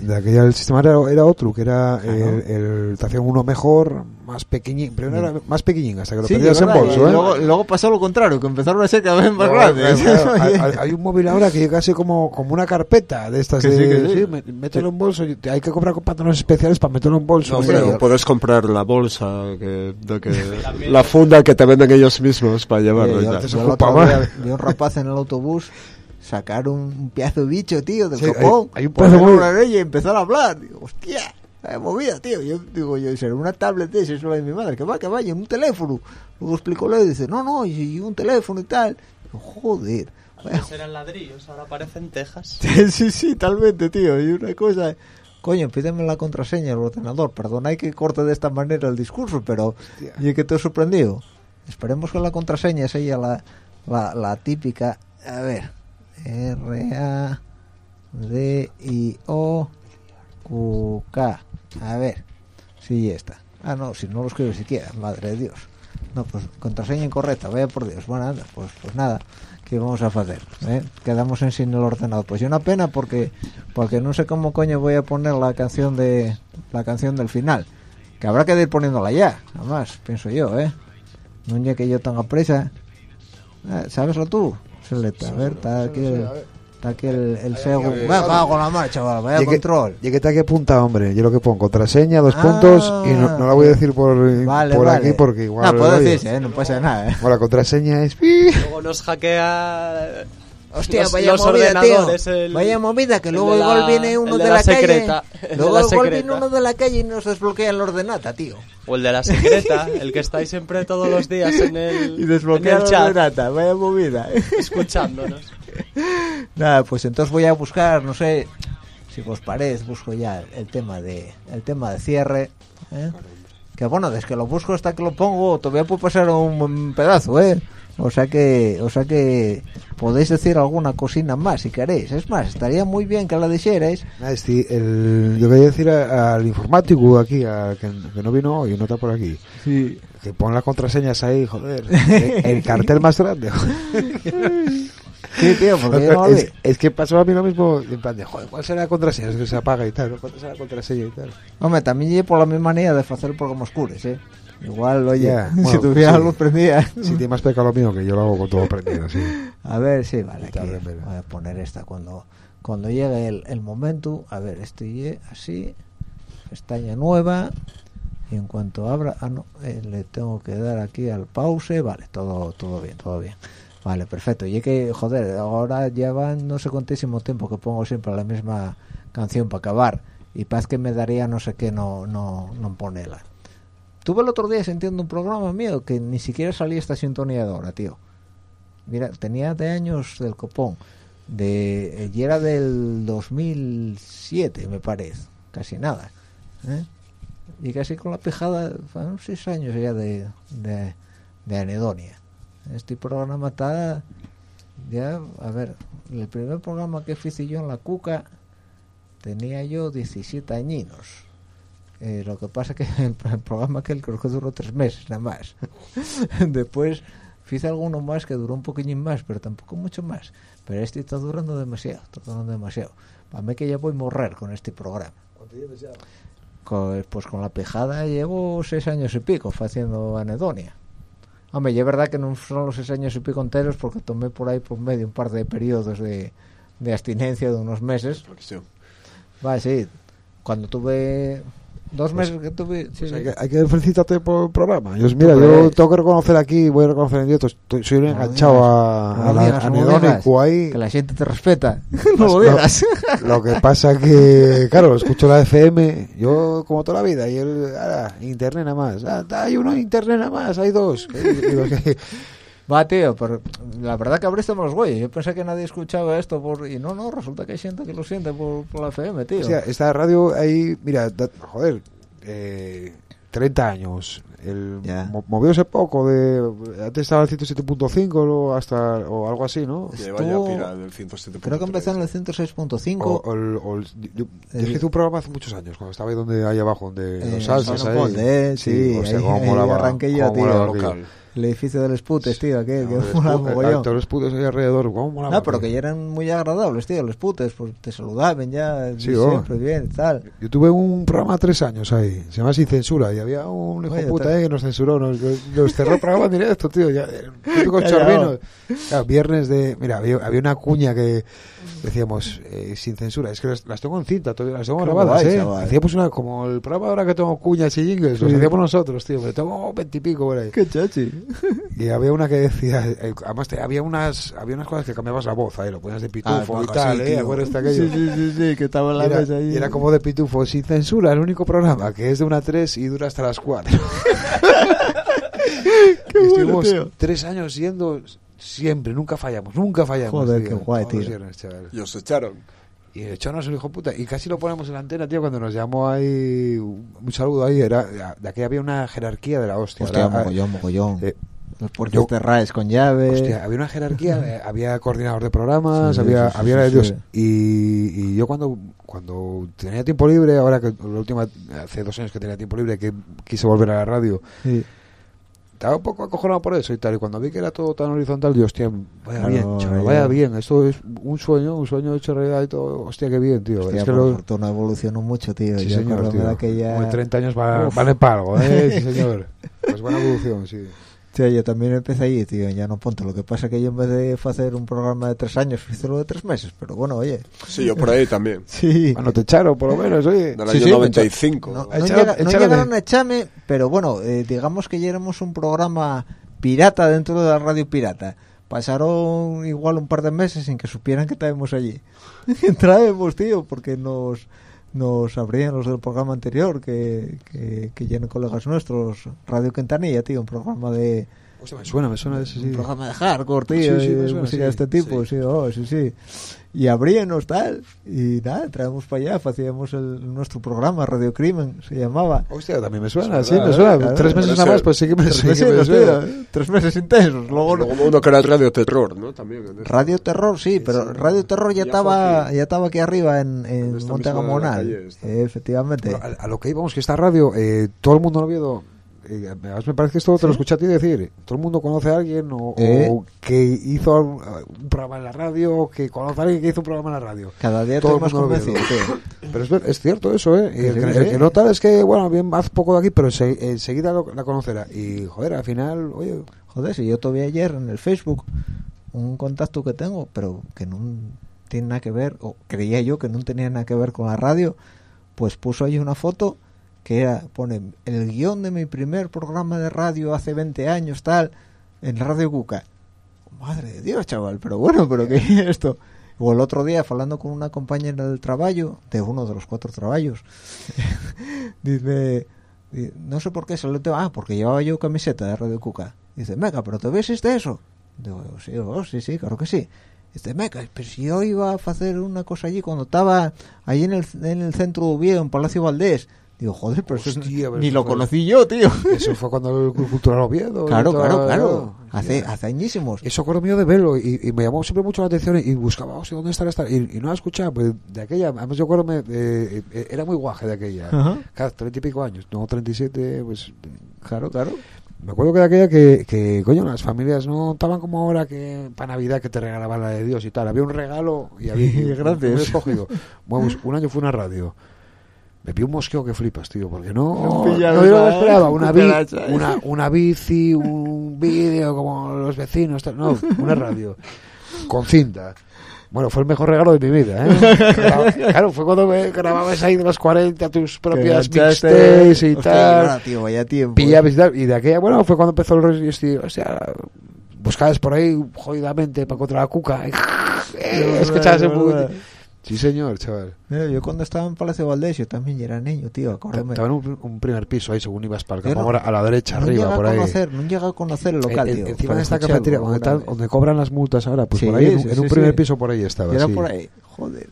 [SPEAKER 3] De aquella el sistema era, era otro que era
[SPEAKER 2] Claro.
[SPEAKER 3] el, el- te hacían uno mejor más pequeñín primero era más pequeñín hasta que lo
[SPEAKER 2] Sí,
[SPEAKER 3] tenías en bolso
[SPEAKER 2] y
[SPEAKER 3] ¿eh?
[SPEAKER 2] luego, luego pasó lo contrario, que empezaron a ser cada vez más
[SPEAKER 3] No,
[SPEAKER 2] grandes.
[SPEAKER 3] claro, hay, hay- un móvil ahora que llega casi como, como una carpeta de estas
[SPEAKER 2] Que
[SPEAKER 3] de
[SPEAKER 2] sí, que sí.
[SPEAKER 3] me- mételo en bolso y te- hay que comprar con pantalones especiales para meterlo en bolso
[SPEAKER 5] No,
[SPEAKER 3] Mira,
[SPEAKER 5] hombre,
[SPEAKER 3] yo-
[SPEAKER 5] o puedes comprar la bolsa, que, de que- la funda que te venden ellos mismos para llevarlo. Y
[SPEAKER 2] yo
[SPEAKER 3] ocupa
[SPEAKER 2] el otro día vi un rapaz en el autobús sacar un, pedazo de bicho, tío, del
[SPEAKER 3] Sí, hay-
[SPEAKER 2] copón,
[SPEAKER 3] hay un pedazo
[SPEAKER 2] en
[SPEAKER 3] muy-
[SPEAKER 2] la orella y empezar a hablar. Digo, hostia, vaya movida, tío. Yo digo, yo, será una tablet de esa, es la de mi madre, que va, que vaya, un teléfono. Luego explicó y dice, no, no, y, y un teléfono y tal. Digo, joder.
[SPEAKER 4] Antes eran ladrillos, ahora parecen tejas.
[SPEAKER 2] sí, sí, talmente, tío. Y una cosa... Coño, pídeme la contraseña del ordenador. Perdona que corte de esta manera el discurso, pero... Y que te he sorprendido. Esperemos que la contraseña sea la, la, la típica... A ver. R-A-D-I-O-Q-K. A ver, si ya está. Ah, no, si no lo escribe siquiera, madre de Dios. No, pues contraseña incorrecta, vaya por Dios. Bueno, pues, pues nada, ¿qué vamos a hacer? eh? Quedamos en sin el ordenador. Pues es una pena porque porque no sé cómo coño voy a poner la canción de la canción del final. Que habrá que ir poniéndola ya, además, pienso yo, ¿eh? No ya que yo tenga prisa. Ah, ¿Sabeslo tú? Seleta, a ver, está aquí el, está aquí el, el sego. Venga, con la marcha, va, vaya
[SPEAKER 3] Llegué-
[SPEAKER 2] control.
[SPEAKER 3] Llegué aquí apunta, hombre. Yo lo que pongo, contraseña, dos
[SPEAKER 2] Ah.
[SPEAKER 3] puntos, y no, no la voy a decir por,
[SPEAKER 2] Vale,
[SPEAKER 3] por
[SPEAKER 2] vale.
[SPEAKER 3] aquí porque igual...
[SPEAKER 2] No, puedo decirse, ¿eh? No pasa nada, ¿eh?
[SPEAKER 3] bueno, la contraseña es...
[SPEAKER 4] Luego nos hackea.
[SPEAKER 2] Hostia,
[SPEAKER 4] los,
[SPEAKER 2] vaya
[SPEAKER 4] los
[SPEAKER 2] movida, tío.
[SPEAKER 4] el-
[SPEAKER 2] Vaya movida, que luego
[SPEAKER 4] la-
[SPEAKER 2] igual viene uno de,
[SPEAKER 4] de
[SPEAKER 2] la,
[SPEAKER 4] la secreta,
[SPEAKER 2] calle. Luego igual viene uno de la calle y nos desbloquea el ordenata, tío.
[SPEAKER 4] O el de la secreta, el que estáis siempre todos los días en el, en el chat,
[SPEAKER 2] vaya movida.
[SPEAKER 4] escuchándonos.
[SPEAKER 2] Nada, pues entonces voy a buscar, no sé, si os parece, busco ya el tema de el tema de cierre. ¿eh? Que bueno, desde que lo busco hasta que lo pongo, todavía puede pasar un, un pedazo, ¿eh? O sea que, o sea que podéis decir alguna cosina más si queréis. Es más, estaría muy bien que la dijerais.
[SPEAKER 3] Este, el, yo quería decir al informático aquí, a- que, que no vino hoy, no está por aquí,
[SPEAKER 2] Sí.
[SPEAKER 3] que pon las contraseñas ahí, joder. el, el cartel más grande.
[SPEAKER 2] Sí, tío, porque no
[SPEAKER 3] es, es que pasó a mí lo mismo, en plan de, joder, ¿cuál será la contraseña? Es que se apaga y tal, ¿no? ¿Cuál será la contraseña y tal?
[SPEAKER 2] Hombre, también llevo por la misma manera de hacer el programa oscures, ¿eh? Igual, oye,
[SPEAKER 3] Ya,
[SPEAKER 2] si
[SPEAKER 3] bueno,
[SPEAKER 2] tuviera
[SPEAKER 3] sí.
[SPEAKER 2] luz prendida.
[SPEAKER 3] Si tiene más pecado lo mío, que yo lo hago con todo prendido, sí.
[SPEAKER 2] A ver, sí, vale, aquí voy a poner esta cuando cuando llegue el, el momento. A ver, estoy así, pestaña nueva. Y en cuanto abra, ah, no, eh, le tengo que dar aquí al pause. Vale, todo todo bien, todo bien. Vale, perfecto. Y es que, joder, ahora ya van no sé cuántísimo tiempo que pongo siempre la misma canción para acabar. Y paz que me daría no sé qué no, no, no ponerla. Tuve el otro día sintiendo un programa mío que ni siquiera salía esta sintonía de ahora, tío. Mira, tenía de años del copón. De, eh, y era del 2007, me parece. Casi nada. ¿eh? Y casi con la pijada, fueron seis años ya de, anedonia. Este programa está ya, a ver, el primer programa que hice yo en la cuca tenía yo 17 añinos. Eh, lo que pasa que el, el programa que creo que duró tres meses nada más. Después hice alguno más que duró un poquillín más, pero tampoco mucho más. Pero este está durando demasiado, está durando demasiado. Para mí que ya voy a morrer con este programa. Co- pues con la pejada llevo seis años y pico haciendo anedonia. Hombre, y es verdad que no son los seis años y pico enteros porque tomé por ahí por medio un par de periodos de, de abstinencia de unos meses. Va, sí. Cuando tuve dos meses que tuve... sí,
[SPEAKER 3] Pues hay, que, hay que felicitarte por el programa. Yo, mira, yo tengo que reconocer aquí, voy a reconocer en directo, estoy, soy un enganchado a,
[SPEAKER 2] no
[SPEAKER 3] a
[SPEAKER 2] no
[SPEAKER 3] ahí.
[SPEAKER 2] Que la gente te respeta. no lo digas.
[SPEAKER 3] Lo que pasa que, claro, escucho la FM, yo como toda la vida, y el, ahora, internet nada más. Ah, hay uno internet nada más, hay dos.
[SPEAKER 2] Va, tío, pero la verdad que abriste los güeyes. Yo pensé que nadie escuchaba esto por... y no, no, resulta que hay gente que lo siente por, por la FM, tío.
[SPEAKER 3] o sea, esta radio ahí, mira, da- joder, eh, 30 años. El,
[SPEAKER 2] Ya.
[SPEAKER 3] mo- movióse poco de antes estaba el 107.5 luego hasta o algo así no
[SPEAKER 5] Lleva ya
[SPEAKER 2] Estuvo-
[SPEAKER 5] pira del 107.3.
[SPEAKER 2] Creo que empezó en el 106.5.
[SPEAKER 3] o, o el- o el- yo, yo
[SPEAKER 2] El-
[SPEAKER 3] hice un programa hace muchos años cuando estaba ahí donde ahí abajo donde
[SPEAKER 2] Eh,
[SPEAKER 3] los salsas ahí
[SPEAKER 2] eh, sí,
[SPEAKER 3] o sea,
[SPEAKER 2] ahí- ahí
[SPEAKER 3] molaba,
[SPEAKER 2] arranqué yo, tío.
[SPEAKER 3] molaba
[SPEAKER 5] Local.
[SPEAKER 2] El edificio de los putes, tío, aquel,
[SPEAKER 3] No,
[SPEAKER 2] que
[SPEAKER 3] los
[SPEAKER 2] mola mogollón.
[SPEAKER 3] todos los putos ahí alrededor cómo molaba
[SPEAKER 2] No, pero que ya eran muy agradables, tío, los putes, pues te saludaban ya
[SPEAKER 3] Sí, oh.
[SPEAKER 2] siempre bien y tal.
[SPEAKER 3] Yo tuve un programa tres años ahí, se llama Sin Censura, y había un hijo de
[SPEAKER 2] Oye,
[SPEAKER 3] puta
[SPEAKER 2] te-
[SPEAKER 3] ahí que nos censuró, nos, nos cerró el programa directo, tío, ya, eh, chorrino. Claro, viernes de, mira, había, había una cuña que decíamos, eh, sin censura, es que las, las tengo en cinta, todavía las tengo grabadas,
[SPEAKER 2] guay,
[SPEAKER 3] eh.
[SPEAKER 2] chaval.
[SPEAKER 3] Hacíamos una, como el programa ahora que tengo cuñas y jingles, los
[SPEAKER 2] Sí.
[SPEAKER 3] hacíamos nosotros, tío, pero tengo veintipico por ahí.
[SPEAKER 2] Qué chachi.
[SPEAKER 3] Y había una que decía, eh, además te- había unas, había unas cosas que cambiabas la voz, ahí, lo ponías de pitufo
[SPEAKER 2] Ah,
[SPEAKER 3] y tal, eh.
[SPEAKER 2] Sí, sí, sí, sí, que estaba en la
[SPEAKER 3] era,
[SPEAKER 2] mesa ahí.
[SPEAKER 3] y era como de pitufo, sin censura, el único programa que es de una 3 y dura hasta las 4.
[SPEAKER 2] Qué
[SPEAKER 3] Y
[SPEAKER 2] bueno,
[SPEAKER 3] estuvimos
[SPEAKER 2] tío.
[SPEAKER 3] tres años yendo siempre, nunca fallamos, nunca fallamos.
[SPEAKER 2] Joder,
[SPEAKER 3] tío,
[SPEAKER 2] qué guay, tío.
[SPEAKER 3] viernes.
[SPEAKER 5] Y os echaron.
[SPEAKER 3] Y el chonos el hijo puta. Y casi lo ponemos en la antena, tío, cuando nos llamó ahí. Un saludo ahí. Era, de aquí había una jerarquía de la hostia.
[SPEAKER 2] Hostia, mogollón, mogollón.
[SPEAKER 3] eh,
[SPEAKER 2] Los puertos de RAES con llave.
[SPEAKER 3] Hostia, había una jerarquía, eh, había coordinador de programas,
[SPEAKER 2] Sí,
[SPEAKER 3] había,
[SPEAKER 2] sí,
[SPEAKER 3] había
[SPEAKER 2] sí.
[SPEAKER 3] Y, y yo cuando, cuando tenía tiempo libre, ahora que la última, hace dos años que tenía tiempo libre, que quise volver a la radio,
[SPEAKER 2] Sí.
[SPEAKER 3] Estaba un poco acojonado por eso y tal. Y cuando vi que era todo tan horizontal, yo, hostia, vaya
[SPEAKER 2] Claro,
[SPEAKER 3] bien, chaval,
[SPEAKER 2] ya.
[SPEAKER 3] vaya bien. Esto es un sueño, un sueño hecho realidad y todo. Hostia, qué bien, tío.
[SPEAKER 2] Hostia,
[SPEAKER 3] es que
[SPEAKER 2] por
[SPEAKER 3] lo,
[SPEAKER 2] fortuna evolucionó mucho, tío.
[SPEAKER 3] sí,
[SPEAKER 2] Yo
[SPEAKER 3] señor, tío.
[SPEAKER 2] aquella...
[SPEAKER 3] Como en 30 años va- para algo, ¿eh? Sí, señor. Pues buena evolución, sí.
[SPEAKER 2] Tío, yo también empecé allí, tío, ya no ponte. Lo que pasa que yo en vez de hacer un programa de tres años, hice lo de tres meses. Pero bueno, oye.
[SPEAKER 5] Sí, yo por ahí también.
[SPEAKER 2] Sí.
[SPEAKER 3] Bueno, te echaron, por lo menos, oye.
[SPEAKER 5] Del
[SPEAKER 2] Sí,
[SPEAKER 5] año
[SPEAKER 2] sí,
[SPEAKER 5] 95.
[SPEAKER 2] No, no llega- no llegaron a echarme, pero bueno, eh, digamos que ya éramos un programa pirata dentro de la radio pirata. Pasaron igual un par de meses sin que supieran que estábamos allí. Traemos, tío, porque nos nos abrían los del programa anterior, que, que, que llenan colegas nuestros, Radio Quintanilla, tío, un programa de
[SPEAKER 3] Hostia, me suena, me suena ese, sí.
[SPEAKER 2] un programa de hardcore, tío,
[SPEAKER 3] Sí, sí,
[SPEAKER 2] de
[SPEAKER 3] suena,
[SPEAKER 2] música
[SPEAKER 3] sí,
[SPEAKER 2] de este tipo,
[SPEAKER 3] sí.
[SPEAKER 2] sí, oh, sí, sí. Y abríamos tal, y nada, traemos para allá, hacíamos el, nuestro programa, Radio Crimen, se llamaba.
[SPEAKER 3] Hostia, también me suena, sí, me suena.
[SPEAKER 2] claro.
[SPEAKER 3] Tres meses nada más, pues sí que me,
[SPEAKER 2] Tres
[SPEAKER 3] sí que
[SPEAKER 2] meses,
[SPEAKER 3] me
[SPEAKER 2] tío,
[SPEAKER 3] suena.
[SPEAKER 2] ¿eh? tres meses intensos. Luego,
[SPEAKER 5] Luego uno que era Radio Terror, ¿no? También. este-
[SPEAKER 2] Radio Terror, sí, pero
[SPEAKER 5] sí.
[SPEAKER 2] Radio Terror ya,
[SPEAKER 5] Ya
[SPEAKER 2] estaba
[SPEAKER 5] aquí.
[SPEAKER 2] ya estaba aquí arriba en, en Monte Gamonal. Eh, efectivamente.
[SPEAKER 3] Bueno, a, a lo que íbamos, que esta radio, eh, todo el mundo lo vio. Eh, además me parece que esto te lo escuché a ti decir. Todo el mundo conoce a alguien o,
[SPEAKER 2] ¿Eh?
[SPEAKER 3] o que hizo un, programa en la radio, que conoce a alguien que hizo un programa en la radio.
[SPEAKER 2] Cada día
[SPEAKER 3] todo el
[SPEAKER 2] más convencido.
[SPEAKER 3] Pero es, es cierto eso, ¿eh? Y el,
[SPEAKER 2] sí.
[SPEAKER 3] el que no tal es que, bueno, bien, haz poco de aquí, pero se- enseguida lo- la conocerá. Y, joder, al final, oye,
[SPEAKER 2] Joder, si yo todavía ayer en el Facebook un contacto que tengo, pero que no tiene nada que ver, o creía yo que no tenía nada que ver con la radio, pues puso ahí una foto que era, pone, el guion de mi primer programa de radio hace 20 años, tal, en Radio Cuca. Madre de Dios, chaval, pero bueno, pero ¿qué es esto? O el otro día, hablando con una compañera del trabajo, de uno de los cuatro trabajos, dice, di- no sé por qué salió el tema, ah, porque llevaba yo camiseta de Radio Cuca. Dice, meca, ¿pero te ves este eso? Digo, sí, oh, sí, sí, claro que sí. Dice, meca, pero si yo iba a hacer una cosa allí cuando estaba allí en el, en el centro de Oviedo, en Palacio Valdés. Digo, joder, pero eso es- ni lo
[SPEAKER 3] fue-
[SPEAKER 2] conocí yo, tío.
[SPEAKER 3] eso fue cuando el Club Cultural Oviedo. y
[SPEAKER 2] claro, claro, claro. Hace, hace añísimos.
[SPEAKER 3] Eso acuerdo mío de verlo y, y me llamó siempre mucho la atención y buscaba, hostia, ¿dónde estará esta? Y, y no la escuchaba, pues de aquella, además yo acuerdo, me, eh, eh, era muy guaje de aquella.
[SPEAKER 2] Ajá.
[SPEAKER 3] Claro, treinta y pico años, no 37, pues...
[SPEAKER 2] Claro, claro.
[SPEAKER 3] Me acuerdo que de aquella que, que, coño, las familias no estaban como ahora que para Navidad que te regalaban la de Dios y tal. Había un regalo y había y
[SPEAKER 2] Gracias.
[SPEAKER 3] escogido. Bueno, pues un año fue una radio. Me pilló un mosqueo que flipas, tío, porque no,
[SPEAKER 2] No
[SPEAKER 3] yo no lo esperaba. Una, bi-
[SPEAKER 2] cucaracha.
[SPEAKER 3] una, una bici, un vídeo como los vecinos, tal. no, una radio con cinta. Bueno, fue el mejor regalo de mi vida, ¿eh? Claro, fue cuando me grababas ahí de los 40 tus propias mixtapes y
[SPEAKER 2] Hostia,
[SPEAKER 3] tal
[SPEAKER 2] nada, tío, vaya tiempo.
[SPEAKER 3] pillabas y tal, y de aquella, bueno, fue cuando empezó el rollo o sea, buscabas por ahí jodidamente para encontrar la cuca. y- eh, escuchabas un poco- Sí, señor, chaval.
[SPEAKER 2] Mira, yo cuando estaba en Palacio Valdés, yo también era niño, tío, acuérdame.
[SPEAKER 3] Estaba en un, un primer piso ahí, según ibas para el campo,
[SPEAKER 2] no-
[SPEAKER 3] ahora a la derecha,
[SPEAKER 2] no
[SPEAKER 3] arriba, por
[SPEAKER 2] a
[SPEAKER 3] ahí.
[SPEAKER 2] conocer, no llega a conocer el local,
[SPEAKER 3] En-
[SPEAKER 2] tío.
[SPEAKER 3] encima de esta cafetería, donde, cobran las multas ahora, pues
[SPEAKER 2] Sí,
[SPEAKER 3] por ahí, en, un-
[SPEAKER 2] sí,
[SPEAKER 3] en un
[SPEAKER 2] sí,
[SPEAKER 3] primer piso por ahí estaba.
[SPEAKER 2] Era por ahí, joder.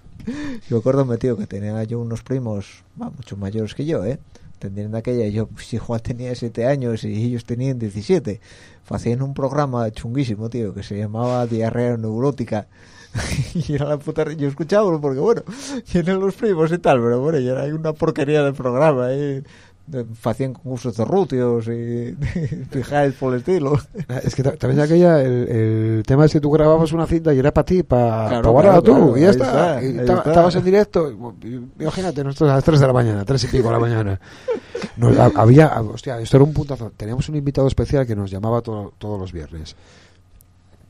[SPEAKER 2] Yo acuérdame, tío, que tenía yo unos primos, va, mucho mayores que yo, ¿eh? Tendrían aquella, yo pues, igual tenía 7 años y ellos tenían 17. Hacían un programa chunguísimo, tío, que se llamaba Diarrea Neurótica. y era la puta... Yo escuchaba porque, bueno, tienen los primos y tal, pero bueno, ya era una porquería de programa, ¿eh? Hacían concursos de rutios y fijáis por el estilo.
[SPEAKER 3] Ah, Es que ta- también aquella, el, el tema es que tú grababas una cinta y era para ti, para
[SPEAKER 2] Claro,
[SPEAKER 3] guardarla
[SPEAKER 2] claro,
[SPEAKER 3] tú,
[SPEAKER 2] claro,
[SPEAKER 3] y ya está.
[SPEAKER 2] está,
[SPEAKER 3] Y
[SPEAKER 2] ahí
[SPEAKER 3] estaba-
[SPEAKER 2] está.
[SPEAKER 3] Estabas en directo, imagínate, nosotros a las 3 de la mañana, 3 y pico de la mañana. Nos- ha- había, hostia, esto era un puntazo. Teníamos un invitado especial que nos llamaba todo- todos los viernes.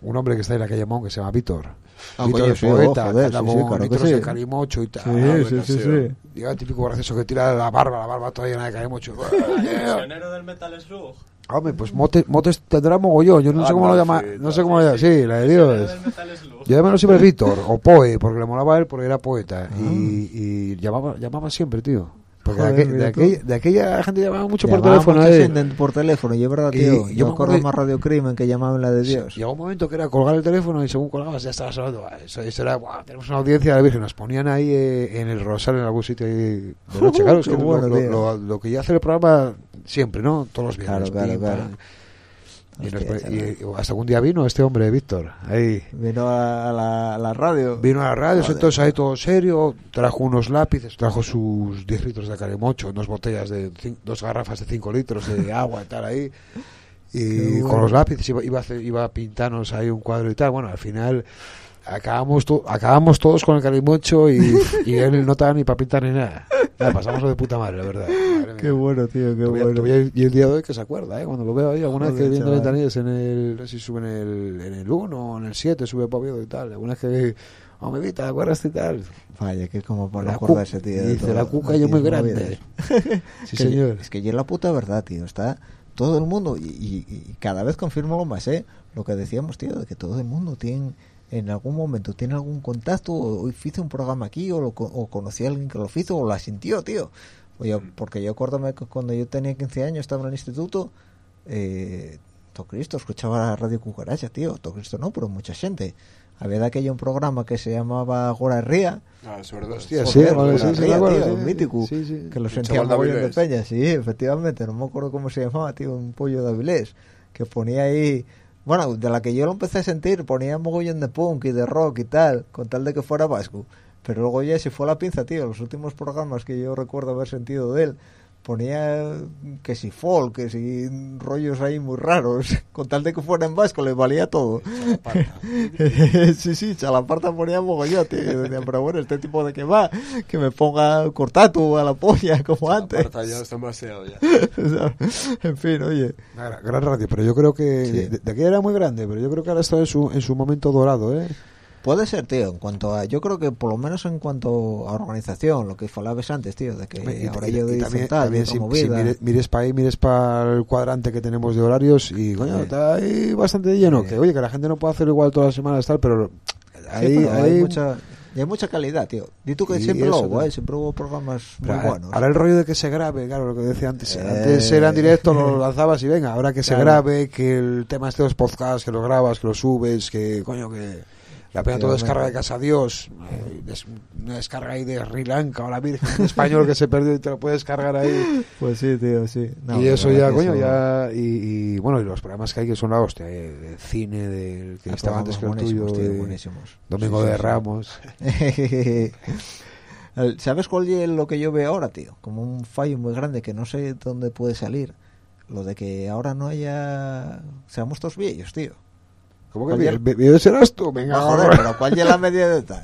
[SPEAKER 3] Un hombre que está en la calle Mon que se llama Víctor.
[SPEAKER 2] Ah,
[SPEAKER 3] Víctor es
[SPEAKER 2] sí,
[SPEAKER 3] poeta,
[SPEAKER 2] joder, sí, sí, claro que
[SPEAKER 3] litros
[SPEAKER 2] sí.
[SPEAKER 3] de calimocho y tal.
[SPEAKER 2] Sí,
[SPEAKER 3] Ah,
[SPEAKER 2] sí, sí, sí.
[SPEAKER 3] Llega el típico gracioso que tira la barba, la barba toda llena de calimocho.
[SPEAKER 4] Prisionero del Metal Slug.
[SPEAKER 3] Hombre, pues mote- motes tendrá mogollón. Yo no sé cómo lo llama.
[SPEAKER 5] sí,
[SPEAKER 3] No sé cómo lo llama. Sí, la de Dios.
[SPEAKER 4] del Metal Slug.
[SPEAKER 3] Yo llamaba siempre Víctor o Poe, porque le molaba a él porque era poeta.
[SPEAKER 2] Ah.
[SPEAKER 3] Y, y llamaba, llamaba siempre, tío. Porque
[SPEAKER 2] Joder,
[SPEAKER 3] de, de aquella, de aquella gente llamaba mucho por teléfono.
[SPEAKER 2] mucha
[SPEAKER 3] eh.
[SPEAKER 2] gente por teléfono, y es verdad, tío.
[SPEAKER 3] y
[SPEAKER 2] yo,
[SPEAKER 3] me
[SPEAKER 2] acuerdo más Radio Crimen que llamaban la de Dios.
[SPEAKER 3] Llegó un momento que era colgar el teléfono y según colgabas ya estabas hablando. "Buah, Eso, eso era, "Buah, tenemos una audiencia de la Virgen. Nos ponían ahí eh, en el Rosario, en algún sitio ahí de noche. Claro, es que lo-
[SPEAKER 2] bueno,
[SPEAKER 3] lo, lo- lo que ya hace el programa siempre, ¿no? Todos los viernes.
[SPEAKER 2] Claro, claro, claro.
[SPEAKER 3] Y,
[SPEAKER 2] Hostia,
[SPEAKER 3] nos-
[SPEAKER 2] chaval.
[SPEAKER 3] y- y hasta un día vino este hombre, Víctor. Ahí
[SPEAKER 2] Vino a la, a la radio.
[SPEAKER 3] vino a la radio, entonces ahí todo serio. Trajo unos lápices, trajo sus 10 litros de carimocho, dos botellas de cin- dos garrafas de 5 litros de agua y tal ahí. Y
[SPEAKER 2] bueno.
[SPEAKER 3] con los lápices iba, iba, a hacer- iba a pintarnos ahí un cuadro y tal. Bueno, al final acabamos, to- acabamos todos con el carimocho y, y él no estaba ni para pintar ni nada. Nada, pasamos de puta madre, la verdad. Madre
[SPEAKER 2] Qué bueno, tío, qué
[SPEAKER 3] Todavía-
[SPEAKER 2] bueno.
[SPEAKER 3] todavía- y el día de hoy que se acuerda, ¿eh? cuando lo veo ahí, alguna vez que viendo ventanillas en el, no sé si sube en el, en el 1 o en el 7, sube Oviedo y tal, alguna vez que, oh, me ¿te acuerdas y tal?
[SPEAKER 2] Vaya, que como por
[SPEAKER 3] La
[SPEAKER 2] acordarse,
[SPEAKER 3] cu-
[SPEAKER 2] tío.
[SPEAKER 3] dice,
[SPEAKER 2] todo,
[SPEAKER 3] la cuca yo muy grande.
[SPEAKER 2] movidas.
[SPEAKER 3] Sí, señor.
[SPEAKER 2] Es que ya es la puta verdad, tío. Está todo el mundo, y, y- y cada vez confirmo lo más, ¿eh? Lo que decíamos, tío, de que todo el mundo tiene, en algún momento, tiene algún contacto, o, o hizo un programa aquí, o, lo, o conoció a alguien que lo hizo, o la sintió, tío. Oye, porque yo acuérdame que cuando yo tenía 15 años, estaba en el instituto, eh, todo Cristo, escuchaba la radio Cucaracha, tío. Todo Cristo no, pero mucha gente. Había de aquello un programa que se llamaba Gora Ría,
[SPEAKER 5] Ah, verdad.
[SPEAKER 3] Hostia,
[SPEAKER 2] Joder,
[SPEAKER 3] sí, sí,
[SPEAKER 2] mítico, que lo sentía
[SPEAKER 5] chaval de
[SPEAKER 2] peña, sí, efectivamente, no me acuerdo cómo se llamaba, tío, un pollo de Avilés, que ponía ahí, bueno, de la que yo lo empecé a sentir, ponía mogollón de punk y de rock y tal, con tal de que fuera vasco, pero luego ya si fue la pinza, tío, los últimos programas que yo recuerdo haber sentido de él, ponía que si folk, que si rollos ahí muy raros, con tal de que fuera en vasco, le valía todo. sí, sí, Chalaparta ponía decía, pero bueno, este tipo de que va, que me ponga cortatu a la polla, como antes.
[SPEAKER 5] Aparta ya, está demasiado ya.
[SPEAKER 2] en fin, oye.
[SPEAKER 3] Gran, gran radio, pero yo creo que
[SPEAKER 2] Sí.
[SPEAKER 3] de, de aquí era muy grande, pero yo creo que ahora está en su, en su momento dorado, ¿eh?
[SPEAKER 2] Puede ser, tío, en cuanto a, yo creo que por lo menos en cuanto a organización, lo que falabas antes, tío, de que
[SPEAKER 3] Y-
[SPEAKER 2] ahora
[SPEAKER 3] y-
[SPEAKER 2] yo
[SPEAKER 3] y también,
[SPEAKER 2] tal,
[SPEAKER 3] también si, si
[SPEAKER 2] movida.
[SPEAKER 3] mires, mires para ahí, mires para el cuadrante que tenemos de horarios y coño,
[SPEAKER 2] Sí.
[SPEAKER 3] está ahí bastante lleno.
[SPEAKER 2] Sí.
[SPEAKER 3] Que oye, que la gente no puede hacer igual todas las semanas tal, pero
[SPEAKER 2] Sí,
[SPEAKER 3] ahí,
[SPEAKER 2] pero hay mucha y hay mucha calidad, tío. Di tú que siempre lo hubo. ¿eh? siempre hubo programas muy
[SPEAKER 3] ahora-
[SPEAKER 2] buenos.
[SPEAKER 3] Ahora el rollo de que se grabe, claro, lo que decía antes.
[SPEAKER 2] Eh.
[SPEAKER 3] Antes era en directo, lo lanzabas y venga, ahora que se grabe, que el tema de los podcasts, que lo grabas, que lo subes, que coño, que la pena todo descarga de casa Dios, eh, una descarga ahí de Sri Lanka o la Virgen en español que se perdió y te lo puedes cargar ahí.
[SPEAKER 2] Pues sí, tío, sí. No,
[SPEAKER 3] y eso ya, coño,
[SPEAKER 2] eso-
[SPEAKER 3] ya. Y, y, bueno, y los programas que hay que son la hostia, eh, de cine, del que
[SPEAKER 2] Hay
[SPEAKER 3] estaba antes que el tuyo,
[SPEAKER 2] buenísimos, tío,
[SPEAKER 3] de
[SPEAKER 2] buenísimos.
[SPEAKER 3] Domingo
[SPEAKER 2] Sí, sí,
[SPEAKER 3] de. Ramos.
[SPEAKER 2] ¿Sabes cuál es lo que yo veo ahora, tío? Como un fallo muy grande que no sé dónde puede salir. Lo de que ahora no haya... Seamos todos viejos, tío.
[SPEAKER 3] ¿Cómo que bien? ¿Video serás tú? Venga,
[SPEAKER 2] No, joder, pero ¿cuál es la media de tal?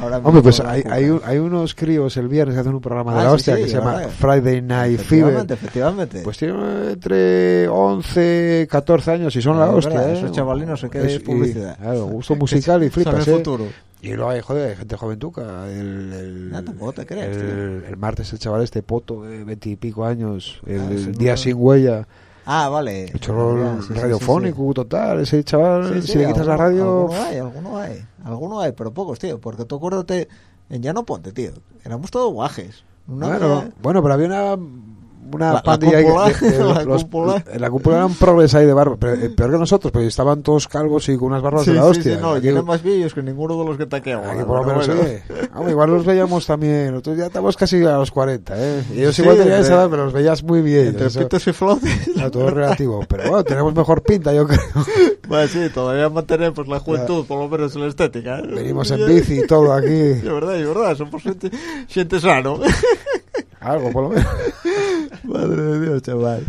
[SPEAKER 2] Ahora
[SPEAKER 3] Hombre, pues
[SPEAKER 2] la
[SPEAKER 3] hay, hay, hay unos críos el viernes que hacen un programa de
[SPEAKER 2] Ah,
[SPEAKER 3] la
[SPEAKER 2] sí,
[SPEAKER 3] hostia
[SPEAKER 2] sí,
[SPEAKER 3] que se llama. Friday Night
[SPEAKER 2] Efectivamente,
[SPEAKER 3] Fever.
[SPEAKER 2] efectivamente.
[SPEAKER 3] Pues tienen entre 11, 14 años y son la
[SPEAKER 2] Es
[SPEAKER 3] hostia.
[SPEAKER 2] verdad,
[SPEAKER 3] ¿eh?
[SPEAKER 2] esos chavalinos se quedan publicidad.
[SPEAKER 3] claro, gusto musical y flipas,
[SPEAKER 2] el
[SPEAKER 3] ¿eh?
[SPEAKER 2] futuro.
[SPEAKER 3] Y luego hay, joder, hay gente joventuca. El, el,
[SPEAKER 2] Ah, tampoco te creas,
[SPEAKER 3] el, el martes el chaval este poto de 20 y pico años, el,
[SPEAKER 2] Ah, ese no
[SPEAKER 3] día sin huella,
[SPEAKER 2] Ah, vale.
[SPEAKER 3] el chorro
[SPEAKER 2] Ya, sí, sí, sí,
[SPEAKER 3] radiofónico total, ese chaval, si le quitas la radio...
[SPEAKER 2] Alguno hay, alguno hay. Alguno hay, pero pocos, tío. Porque tú acuérdate, en Ya no Ponte, tío. Éramos todos guajes. Una
[SPEAKER 3] Bueno,
[SPEAKER 2] vez-
[SPEAKER 3] bueno, pero había una una
[SPEAKER 2] La- la
[SPEAKER 3] pandilla ahí
[SPEAKER 2] cúpula,
[SPEAKER 3] que- de-
[SPEAKER 2] la
[SPEAKER 3] los-
[SPEAKER 2] cúpula.
[SPEAKER 3] en la cúpula eran progres ahí de barba, pero, eh, peor que nosotros, pues estaban todos calvos y con unas barbas
[SPEAKER 2] Sí,
[SPEAKER 3] de la
[SPEAKER 2] sí,
[SPEAKER 3] hostia.
[SPEAKER 2] sí, no,
[SPEAKER 3] Aquí-
[SPEAKER 2] eran más viejos que ninguno de los que taqueaban.
[SPEAKER 3] aquí por lo
[SPEAKER 2] Pero
[SPEAKER 3] menos
[SPEAKER 2] bueno.
[SPEAKER 3] Hombre, igual los veíamos también, nosotros ya estamos casi a los 40, ¿eh? Y ellos
[SPEAKER 2] Sí,
[SPEAKER 3] igual tenían esa edad, pero los veías muy bien.
[SPEAKER 2] Entre
[SPEAKER 3] eso-
[SPEAKER 2] pitos y flotes.
[SPEAKER 3] claro, todo es relativo, pero bueno, tenemos mejor pinta, yo creo.
[SPEAKER 2] Bueno, sí, todavía mantenemos la juventud, por lo menos en la estética. ¿eh?
[SPEAKER 3] Venimos en bici y todo aquí,
[SPEAKER 2] Es verdad, es verdad, somos gente, gente sano.
[SPEAKER 3] Algo por lo menos.
[SPEAKER 2] Madre de Dios, chaval.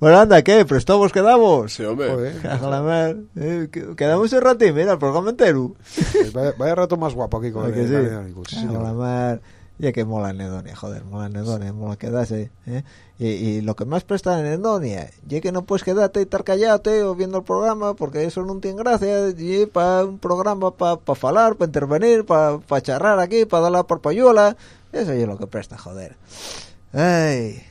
[SPEAKER 2] Bueno, anda, ¿qué? ¿Prestamos quedamos?
[SPEAKER 5] Sí, hombre.
[SPEAKER 3] Joder,
[SPEAKER 2] mar. Eh, que- quedamos un ratín, mira, el programa entero.
[SPEAKER 3] pues vaya, vaya rato más guapo aquí con
[SPEAKER 2] ¿A
[SPEAKER 3] el
[SPEAKER 2] que sí?
[SPEAKER 3] Dani, sí, señor.
[SPEAKER 2] mar. Ya que mola Nedonia, joder, mola Nedonia, mola quedarse. ¿eh? Y, y lo que más presta en Nedonia, ya que no puedes quedarte y estar callate o viendo el programa, porque eso no tiene gracia. Y para un programa para pa falar, para intervenir, para pa charrar aquí, para dar la parpayuela. Eso es lo que presta, joder. Ay.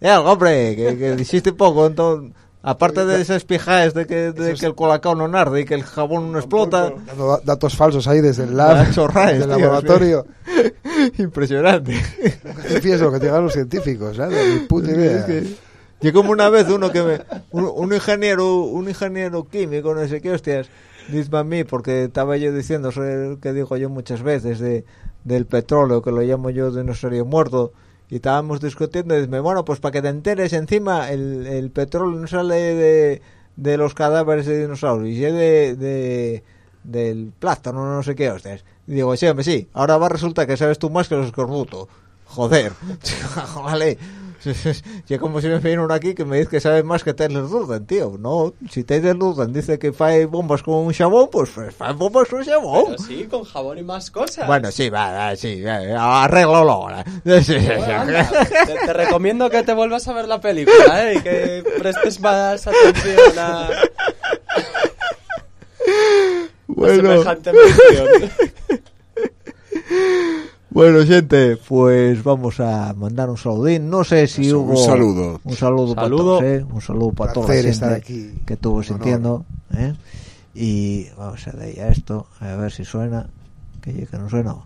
[SPEAKER 2] Ya, hombre, que, que dijiste poco, entonces. Aparte de esas pijadas de que, de que el colacao no arde y que el jabón no explota.
[SPEAKER 3] Dando da- datos falsos ahí desde el lab,
[SPEAKER 2] chorraes,
[SPEAKER 3] del
[SPEAKER 2] tío,
[SPEAKER 3] laboratorio.
[SPEAKER 2] Impresionante.
[SPEAKER 3] Lo que te digan los científicos, ¿sabes? Ni puta idea.
[SPEAKER 2] Es que- Yo como una vez uno que me, un, un ingeniero, un ingeniero químico, no sé qué hostias, dice a mí, porque estaba yo diciendo el que digo yo muchas veces de, del petróleo, que lo llamo yo dinosaurio muerto, y estábamos discutiendo y dice bueno pues para que te enteres encima el, el petróleo no sale de, de los cadáveres de dinosaurios y de, de del plástano no sé qué hostias y digo sí hombre sí ahora va resulta que sabes tú más que los escorbuto joder vale y como si me viene uno aquí que me dice que sabe más que Taylor Durden, tío. No, si Taylor Durden dice que fae bombas con un jabón, pues fae bombas con jabón.
[SPEAKER 4] Pero sí, con jabón y más cosas.
[SPEAKER 2] Bueno, sí, va, va, sí, va, arréglalo ahora. Sí, sí, sí.
[SPEAKER 4] Bueno, anda, te, te recomiendo que te vuelvas a ver la película, ¿eh? Y que prestes más atención a, a
[SPEAKER 2] Bueno,
[SPEAKER 4] semejante mención.
[SPEAKER 2] bueno, gente, pues vamos a mandar un saludín. No sé si hubo...
[SPEAKER 5] un saludo.
[SPEAKER 2] Un saludo, para todos, ¿eh? Un saludo para toda la
[SPEAKER 3] Placer
[SPEAKER 2] gente
[SPEAKER 3] estar aquí.
[SPEAKER 2] que estuvo sintiendo, ¿eh? Y vamos a darle a esto, a ver si suena. Que, que no suena.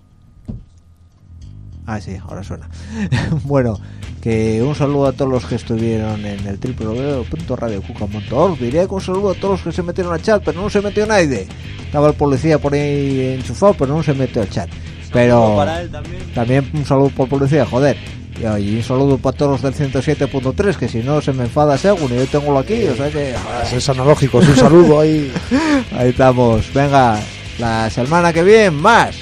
[SPEAKER 2] Ah, sí, ahora suena. bueno, que un saludo a todos los que estuvieron en el www.radiocuca.org. Diría que un saludo a todos los que se metieron al chat, pero no se metió nadie. Estaba el policía por ahí enchufado, pero no se metió al chat. Pero
[SPEAKER 4] Para él también.
[SPEAKER 2] también un saludo por policía, joder. Y un saludo para todos los del 107.3, que si no se me enfada según y yo tengo aquí, o sea que...
[SPEAKER 3] Es analógico, es un saludo ahí.
[SPEAKER 2] Ahí estamos. Venga, la semana que viene más.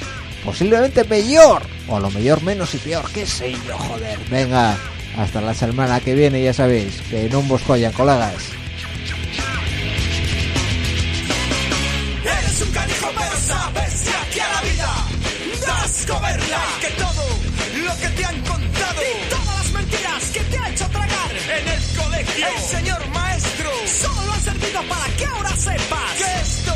[SPEAKER 2] Posiblemente peor. O a lo mejor menos y peor. ¿Qué sé yo, joder? Venga, hasta la semana que viene, ya sabéis. Que no vos collan, colegas.
[SPEAKER 6] Eres un das coberla. Que todo lo que te han contado y todas las mentiras que te ha hecho tragar en el colegio, el señor maestro, solo han servido para que ahora sepas que esto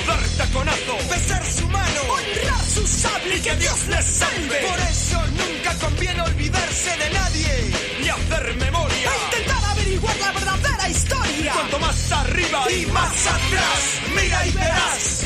[SPEAKER 6] Taconazo, besar su mano, honrar su sable y que Dios les salve. Por eso nunca conviene olvidarse de nadie ni hacer memoria. E intentar averiguar la verdadera historia. Cuanto más arriba y más atrás, mira y verás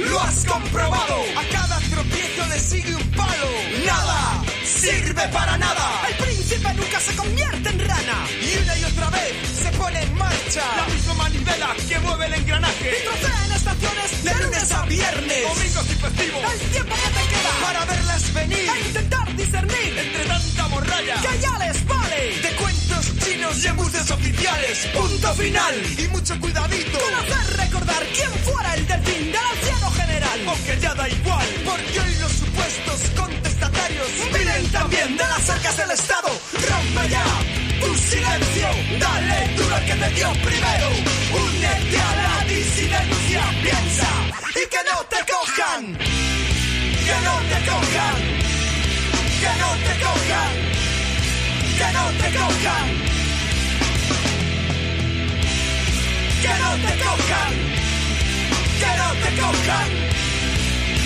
[SPEAKER 6] lo has comprobado. A cada tropiezo le sigue un palo. Nada sirve para nada. Nunca se convierte en rana. Y una y otra vez se pone en marcha. La misma manivela que mueve el engranaje. Y trocea en estaciones de lunes a viernes. Domingos y festivos. El tiempo que te queda para verlas venir. E intentar discernir entre tanta morralla. Que ya les vale. De cuentos chinos y embuses oficiales. Punto final. Y mucho cuidadito. Con hacer recordar quién fuera el delfín del anciano general. Aunque ya da igual. Porque hoy los supuestos contestatarios vienen también de las arcas del Estado. Rompe ya tu silencio. Dale duro al que te dio primero. Únete a la disidencia. Piensa y que no te cojan. Que no te cojan. Que no te cojan. Que no te cojan. Que no te cojan. Que no te cojan. Que no te cojan.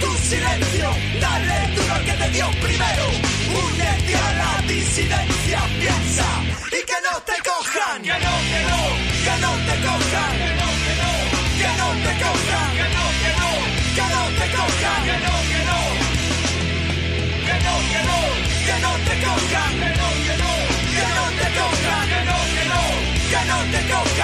[SPEAKER 6] tu silencio, dale tú lo que te dio primero. Únete a la disidencia, piensa y que no te cojan. Que no, que no, que no te cojan. Que no, que no, que no te cojan. Que no, que no, que no te cojan. Que no, que no, que no, que no, que no te cojan. Que no, que no, que no te cojan. Que no, que no, que no te cojan.